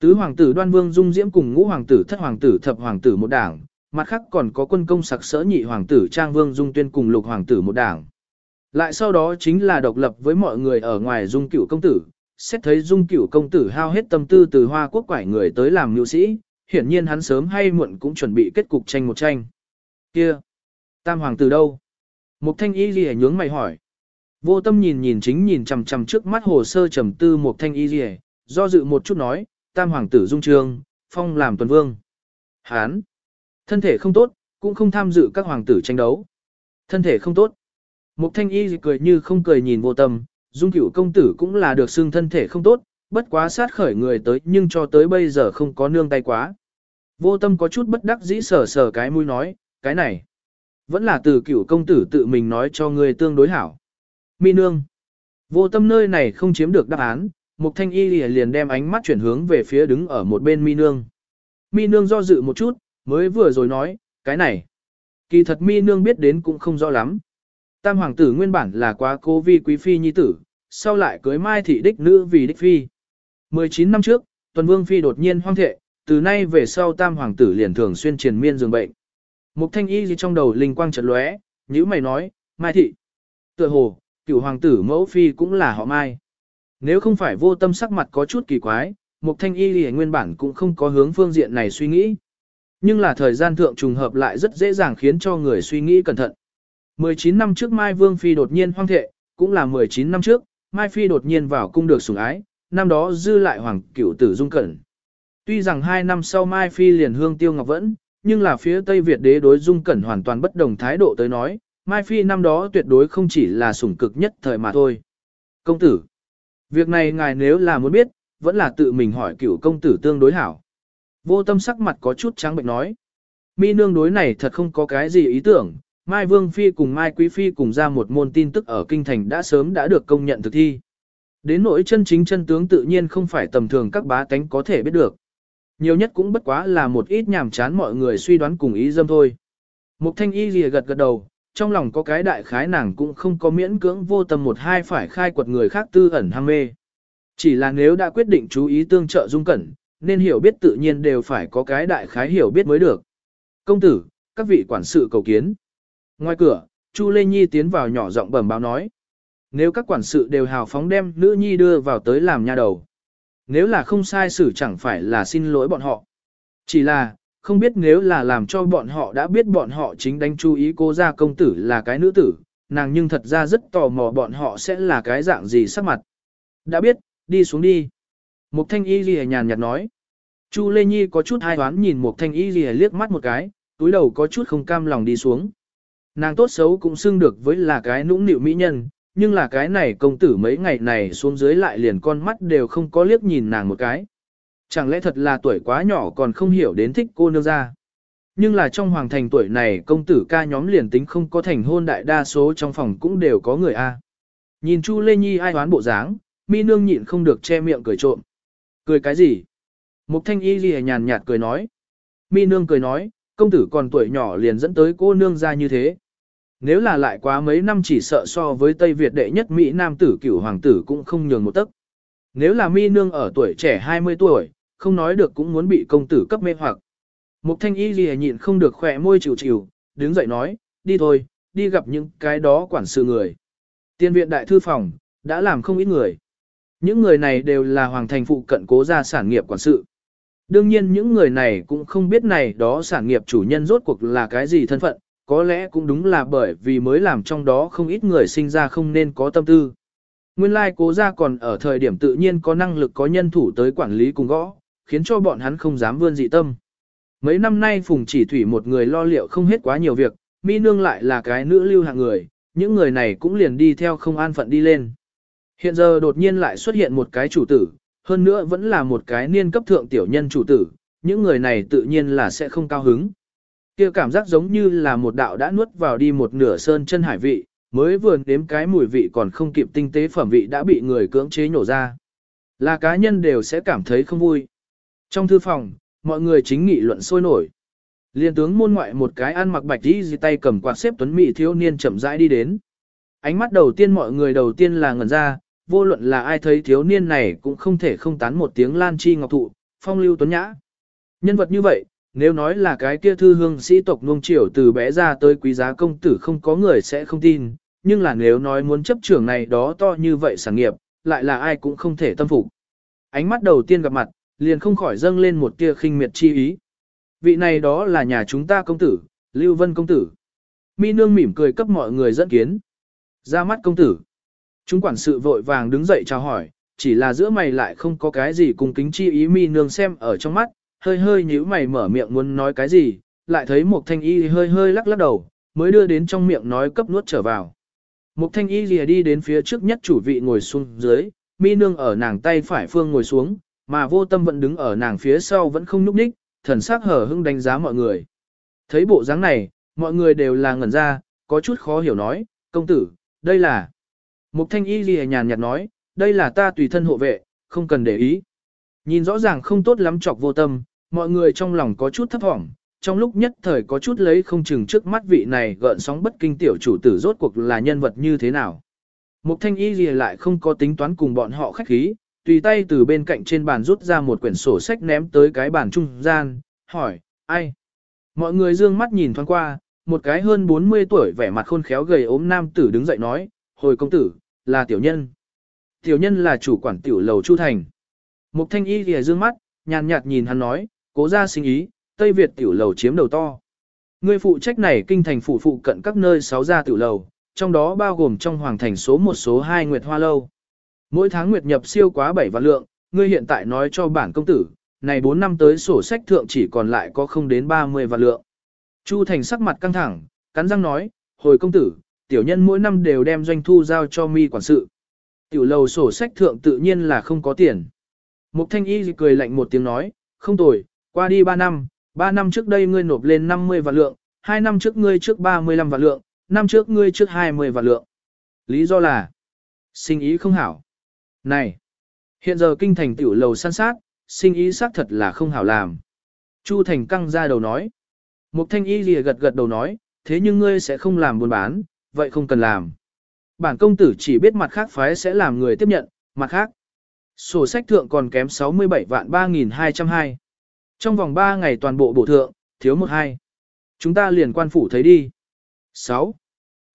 Tứ hoàng tử đoan vương dung diễm cùng ngũ hoàng tử thất hoàng tử thập hoàng tử một đảng, mặt khác còn có quân công sặc sỡ nhị hoàng tử trang vương dung tuyên cùng lục hoàng tử một đảng. Lại sau đó chính là độc lập với mọi người ở ngoài dung cửu công tử, xét thấy dung cửu công tử hao hết tâm tư từ hoa quốc quải người tới làm nhu sĩ, hiển nhiên hắn sớm hay muộn cũng chuẩn bị kết cục tranh một tranh. Kia! Tam hoàng tử đâu? Mục thanh y gì nhướng mày hỏi. Vô tâm nhìn nhìn chính nhìn chằm chằm trước mắt hồ sơ trầm tư Mục thanh y gì do dự một chút nói, tam hoàng tử dung trương, phong làm tuần vương. Hán! Thân thể không tốt, cũng không tham dự các hoàng tử tranh đấu. Thân thể không tốt. Mục thanh y cười như không cười nhìn vô tâm, dung cửu công tử cũng là được xưng thân thể không tốt, bất quá sát khởi người tới nhưng cho tới bây giờ không có nương tay quá. Vô tâm có chút bất đắc dĩ sờ sờ cái mũi nói, cái này. Vẫn là từ cửu công tử tự mình nói cho người tương đối hảo. Mi nương. Vô tâm nơi này không chiếm được đáp án, Mục thanh y liền đem ánh mắt chuyển hướng về phía đứng ở một bên mi nương. Mi nương do dự một chút, mới vừa rồi nói, cái này. Kỳ thật mi nương biết đến cũng không rõ lắm. Tam hoàng tử nguyên bản là quá cố vi quý phi nhi tử, sau lại cưới mai thị đích nữ vì đích phi. 19 năm trước, tuần vương phi đột nhiên hoang thệ, từ nay về sau tam hoàng tử liền thường xuyên triền miên giường bệnh. Mục thanh y gì trong đầu linh quang chợt lóe, nhữ mày nói, mai thị. Tựa hồ, cửu hoàng tử mẫu phi cũng là họ mai. Nếu không phải vô tâm sắc mặt có chút kỳ quái, mục thanh y gì nguyên bản cũng không có hướng phương diện này suy nghĩ. Nhưng là thời gian thượng trùng hợp lại rất dễ dàng khiến cho người suy nghĩ cẩn thận. 19 năm trước Mai Vương Phi đột nhiên hoang thệ, cũng là 19 năm trước, Mai Phi đột nhiên vào cung được sủng ái, năm đó dư lại hoàng cửu tử dung cẩn. Tuy rằng hai năm sau Mai Phi liền hương tiêu ngọc vẫn, nhưng là phía Tây Việt đế đối dung cẩn hoàn toàn bất đồng thái độ tới nói, Mai Phi năm đó tuyệt đối không chỉ là sủng cực nhất thời mà thôi. Công tử, việc này ngài nếu là muốn biết, vẫn là tự mình hỏi cửu công tử tương đối hảo. Vô tâm sắc mặt có chút trắng bệnh nói. Mi nương đối này thật không có cái gì ý tưởng, Mai Vương Phi cùng Mai Quý Phi cùng ra một môn tin tức ở Kinh Thành đã sớm đã được công nhận thực thi. Đến nỗi chân chính chân tướng tự nhiên không phải tầm thường các bá tánh có thể biết được. Nhiều nhất cũng bất quá là một ít nhàm chán mọi người suy đoán cùng ý dâm thôi. Mục thanh y lìa gật gật đầu, trong lòng có cái đại khái nàng cũng không có miễn cưỡng vô tâm một hai phải khai quật người khác tư ẩn ham mê. Chỉ là nếu đã quyết định chú ý tương trợ dung cẩn, nên hiểu biết tự nhiên đều phải có cái đại khái hiểu biết mới được. Công tử, các vị quản sự cầu kiến. Ngoài cửa, Chu Lê Nhi tiến vào nhỏ giọng bẩm báo nói. Nếu các quản sự đều hào phóng đem nữ nhi đưa vào tới làm nha đầu. Nếu là không sai xử chẳng phải là xin lỗi bọn họ. Chỉ là, không biết nếu là làm cho bọn họ đã biết bọn họ chính đánh chú ý cô gia công tử là cái nữ tử, nàng nhưng thật ra rất tò mò bọn họ sẽ là cái dạng gì sắc mặt. Đã biết, đi xuống đi. Mục thanh y ghi nhàn nhạt nói. Chu Lê Nhi có chút hai toán nhìn Mục thanh y ghi liếc mắt một cái, túi đầu có chút không cam lòng đi xuống. Nàng tốt xấu cũng xưng được với là cái nũng nịu mỹ nhân, nhưng là cái này công tử mấy ngày này xuống dưới lại liền con mắt đều không có liếc nhìn nàng một cái. Chẳng lẽ thật là tuổi quá nhỏ còn không hiểu đến thích cô nương ra. Nhưng là trong hoàng thành tuổi này công tử ca nhóm liền tính không có thành hôn đại đa số trong phòng cũng đều có người A. Nhìn Chu Lê Nhi ai đoán bộ dáng, mi nương nhịn không được che miệng cười trộm. Cười cái gì? Mục thanh y ghi nhàn nhạt cười nói. Mi nương cười nói, công tử còn tuổi nhỏ liền dẫn tới cô nương ra như thế. Nếu là lại quá mấy năm chỉ sợ so với Tây Việt đệ nhất Mỹ Nam tử cửu hoàng tử cũng không nhường một tấc. Nếu là mi nương ở tuổi trẻ 20 tuổi, không nói được cũng muốn bị công tử cấp mê hoặc. Mục thanh y gì nhịn không được khỏe môi chịu chịu, đứng dậy nói, đi thôi, đi gặp những cái đó quản sự người. Tiên viện đại thư phòng, đã làm không ít người. Những người này đều là hoàng thành phụ cận cố gia sản nghiệp quản sự. Đương nhiên những người này cũng không biết này đó sản nghiệp chủ nhân rốt cuộc là cái gì thân phận, có lẽ cũng đúng là bởi vì mới làm trong đó không ít người sinh ra không nên có tâm tư. Nguyên lai like cố gia còn ở thời điểm tự nhiên có năng lực có nhân thủ tới quản lý cùng gõ, khiến cho bọn hắn không dám vươn dị tâm. Mấy năm nay Phùng chỉ thủy một người lo liệu không hết quá nhiều việc, mi nương lại là cái nữ lưu hạng người, những người này cũng liền đi theo không an phận đi lên. Hiện giờ đột nhiên lại xuất hiện một cái chủ tử, hơn nữa vẫn là một cái niên cấp thượng tiểu nhân chủ tử, những người này tự nhiên là sẽ không cao hứng kia cảm giác giống như là một đạo đã nuốt vào đi một nửa sơn chân hải vị, mới vừa đếm cái mùi vị còn không kịp tinh tế phẩm vị đã bị người cưỡng chế nhổ ra. Là cá nhân đều sẽ cảm thấy không vui, Trong thư phòng, mọi người chính nghị luận sôi nổi. Liên tướng môn ngoại một cái ăn mặc bạch đi dì tay cầm quạt xếp tuấn mỹ thiếu niên chậm rãi đi đến. Ánh mắt đầu tiên mọi người đầu tiên là ngẩn ra, vô luận là ai thấy thiếu niên này cũng không thể không tán một tiếng lan chi ngọc thụ, phong lưu tuấn nhã. Nhân vật như vậy, nếu nói là cái kia thư hương sĩ tộc nuông triều từ bé ra tới quý giá công tử không có người sẽ không tin, nhưng là nếu nói muốn chấp trưởng này đó to như vậy sản nghiệp, lại là ai cũng không thể tâm phục. Ánh mắt đầu tiên gặp mặt, liền không khỏi dâng lên một tia khinh miệt chi ý. Vị này đó là nhà chúng ta công tử, Lưu Vân công tử. Mi nương mỉm cười cấp mọi người dẫn kiến. Ra mắt công tử. Chúng quản sự vội vàng đứng dậy chào hỏi, chỉ là giữa mày lại không có cái gì cùng kính chi ý mi nương xem ở trong mắt, hơi hơi nhíu mày mở miệng muốn nói cái gì, lại thấy một thanh y hơi hơi lắc lắc đầu, mới đưa đến trong miệng nói cấp nuốt trở vào. Một thanh y lìa đi đến phía trước nhất chủ vị ngồi xuống dưới, mi nương ở nàng tay phải phương ngồi xuống, mà vô tâm vẫn đứng ở nàng phía sau vẫn không nhúc nhích, thần sắc hở hững đánh giá mọi người. Thấy bộ dáng này, mọi người đều là ngẩn ra, có chút khó hiểu nói, công tử, đây là... Mục thanh y lìa nhàn nhạt nói, đây là ta tùy thân hộ vệ, không cần để ý. Nhìn rõ ràng không tốt lắm chọc vô tâm, mọi người trong lòng có chút thấp thỏm, trong lúc nhất thời có chút lấy không chừng trước mắt vị này gợn sóng bất kinh tiểu chủ tử rốt cuộc là nhân vật như thế nào. Mục thanh y gì lại không có tính toán cùng bọn họ khách khí, tùy tay từ bên cạnh trên bàn rút ra một quyển sổ sách ném tới cái bàn trung gian, hỏi, ai? Mọi người dương mắt nhìn thoáng qua, một cái hơn 40 tuổi vẻ mặt khôn khéo gầy ốm nam tử đứng dậy nói, hồi công tử, là tiểu nhân. Tiểu nhân là chủ quản tiểu lầu Chu Thành. Mục thanh y thì dương mắt, nhàn nhạt nhìn hắn nói, cố ra sinh ý, Tây Việt tiểu lầu chiếm đầu to. Người phụ trách này kinh thành phủ phụ cận các nơi sáu gia tiểu lầu, trong đó bao gồm trong hoàng thành số một số hai nguyệt hoa lâu. Mỗi tháng nguyệt nhập siêu quá 7 vạn lượng, ngươi hiện tại nói cho bản công tử, này 4 năm tới sổ sách thượng chỉ còn lại có không đến 30 vạn lượng. Chu Thành sắc mặt căng thẳng, cắn răng nói, hồi công tử, tiểu nhân mỗi năm đều đem doanh thu giao cho mi quản sự. Tiểu lầu sổ sách thượng tự nhiên là không có tiền. Mục thanh y cười lạnh một tiếng nói, không tồi, qua đi 3 năm, 3 năm trước đây ngươi nộp lên 50 vạn lượng, 2 năm trước ngươi trước 35 vạn lượng, năm trước ngươi trước 20 vạn lượng. Lý do là, sinh ý không hảo. Này, hiện giờ kinh thành tiểu lầu san sát, sinh ý xác thật là không hảo làm. Chu Thành căng ra đầu nói. Mục thanh y lìa gật gật đầu nói, thế nhưng ngươi sẽ không làm buôn bán, vậy không cần làm. Bản công tử chỉ biết mặt khác phái sẽ làm người tiếp nhận, mặt khác. Sổ sách thượng còn kém 67 vạn 3.202. Trong vòng 3 ngày toàn bộ bổ thượng, thiếu một hai. Chúng ta liền quan phủ thấy đi. 6.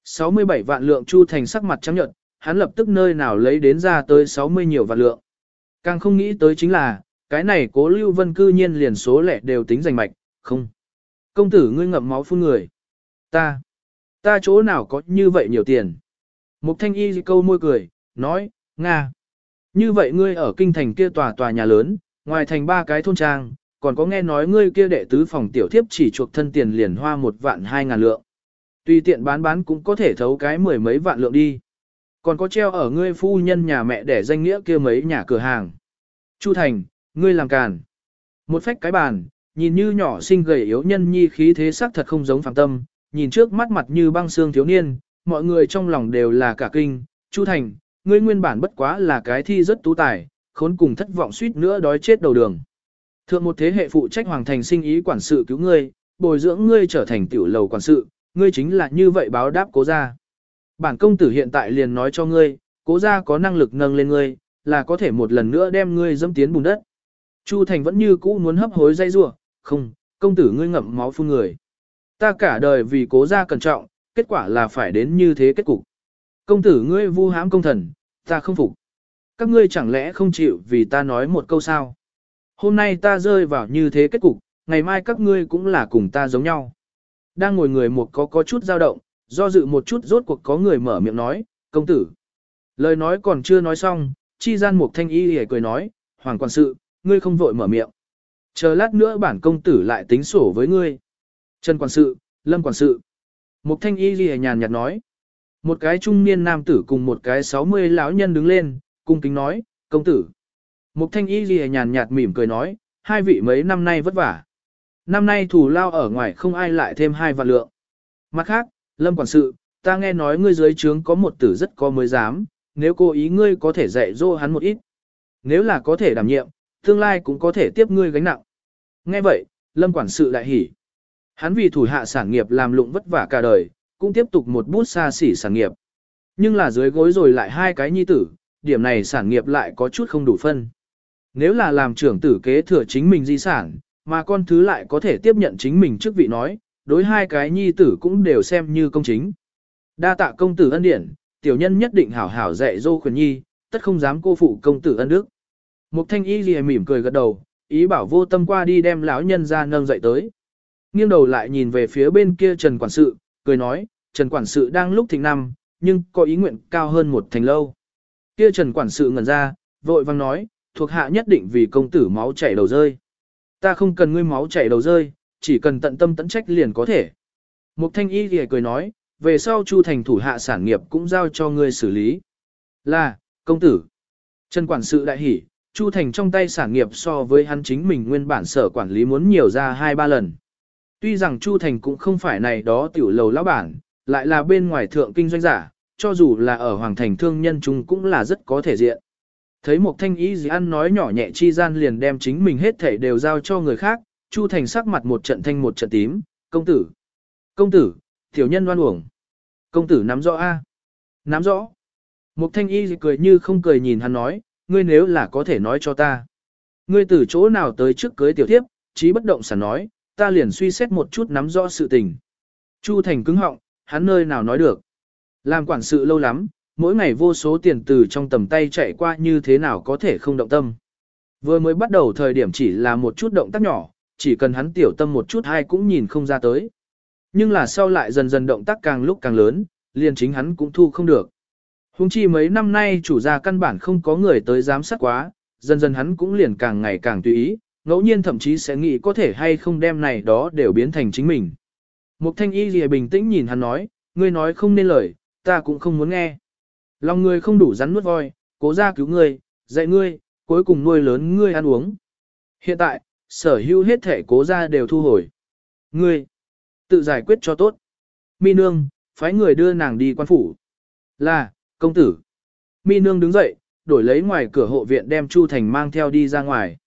67 vạn lượng Chu Thành sắc mặt trắng nhận, hắn lập tức nơi nào lấy đến ra tới 60 nhiều vạn lượng. Càng không nghĩ tới chính là, cái này cố lưu vân cư nhiên liền số lẻ đều tính giành mạch, không. Công tử ngươi ngậm máu phun người. Ta, ta chỗ nào có như vậy nhiều tiền. Mục thanh y câu môi cười, nói, Nga. Như vậy ngươi ở kinh thành kia tòa tòa nhà lớn, ngoài thành ba cái thôn trang, còn có nghe nói ngươi kia đệ tứ phòng tiểu thiếp chỉ chuộc thân tiền liền hoa một vạn hai ngàn lượng. Tùy tiện bán bán cũng có thể thấu cái mười mấy vạn lượng đi. Còn có treo ở ngươi phu nhân nhà mẹ để danh nghĩa kia mấy nhà cửa hàng. Chu Thành, ngươi làm càn. Một phách cái bàn, nhìn như nhỏ xinh gầy yếu nhân nhi khí thế sắc thật không giống phàm tâm, nhìn trước mắt mặt như băng xương thiếu niên, mọi người trong lòng đều là cả kinh. Chu Thành, ngươi nguyên bản bất quá là cái thi rất tú tài, khốn cùng thất vọng suýt nữa đói chết đầu đường. Thượng một thế hệ phụ trách hoàng thành sinh ý quản sự cứu ngươi, bồi dưỡng ngươi trở thành tiểu lầu quản sự, ngươi chính là như vậy báo đáp cố gia. Bản công tử hiện tại liền nói cho ngươi, cố gia có năng lực nâng lên ngươi, là có thể một lần nữa đem ngươi dẫm tiến bùn đất. Chu Thành vẫn như cũ muốn hấp hối dây rủa, không, công tử ngươi ngậm máu phun người. Ta cả đời vì cố gia cẩn trọng, kết quả là phải đến như thế kết cục. Công tử ngươi vu hãm công thần, ta không phục. Các ngươi chẳng lẽ không chịu vì ta nói một câu sao? Hôm nay ta rơi vào như thế kết cục, ngày mai các ngươi cũng là cùng ta giống nhau. Đang ngồi người một có có chút dao động, do dự một chút rốt cuộc có người mở miệng nói, công tử. Lời nói còn chưa nói xong, chi gian một thanh y hề cười nói, hoàng quản sự, ngươi không vội mở miệng. Chờ lát nữa bản công tử lại tính sổ với ngươi. Trần quản sự, lâm quản sự. Một thanh y hề nhàn nhạt nói. Một cái trung niên nam tử cùng một cái sáu mươi lão nhân đứng lên, cung kính nói, công tử. Mục thanh y ghi nhàn nhạt mỉm cười nói, hai vị mấy năm nay vất vả. Năm nay thủ lao ở ngoài không ai lại thêm hai vạn lượng. Mặt khác, lâm quản sự, ta nghe nói ngươi dưới trướng có một tử rất có mới dám, nếu cố ý ngươi có thể dạy dỗ hắn một ít. Nếu là có thể đảm nhiệm, Tương lai cũng có thể tiếp ngươi gánh nặng. Nghe vậy, lâm quản sự đại hỉ. Hắn vì thủ hạ sản nghiệp làm lụng vất vả cả đời, cũng tiếp tục một bút xa xỉ sản nghiệp. Nhưng là dưới gối rồi lại hai cái nhi tử, điểm này sản nghiệp lại có chút không đủ phân. Nếu là làm trưởng tử kế thừa chính mình di sản, mà con thứ lại có thể tiếp nhận chính mình trước vị nói, đối hai cái nhi tử cũng đều xem như công chính. Đa tạ công tử ân điển, tiểu nhân nhất định hảo hảo dạy dô khuyến nhi, tất không dám cô phụ công tử ân đức. Mục thanh y gì mỉm cười gật đầu, ý bảo vô tâm qua đi đem lão nhân ra nâng dậy tới. Nghiêng đầu lại nhìn về phía bên kia Trần Quản sự, cười nói, Trần Quản sự đang lúc thịnh năm, nhưng có ý nguyện cao hơn một thành lâu. Kia Trần Quản sự ngẩn ra, vội vang nói, thuộc hạ nhất định vì công tử máu chảy đầu rơi. Ta không cần ngươi máu chảy đầu rơi, chỉ cần tận tâm tận trách liền có thể. Mục thanh y thì cười nói, về sau Chu Thành thủ hạ sản nghiệp cũng giao cho ngươi xử lý. Là, công tử. Trần Quản sự đại hỉ, Chu Thành trong tay sản nghiệp so với hắn chính mình nguyên bản sở quản lý muốn nhiều ra hai ba lần. Tuy rằng Chu Thành cũng không phải này đó tiểu lầu lão bản, lại là bên ngoài thượng kinh doanh giả, cho dù là ở Hoàng Thành thương nhân chúng cũng là rất có thể diện. Thấy một thanh ý gì ăn nói nhỏ nhẹ chi gian liền đem chính mình hết thể đều giao cho người khác, Chu Thành sắc mặt một trận thanh một trận tím, công tử. Công tử, tiểu nhân đoan uổng. Công tử nắm rõ A. Nắm rõ. Một thanh y cười như không cười nhìn hắn nói, ngươi nếu là có thể nói cho ta. Ngươi từ chỗ nào tới trước cưới tiểu thiếp, trí bất động sản nói, ta liền suy xét một chút nắm rõ sự tình. Chu Thành cứng họng, hắn nơi nào nói được. Làm quản sự lâu lắm, mỗi ngày vô số tiền từ trong tầm tay chạy qua như thế nào có thể không động tâm. Vừa mới bắt đầu thời điểm chỉ là một chút động tác nhỏ, chỉ cần hắn tiểu tâm một chút hay cũng nhìn không ra tới. Nhưng là sau lại dần dần động tác càng lúc càng lớn, liền chính hắn cũng thu không được. Hùng chi mấy năm nay chủ gia căn bản không có người tới giám sát quá, dần dần hắn cũng liền càng ngày càng tùy ý, ngẫu nhiên thậm chí sẽ nghĩ có thể hay không đem này đó đều biến thành chính mình. Mục thanh y lìa bình tĩnh nhìn hắn nói, ngươi nói không nên lời, ta cũng không muốn nghe. Lòng người không đủ rắn nuốt voi, cố ra cứu ngươi, dạy ngươi, cuối cùng nuôi lớn ngươi ăn uống. Hiện tại, sở hữu hết thể cố ra đều thu hồi. Ngươi, tự giải quyết cho tốt. Mi nương, phái người đưa nàng đi quan phủ. Là, công tử. Mi nương đứng dậy, đổi lấy ngoài cửa hộ viện đem Chu Thành mang theo đi ra ngoài.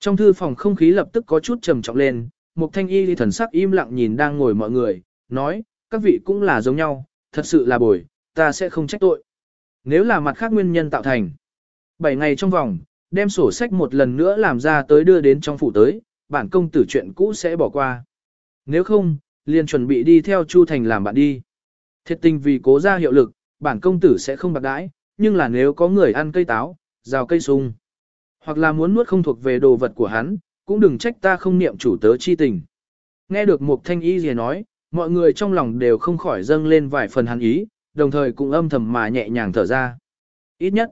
Trong thư phòng không khí lập tức có chút trầm trọng lên, Mục Thanh Y thần sắc im lặng nhìn đang ngồi mọi người, nói, các vị cũng là giống nhau, thật sự là bồi, ta sẽ không trách tội. Nếu là mặt khác nguyên nhân tạo thành. bảy ngày trong vòng, đem sổ sách một lần nữa làm ra tới đưa đến trong phủ tới, bản công tử chuyện cũ sẽ bỏ qua. Nếu không, liền chuẩn bị đi theo Chu Thành làm bạn đi. Thiệt tình vì cố ra hiệu lực, bản công tử sẽ không bạc đãi, nhưng là nếu có người ăn cây táo, rào cây sung, hoặc là muốn nuốt không thuộc về đồ vật của hắn, cũng đừng trách ta không niệm chủ tớ chi tình. Nghe được một thanh y gì nói, mọi người trong lòng đều không khỏi dâng lên vài phần hắn ý, đồng thời cũng âm thầm mà nhẹ nhàng thở ra. Ít nhất,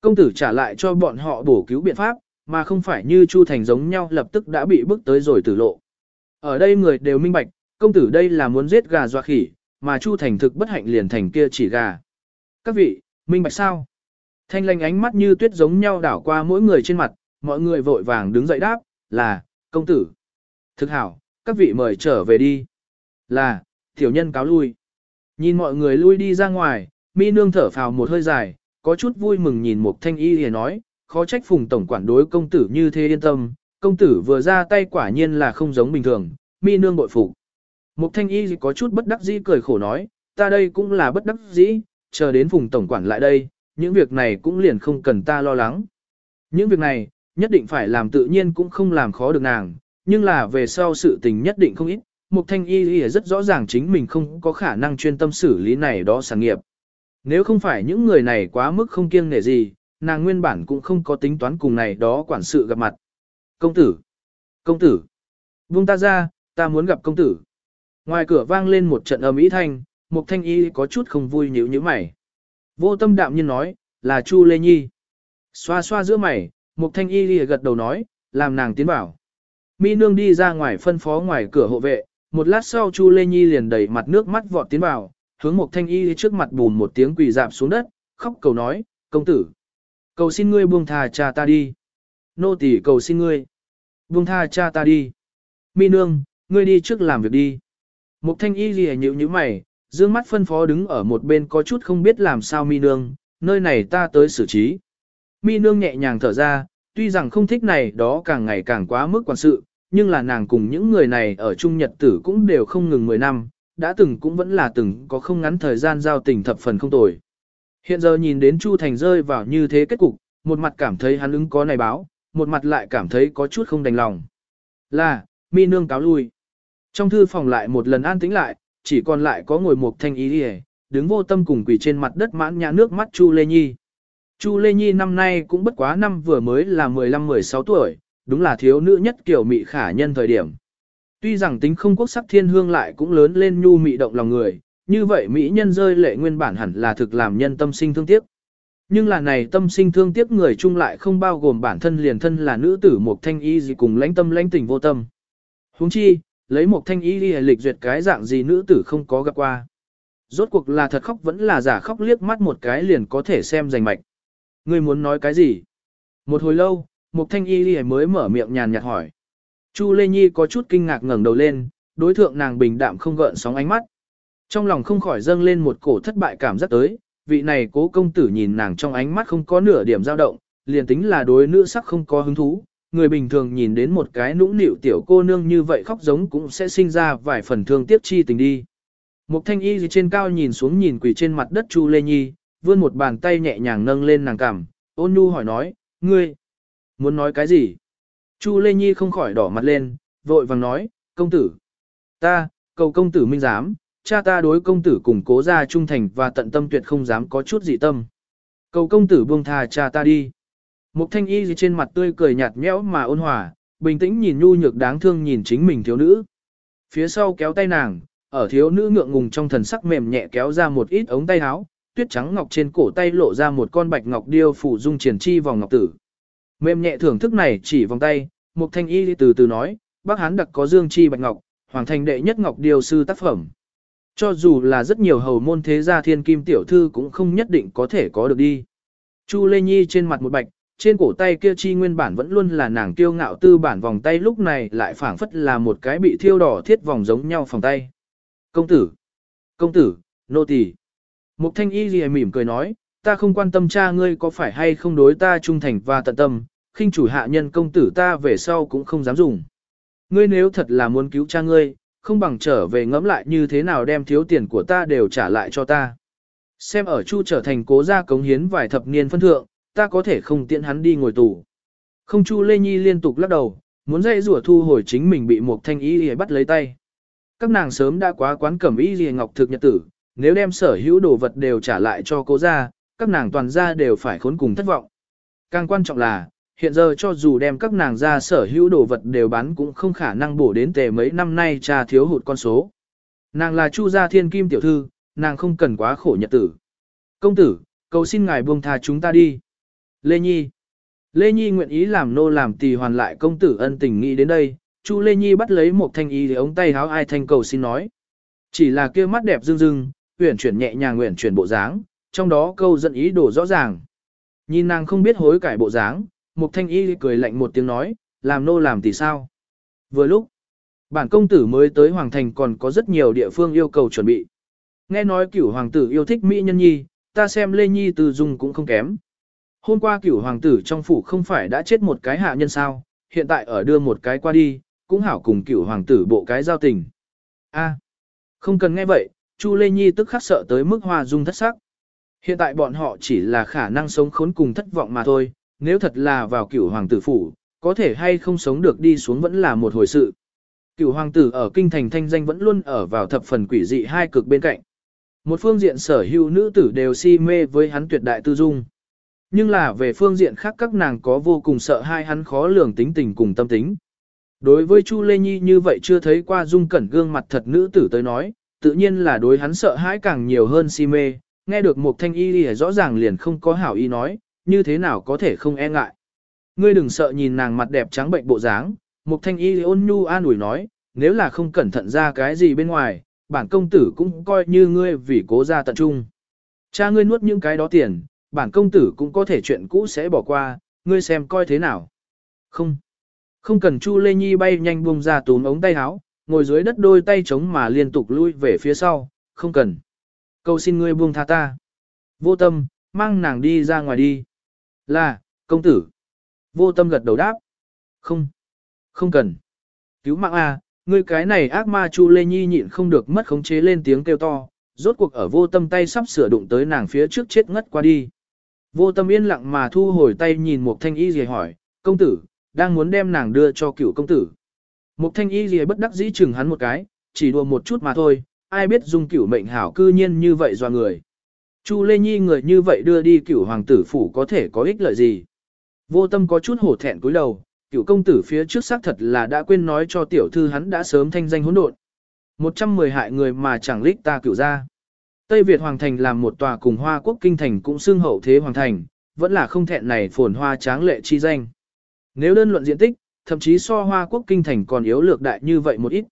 công tử trả lại cho bọn họ bổ cứu biện pháp, mà không phải như Chu Thành giống nhau lập tức đã bị bước tới rồi tử lộ. Ở đây người đều minh bạch, công tử đây là muốn giết gà doa khỉ, mà Chu Thành thực bất hạnh liền thành kia chỉ gà. Các vị, minh bạch sao? Thanh lanh ánh mắt như tuyết giống nhau đảo qua mỗi người trên mặt, mọi người vội vàng đứng dậy đáp, là, công tử. Thực hảo, các vị mời trở về đi. Là, tiểu nhân cáo lui. Nhìn mọi người lui đi ra ngoài, mi nương thở phào một hơi dài, có chút vui mừng nhìn một thanh y hề nói, khó trách phùng tổng quản đối công tử như thế yên tâm, công tử vừa ra tay quả nhiên là không giống bình thường, mi nương bội phục. Mục thanh y có chút bất đắc dĩ cười khổ nói, ta đây cũng là bất đắc dĩ, chờ đến phùng tổng quản lại đây, những việc này cũng liền không cần ta lo lắng. Những việc này, nhất định phải làm tự nhiên cũng không làm khó được nàng, nhưng là về sau sự tình nhất định không ít. Mục thanh y rất rõ ràng chính mình không có khả năng chuyên tâm xử lý này đó sản nghiệp. Nếu không phải những người này quá mức không kiêng nể gì, nàng nguyên bản cũng không có tính toán cùng này đó quản sự gặp mặt. Công tử! Công tử! Vung ta ra, ta muốn gặp công tử. Ngoài cửa vang lên một trận ầm ý thanh, Mục Thanh Y có chút không vui nhíu nhíu mày. Vô tâm đạm nhiên nói, là Chu Lê Nhi. Xoa xoa giữa mày, Mục Thanh Y gật đầu nói, làm nàng tiến bảo. Mi nương đi ra ngoài phân phó ngoài cửa hộ vệ, một lát sau Chu Lê Nhi liền đẩy mặt nước mắt vọt tiến vào, hướng một Thanh Y trước mặt bùn một tiếng quỳ dạp xuống đất, khóc cầu nói, công tử. Cầu xin ngươi buông tha cha ta đi. Nô tỳ cầu xin ngươi. Buông tha cha ta đi. Mi nương, ngươi đi trước làm việc đi. Một thanh y lìa nhíu nhíu mày, dương mắt phân phó đứng ở một bên có chút không biết làm sao mi nương, nơi này ta tới xử trí. Mi nương nhẹ nhàng thở ra, tuy rằng không thích này đó càng ngày càng quá mức quan sự, nhưng là nàng cùng những người này ở chung nhật tử cũng đều không ngừng 10 năm, đã từng cũng vẫn là từng có không ngắn thời gian giao tình thập phần không tồi. Hiện giờ nhìn đến Chu Thành rơi vào như thế kết cục, một mặt cảm thấy hắn ứng có này báo, một mặt lại cảm thấy có chút không đành lòng. Là, mi nương cáo lui. Trong thư phòng lại một lần an tĩnh lại, chỉ còn lại có ngồi một thanh ý đi đứng vô tâm cùng quỳ trên mặt đất mãn nhã nước mắt Chu Lê Nhi. Chu Lê Nhi năm nay cũng bất quá năm vừa mới là 15-16 tuổi, đúng là thiếu nữ nhất kiểu mị khả nhân thời điểm. Tuy rằng tính không quốc sắc thiên hương lại cũng lớn lên nhu mị động lòng người, như vậy mỹ nhân rơi lệ nguyên bản hẳn là thực làm nhân tâm sinh thương tiếc. Nhưng là này tâm sinh thương tiếc người chung lại không bao gồm bản thân liền thân là nữ tử một thanh y gì cùng lãnh tâm lãnh tình vô tâm. huống chi, lấy một thanh y đi lịch duyệt cái dạng gì nữ tử không có gặp qua. Rốt cuộc là thật khóc vẫn là giả khóc liếc mắt một cái liền có thể xem rành mạch. Ngươi muốn nói cái gì? Một hồi lâu, Mục thanh y đi mới mở miệng nhàn nhạt hỏi. Chu Lê Nhi có chút kinh ngạc ngẩng đầu lên, đối thượng nàng bình đạm không gợn sóng ánh mắt. Trong lòng không khỏi dâng lên một cổ thất bại cảm giác tới, vị này cố công tử nhìn nàng trong ánh mắt không có nửa điểm dao động, liền tính là đối nữ sắc không có hứng thú, người bình thường nhìn đến một cái nũng nịu tiểu cô nương như vậy khóc giống cũng sẽ sinh ra vài phần thương tiếc chi tình đi. Mục thanh y gì trên cao nhìn xuống nhìn quỳ trên mặt đất Chu Lê Nhi, vươn một bàn tay nhẹ nhàng nâng lên nàng cằm, ôn nhu hỏi nói, ngươi, muốn nói cái gì? Chu Lê Nhi không khỏi đỏ mặt lên, vội vàng nói, công tử, ta, cầu công tử minh giám, cha ta đối công tử cùng cố gia trung thành và tận tâm tuyệt không dám có chút gì tâm. Cầu công tử buông thà cha ta đi. Mục thanh y gì trên mặt tươi cười nhạt nhẽo mà ôn hòa, bình tĩnh nhìn nhu nhược đáng thương nhìn chính mình thiếu nữ. Phía sau kéo tay nàng, ở thiếu nữ ngượng ngùng trong thần sắc mềm nhẹ kéo ra một ít ống tay áo, tuyết trắng ngọc trên cổ tay lộ ra một con bạch ngọc điêu phủ dung triển chi vòng ngọc tử. Mềm nhẹ thưởng thức này chỉ vòng tay, Mục Thanh Y từ từ nói, bác Hán đặc có dương chi bạch ngọc, hoàng thành đệ nhất ngọc điều sư tác phẩm. Cho dù là rất nhiều hầu môn thế gia thiên kim tiểu thư cũng không nhất định có thể có được đi. Chu Lê Nhi trên mặt một bạch, trên cổ tay kia chi nguyên bản vẫn luôn là nàng kiêu ngạo tư bản vòng tay lúc này lại phảng phất là một cái bị thiêu đỏ thiết vòng giống nhau phòng tay. Công tử! Công tử! Nô tỳ. Mục thanh y gì mỉm cười nói, ta không quan tâm cha ngươi có phải hay không đối ta trung thành và tận tâm, khinh chủ hạ nhân công tử ta về sau cũng không dám dùng. Ngươi nếu thật là muốn cứu cha ngươi, không bằng trở về ngẫm lại như thế nào đem thiếu tiền của ta đều trả lại cho ta. Xem ở Chu trở thành cố gia cống hiến vài thập niên phân thượng, ta có thể không tiện hắn đi ngồi tù. Không Chu Lê Nhi liên tục lắc đầu, muốn dây rủa thu hồi chính mình bị một thanh y bắt lấy tay. Các nàng sớm đã quá quán cẩm y lìa ngọc thực nhật tử, nếu đem sở hữu đồ vật đều trả lại cho cố gia, các nàng toàn gia đều phải khốn cùng thất vọng. Càng quan trọng là, hiện giờ cho dù đem các nàng ra sở hữu đồ vật đều bán cũng không khả năng bổ đến tề mấy năm nay cha thiếu hụt con số. Nàng là Chu gia thiên kim tiểu thư, nàng không cần quá khổ nhật tử. Công tử, cầu xin ngài buông tha chúng ta đi. Lê Nhi. Lê Nhi nguyện ý làm nô làm tỳ hoàn lại công tử ân tình nghĩ đến đây. Chu Lê Nhi bắt lấy một thanh y để ống tay háo ai thanh cầu xin nói. Chỉ là kia mắt đẹp rưng rưng, uyển chuyển nhẹ nhàng uyển chuyển bộ dáng, trong đó câu dẫn ý đồ rõ ràng. Nhìn nàng không biết hối cải bộ dáng, Mục thanh y cười lạnh một tiếng nói, làm nô làm thì sao. Vừa lúc, bản công tử mới tới Hoàng Thành còn có rất nhiều địa phương yêu cầu chuẩn bị. Nghe nói cửu hoàng tử yêu thích Mỹ nhân nhi, ta xem Lê Nhi từ dung cũng không kém. Hôm qua cửu hoàng tử trong phủ không phải đã chết một cái hạ nhân sao, hiện tại ở đưa một cái qua đi, cũng hảo cùng cửu hoàng tử bộ cái giao tình. A, không cần nghe vậy, Chu Lê Nhi tức khắc sợ tới mức hoa dung thất sắc. Hiện tại bọn họ chỉ là khả năng sống khốn cùng thất vọng mà thôi, nếu thật là vào cửu hoàng tử phủ, có thể hay không sống được đi xuống vẫn là một hồi sự. Cửu hoàng tử ở kinh thành thanh danh vẫn luôn ở vào thập phần quỷ dị hai cực bên cạnh. Một phương diện sở hữu nữ tử đều si mê với hắn tuyệt đại tư dung. Nhưng là về phương diện khác các nàng có vô cùng sợ hai hắn khó lường tính tình cùng tâm tính. Đối với Chu Lê Nhi như vậy chưa thấy qua dung cẩn gương mặt thật nữ tử tới nói, tự nhiên là đối hắn sợ hãi càng nhiều hơn si mê, nghe được một thanh y thì rõ ràng liền không có hảo ý nói, như thế nào có thể không e ngại. Ngươi đừng sợ nhìn nàng mặt đẹp trắng bệnh bộ dáng, Mục thanh y ôn nhu an ủi nói, nếu là không cẩn thận ra cái gì bên ngoài, bản công tử cũng coi như ngươi vì cố ra tận trung. Cha ngươi nuốt những cái đó tiền, bản công tử cũng có thể chuyện cũ sẽ bỏ qua, ngươi xem coi thế nào. Không. Không cần Chu Lê Nhi bay nhanh buông ra túm ống tay áo, ngồi dưới đất đôi tay chống mà liên tục lui về phía sau, không cần. Cầu xin ngươi buông tha ta. Vô tâm, mang nàng đi ra ngoài đi. Là, công tử. Vô tâm gật đầu đáp. Không. Không cần. Cứu mạng A, ngươi cái này ác ma Chu Lê Nhi nhịn không được mất khống chế lên tiếng kêu to, rốt cuộc ở vô tâm tay sắp sửa đụng tới nàng phía trước chết ngất qua đi. Vô tâm yên lặng mà thu hồi tay nhìn một thanh y gì hỏi, công tử, đang muốn đem nàng đưa cho cựu công tử. Một thanh y gì bất đắc dĩ chừng hắn một cái, chỉ đùa một chút mà thôi, ai biết dung cửu mệnh hảo cư nhiên như vậy do người. Chu Lê Nhi người như vậy đưa đi cửu hoàng tử phủ có thể có ích lợi gì. Vô tâm có chút hổ thẹn cúi đầu, cửu công tử phía trước xác thật là đã quên nói cho tiểu thư hắn đã sớm thanh danh hỗn độn. 110 hại người mà chẳng lích ta cửu ra. Tây Việt Hoàng Thành làm một tòa cùng Hoa Quốc Kinh Thành cũng xưng hậu thế Hoàng Thành, vẫn là không thẹn này phồn hoa tráng lệ chi danh. Nếu đơn luận diện tích, thậm chí so Hoa Quốc Kinh Thành còn yếu lược đại như vậy một ít.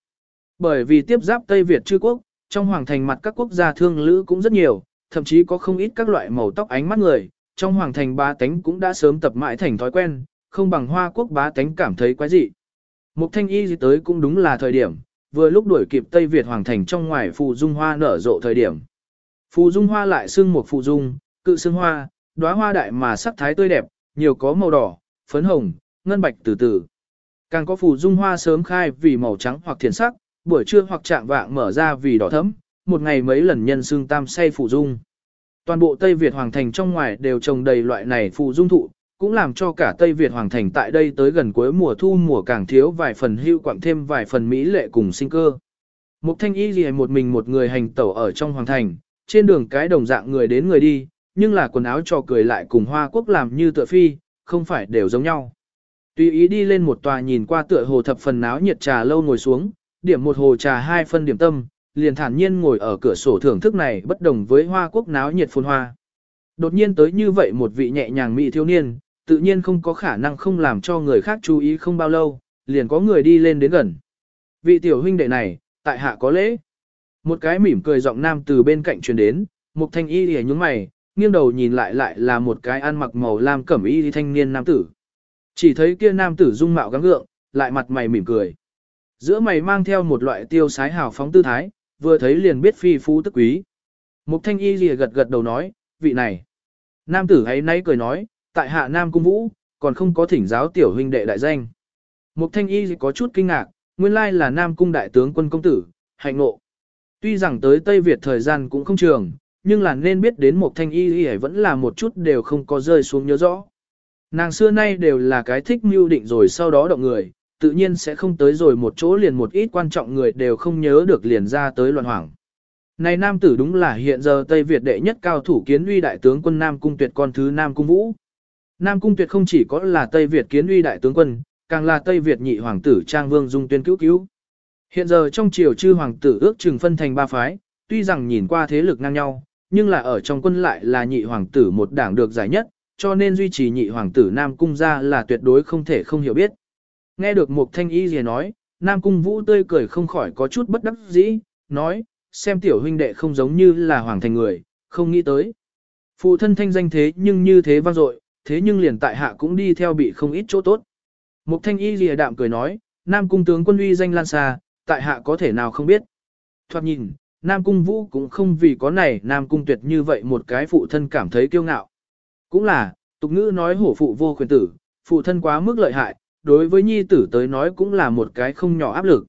Bởi vì tiếp giáp Tây Việt chư quốc, trong Hoàng Thành mặt các quốc gia thương lữ cũng rất nhiều, thậm chí có không ít các loại màu tóc ánh mắt người, trong Hoàng Thành ba tánh cũng đã sớm tập mãi thành thói quen, không bằng Hoa Quốc bá tánh cảm thấy quái dị. Mục Thanh Y gì tới cũng đúng là thời điểm, vừa lúc đuổi kịp Tây Việt Hoàng Thành trong ngoài phù dung hoa nở rộ thời điểm. Phù dung hoa lại xưng một phù dung, cự xương hoa, đóa hoa đại mà sắc thái tươi đẹp, nhiều có màu đỏ, phấn hồng, ngân bạch từ từ. Càng có phù dung hoa sớm khai vì màu trắng hoặc thiền sắc, buổi trưa hoặc trạng vạng mở ra vì đỏ thẫm, một ngày mấy lần nhân xương tam say phụ dung. Toàn bộ Tây Việt Hoàng Thành trong ngoài đều trồng đầy loại này phụ dung thụ, cũng làm cho cả Tây Việt Hoàng Thành tại đây tới gần cuối mùa thu mùa càng thiếu vài phần hưu quặng thêm vài phần mỹ lệ cùng sinh cơ. Mục thanh y gì một mình một người hành tẩu ở trong Hoàng Thành, trên đường cái đồng dạng người đến người đi, nhưng là quần áo trò cười lại cùng Hoa Quốc làm như tựa phi, không phải đều giống nhau. Tùy ý đi lên một tòa nhìn qua tựa hồ thập phần náo nhiệt trà lâu ngồi xuống, điểm một hồ trà hai phân điểm tâm, liền thản nhiên ngồi ở cửa sổ thưởng thức này bất đồng với Hoa Quốc náo nhiệt phồn hoa. Đột nhiên tới như vậy một vị nhẹ nhàng mỹ thiếu niên, tự nhiên không có khả năng không làm cho người khác chú ý không bao lâu, liền có người đi lên đến gần. Vị tiểu huynh đệ này, tại hạ có lễ. Một cái mỉm cười giọng nam từ bên cạnh truyền đến, một thanh y lìa nhướng mày, nghiêng đầu nhìn lại lại là một cái ăn mặc màu lam cẩm y thanh niên nam tử. Chỉ thấy kia nam tử dung mạo gắng gượng, lại mặt mày mỉm cười. Giữa mày mang theo một loại tiêu sái hào phóng tư thái, vừa thấy liền biết phi phú tức quý. Mục thanh y lìa gật gật đầu nói, vị này. Nam tử ấy nấy cười nói, tại hạ Nam Cung Vũ, còn không có thỉnh giáo tiểu huynh đệ đại danh. Mục thanh y có chút kinh ngạc, nguyên lai là Nam Cung đại tướng quân công tử, hạnh ngộ. Tuy rằng tới Tây Việt thời gian cũng không trường, nhưng là nên biết đến một thanh y y vẫn là một chút đều không có rơi xuống nhớ rõ. Nàng xưa nay đều là cái thích mưu định rồi sau đó động người, tự nhiên sẽ không tới rồi một chỗ liền một ít quan trọng người đều không nhớ được liền ra tới loạn hoảng. Này nam tử đúng là hiện giờ Tây Việt đệ nhất cao thủ kiến uy đại tướng quân Nam Cung Tuyệt con thứ Nam Cung Vũ. Nam Cung Tuyệt không chỉ có là Tây Việt kiến uy đại tướng quân, càng là Tây Việt nhị hoàng tử Trang Vương Dung Tuyên cứu cứu. Hiện giờ trong triều chư hoàng tử ước chừng phân thành ba phái, tuy rằng nhìn qua thế lực ngang nhau, nhưng là ở trong quân lại là nhị hoàng tử một đảng được giải nhất, cho nên duy trì nhị hoàng tử Nam Cung ra là tuyệt đối không thể không hiểu biết. Nghe được một thanh y gì nói, Nam Cung Vũ tươi cười không khỏi có chút bất đắc dĩ, nói, xem tiểu huynh đệ không giống như là hoàng thành người, không nghĩ tới. Phụ thân thanh danh thế nhưng như thế vang dội, thế nhưng liền tại hạ cũng đi theo bị không ít chỗ tốt. Mục thanh y lìa đạm cười nói, Nam Cung tướng quân uy danh lan xa, tại hạ có thể nào không biết. Thoạt nhìn, Nam Cung Vũ cũng không vì có này Nam Cung tuyệt như vậy một cái phụ thân cảm thấy kiêu ngạo. Cũng là, tục ngữ nói hổ phụ vô quyền tử, phụ thân quá mức lợi hại, đối với nhi tử tới nói cũng là một cái không nhỏ áp lực.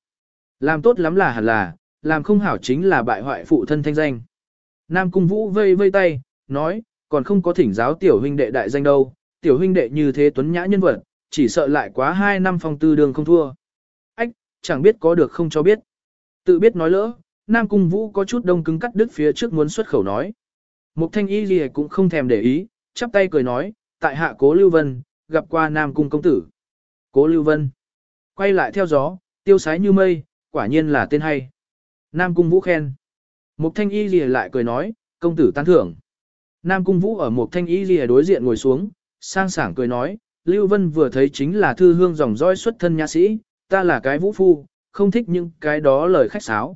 Làm tốt lắm là hẳn là, làm không hảo chính là bại hoại phụ thân thanh danh. Nam Cung Vũ vây vây tay, nói, còn không có thỉnh giáo tiểu huynh đệ đại danh đâu, tiểu huynh đệ như thế tuấn nhã nhân vật, chỉ sợ lại quá 2 năm phong tư đường không thua. Ách, chẳng biết có được không cho biết. Tự biết nói lỡ, Nam Cung Vũ có chút đông cứng cắt đứt phía trước muốn xuất khẩu nói. Mục thanh y gì cũng không thèm để ý, chắp tay cười nói, tại hạ cố Lưu Vân, gặp qua Nam Cung công tử. Cố Lưu Vân. Quay lại theo gió, tiêu sái như mây, quả nhiên là tên hay. Nam Cung Vũ khen. Mục thanh y lìa lại cười nói, công tử tán thưởng. Nam Cung Vũ ở Mục thanh y lìa đối diện ngồi xuống, sang sảng cười nói, Lưu Vân vừa thấy chính là thư hương dòng dõi xuất thân nhà sĩ, ta là cái vũ phu, không thích những cái đó lời khách sáo.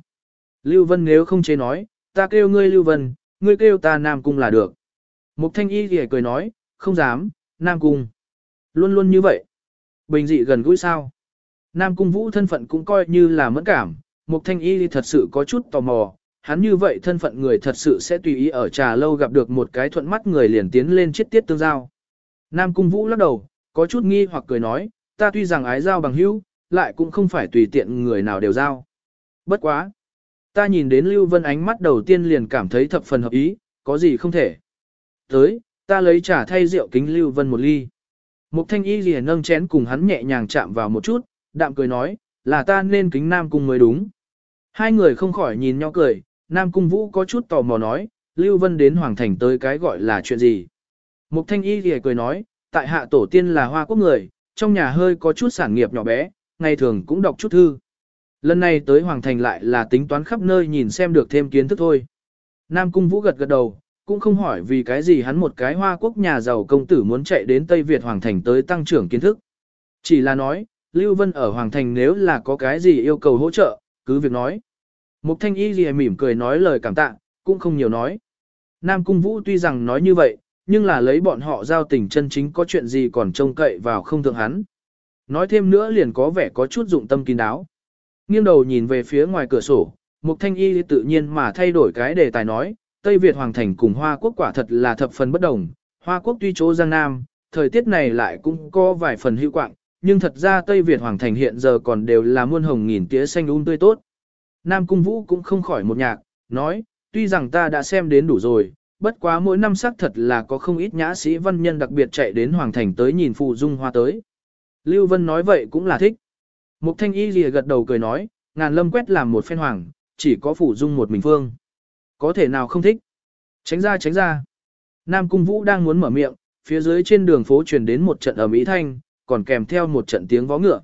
Lưu Vân nếu không chế nói, ta kêu ngươi Lưu Vân, ngươi kêu ta Nam Cung là được. Mục thanh y lìa cười nói, không dám, Nam Cung. Luôn luôn như vậy. Bình dị gần gũi sao. Nam Cung Vũ thân phận cũng coi như là mẫn cảm, Mục thanh y thì thật sự có chút tò mò, hắn như vậy thân phận người thật sự sẽ tùy ý ở trà lâu gặp được một cái thuận mắt người liền tiến lên chết tiết tương giao. Nam Cung Vũ lắc đầu, có chút nghi hoặc cười nói, ta tuy rằng ái giao bằng hữu, lại cũng không phải tùy tiện người nào đều giao. Bất quá. Ta nhìn đến Lưu Vân ánh mắt đầu tiên liền cảm thấy thập phần hợp ý, có gì không thể. Tới, ta lấy trà thay rượu kính Lưu Vân một ly. Mục thanh y liền nâng chén cùng hắn nhẹ nhàng chạm vào một chút, đạm cười nói, là ta nên kính Nam Cung mới đúng. Hai người không khỏi nhìn nhau cười, Nam Cung Vũ có chút tò mò nói, Lưu Vân đến Hoàng Thành tới cái gọi là chuyện gì. Mục thanh y liền cười nói, tại hạ tổ tiên là hoa quốc người, trong nhà hơi có chút sản nghiệp nhỏ bé, ngày thường cũng đọc chút thư. Lần này tới Hoàng Thành lại là tính toán khắp nơi nhìn xem được thêm kiến thức thôi. Nam Cung Vũ gật gật đầu, cũng không hỏi vì cái gì hắn một cái hoa quốc nhà giàu công tử muốn chạy đến Tây Việt Hoàng Thành tới tăng trưởng kiến thức. Chỉ là nói, Lưu Vân ở Hoàng Thành nếu là có cái gì yêu cầu hỗ trợ, cứ việc nói. Mục Thanh Y gì mỉm cười nói lời cảm tạ, cũng không nhiều nói. Nam Cung Vũ tuy rằng nói như vậy, nhưng là lấy bọn họ giao tình chân chính có chuyện gì còn trông cậy vào không thượng hắn. Nói thêm nữa liền có vẻ có chút dụng tâm kín đáo. Nghiêng đầu nhìn về phía ngoài cửa sổ, Mục Thanh Y tự nhiên mà thay đổi cái đề tài nói, Tây Việt Hoàng Thành cùng Hoa Quốc quả thật là thập phần bất đồng. Hoa Quốc tuy chỗ Giang Nam, thời tiết này lại cũng có vài phần hữu quạng, nhưng thật ra Tây Việt Hoàng Thành hiện giờ còn đều là muôn hồng nghìn tía xanh um tươi tốt. Nam Cung Vũ cũng không khỏi một nhạc, nói, tuy rằng ta đã xem đến đủ rồi, bất quá mỗi năm xác thật là có không ít nhã sĩ văn nhân đặc biệt chạy đến Hoàng Thành tới nhìn phụ dung hoa tới. Lưu Vân nói vậy cũng là thích. Mục thanh y lìa gật đầu cười nói, ngàn lâm quét làm một phen hoàng, chỉ có phủ dung một mình phương. Có thể nào không thích? Tránh ra tránh ra. Nam Cung Vũ đang muốn mở miệng, phía dưới trên đường phố truyền đến một trận ở Mỹ Thanh, còn kèm theo một trận tiếng vó ngựa.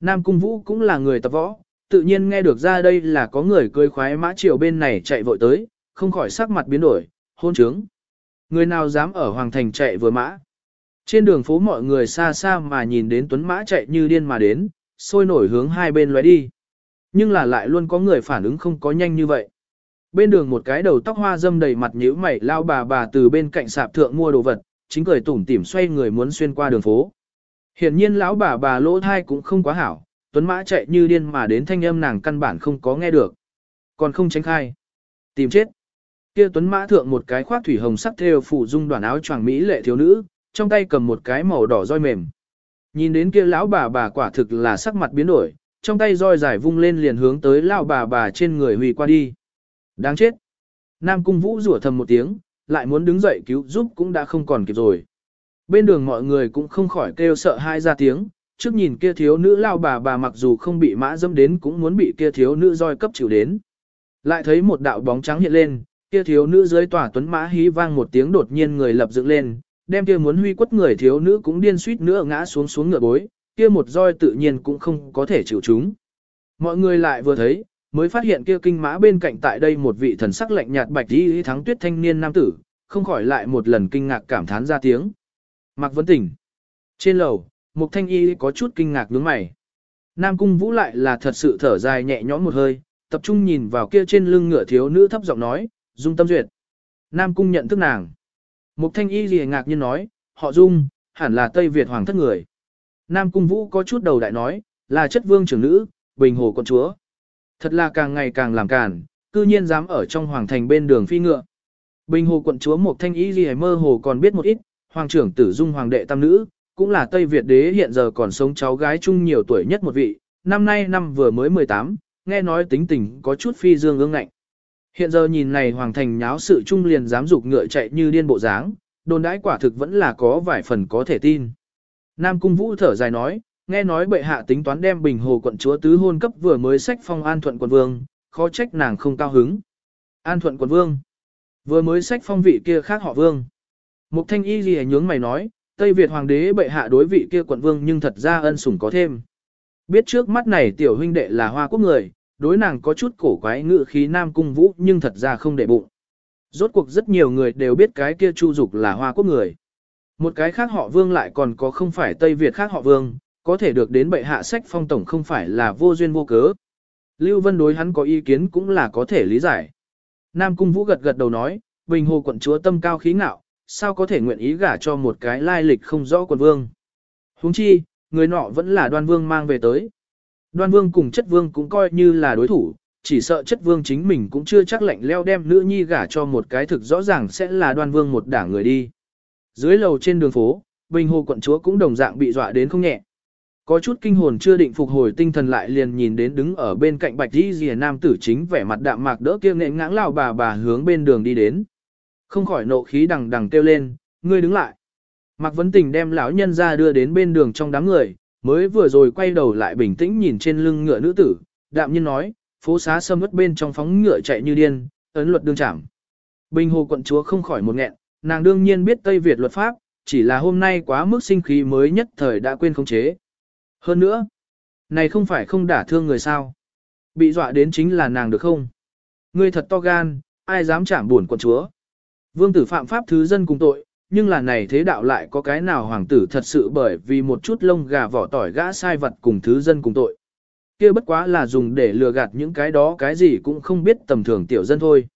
Nam Cung Vũ cũng là người tập võ, tự nhiên nghe được ra đây là có người cười khoái mã chiều bên này chạy vội tới, không khỏi sắc mặt biến đổi, hôn trướng. Người nào dám ở Hoàng Thành chạy vừa mã. Trên đường phố mọi người xa xa mà nhìn đến Tuấn Mã chạy như điên mà đến, sôi nổi hướng hai bên lóe đi. Nhưng là lại luôn có người phản ứng không có nhanh như vậy. Bên đường một cái đầu tóc hoa dâm đầy mặt nhíu mày lao bà bà từ bên cạnh sạp thượng mua đồ vật, chính cười tủm tỉm xoay người muốn xuyên qua đường phố. Hiển nhiên lão bà bà lỗ thai cũng không quá hảo, tuấn mã chạy như điên mà đến thanh âm nàng căn bản không có nghe được. Còn không tránh khai. Tìm chết. Kia tuấn mã thượng một cái khoác thủy hồng sắc theo phủ dung đoàn áo choàng mỹ lệ thiếu nữ, trong tay cầm một cái màu đỏ roi mềm. Nhìn đến kia lão bà bà quả thực là sắc mặt biến đổi, trong tay roi dài vung lên liền hướng tới lão bà bà trên người hủy qua đi. Đáng chết. Nam cung vũ rủa thầm một tiếng, lại muốn đứng dậy cứu giúp cũng đã không còn kịp rồi. Bên đường mọi người cũng không khỏi kêu sợ hai ra tiếng, trước nhìn kia thiếu nữ lao bà bà mặc dù không bị mã dâm đến cũng muốn bị kia thiếu nữ roi cấp chịu đến. Lại thấy một đạo bóng trắng hiện lên, kia thiếu nữ dưới tòa tuấn mã hí vang một tiếng đột nhiên người lập dựng lên, đem kia muốn huy quất người thiếu nữ cũng điên suýt nữa ngã xuống xuống ngựa bối, kia một roi tự nhiên cũng không có thể chịu chúng. Mọi người lại vừa thấy, mới phát hiện kia kinh mã bên cạnh tại đây một vị thần sắc lạnh nhạt bạch y thắng tuyết thanh niên nam tử, không khỏi lại một lần kinh ngạc cảm thán ra tiếng. Mạc Vấn Tỉnh. Trên lầu, Mục Thanh Y có chút kinh ngạc nhướng mày. Nam Cung Vũ lại là thật sự thở dài nhẹ nhõm một hơi, tập trung nhìn vào kia trên lưng ngựa thiếu nữ thấp giọng nói, Dung Tâm Duyệt. Nam Cung nhận thức nàng. Mục thanh y liền ngạc nhiên nói, họ dung, hẳn là Tây Việt hoàng thất người. Nam Cung Vũ có chút đầu đại nói, là chất vương trưởng nữ, bình hồ con chúa. Thật là càng ngày càng làm càn, cư nhiên dám ở trong hoàng thành bên đường phi ngựa. Bình hồ quận chúa một Thanh ý gì mơ hồ còn biết một ít, hoàng trưởng tử dung hoàng đệ tam nữ, cũng là Tây Việt đế hiện giờ còn sống cháu gái chung nhiều tuổi nhất một vị, năm nay năm vừa mới 18, nghe nói tính tình có chút phi dương ương ngạnh. Hiện giờ nhìn này hoàng thành nháo sự trung liền dám dục ngựa chạy như điên bộ dáng, đồn đãi quả thực vẫn là có vài phần có thể tin. Nam Cung Vũ thở dài nói, nghe nói bệ hạ tính toán đem bình hồ quận chúa tứ hôn cấp vừa mới sách phong an thuận quận vương, khó trách nàng không cao hứng. An thuận quận vương, vừa mới sách phong vị kia khác họ vương. Mục thanh y gì nhướng mày nói, Tây Việt hoàng đế bệ hạ đối vị kia quận vương nhưng thật ra ân sủng có thêm. Biết trước mắt này tiểu huynh đệ là hoa quốc người, đối nàng có chút cổ quái ngự khí nam cung vũ nhưng thật ra không để bụng. Rốt cuộc rất nhiều người đều biết cái kia Chu Dục là hoa quốc người. Một cái khác họ vương lại còn có không phải Tây Việt khác họ vương, có thể được đến bệ hạ sách phong tổng không phải là vô duyên vô cớ. Lưu Vân đối hắn có ý kiến cũng là có thể lý giải. Nam Cung Vũ gật gật đầu nói, Bình Hồ quận chúa tâm cao khí ngạo, sao có thể nguyện ý gả cho một cái lai lịch không rõ quận vương. Huống chi, người nọ vẫn là đoan vương mang về tới. Đoan vương cùng chất vương cũng coi như là đối thủ, chỉ sợ chất vương chính mình cũng chưa chắc lạnh leo đem nữ nhi gả cho một cái thực rõ ràng sẽ là đoan vương một đảng người đi. Dưới lầu trên đường phố, Bình Hồ quận chúa cũng đồng dạng bị dọa đến không nhẹ. Có chút kinh hồn chưa định phục hồi tinh thần lại liền nhìn đến đứng ở bên cạnh bạch đi rìa nam tử chính vẻ mặt đạm mạc đỡ kia nghệ ngãng lão bà bà hướng bên đường đi đến. Không khỏi nộ khí đằng đằng kêu lên, ngươi đứng lại. Mạc Vấn Tình đem lão nhân ra đưa đến bên đường trong đám người, mới vừa rồi quay đầu lại bình tĩnh nhìn trên lưng ngựa nữ tử, đạm nhiên nói, phố xá sâm ướt bên trong phóng ngựa chạy như điên, ấn luật đương trảm. Bình hồ quận chúa không khỏi một nghẹn, nàng đương nhiên biết Tây Việt luật pháp, chỉ là hôm nay quá mức sinh khí mới nhất thời đã quên khống chế. Hơn nữa, này không phải không đả thương người sao. Bị dọa đến chính là nàng được không? Ngươi thật to gan, ai dám chạm buồn quận chúa. Vương tử phạm pháp thứ dân cùng tội, nhưng là này thế đạo lại có cái nào hoàng tử thật sự bởi vì một chút lông gà vỏ tỏi gã sai vật cùng thứ dân cùng tội. kia bất quá là dùng để lừa gạt những cái đó cái gì cũng không biết tầm thường tiểu dân thôi.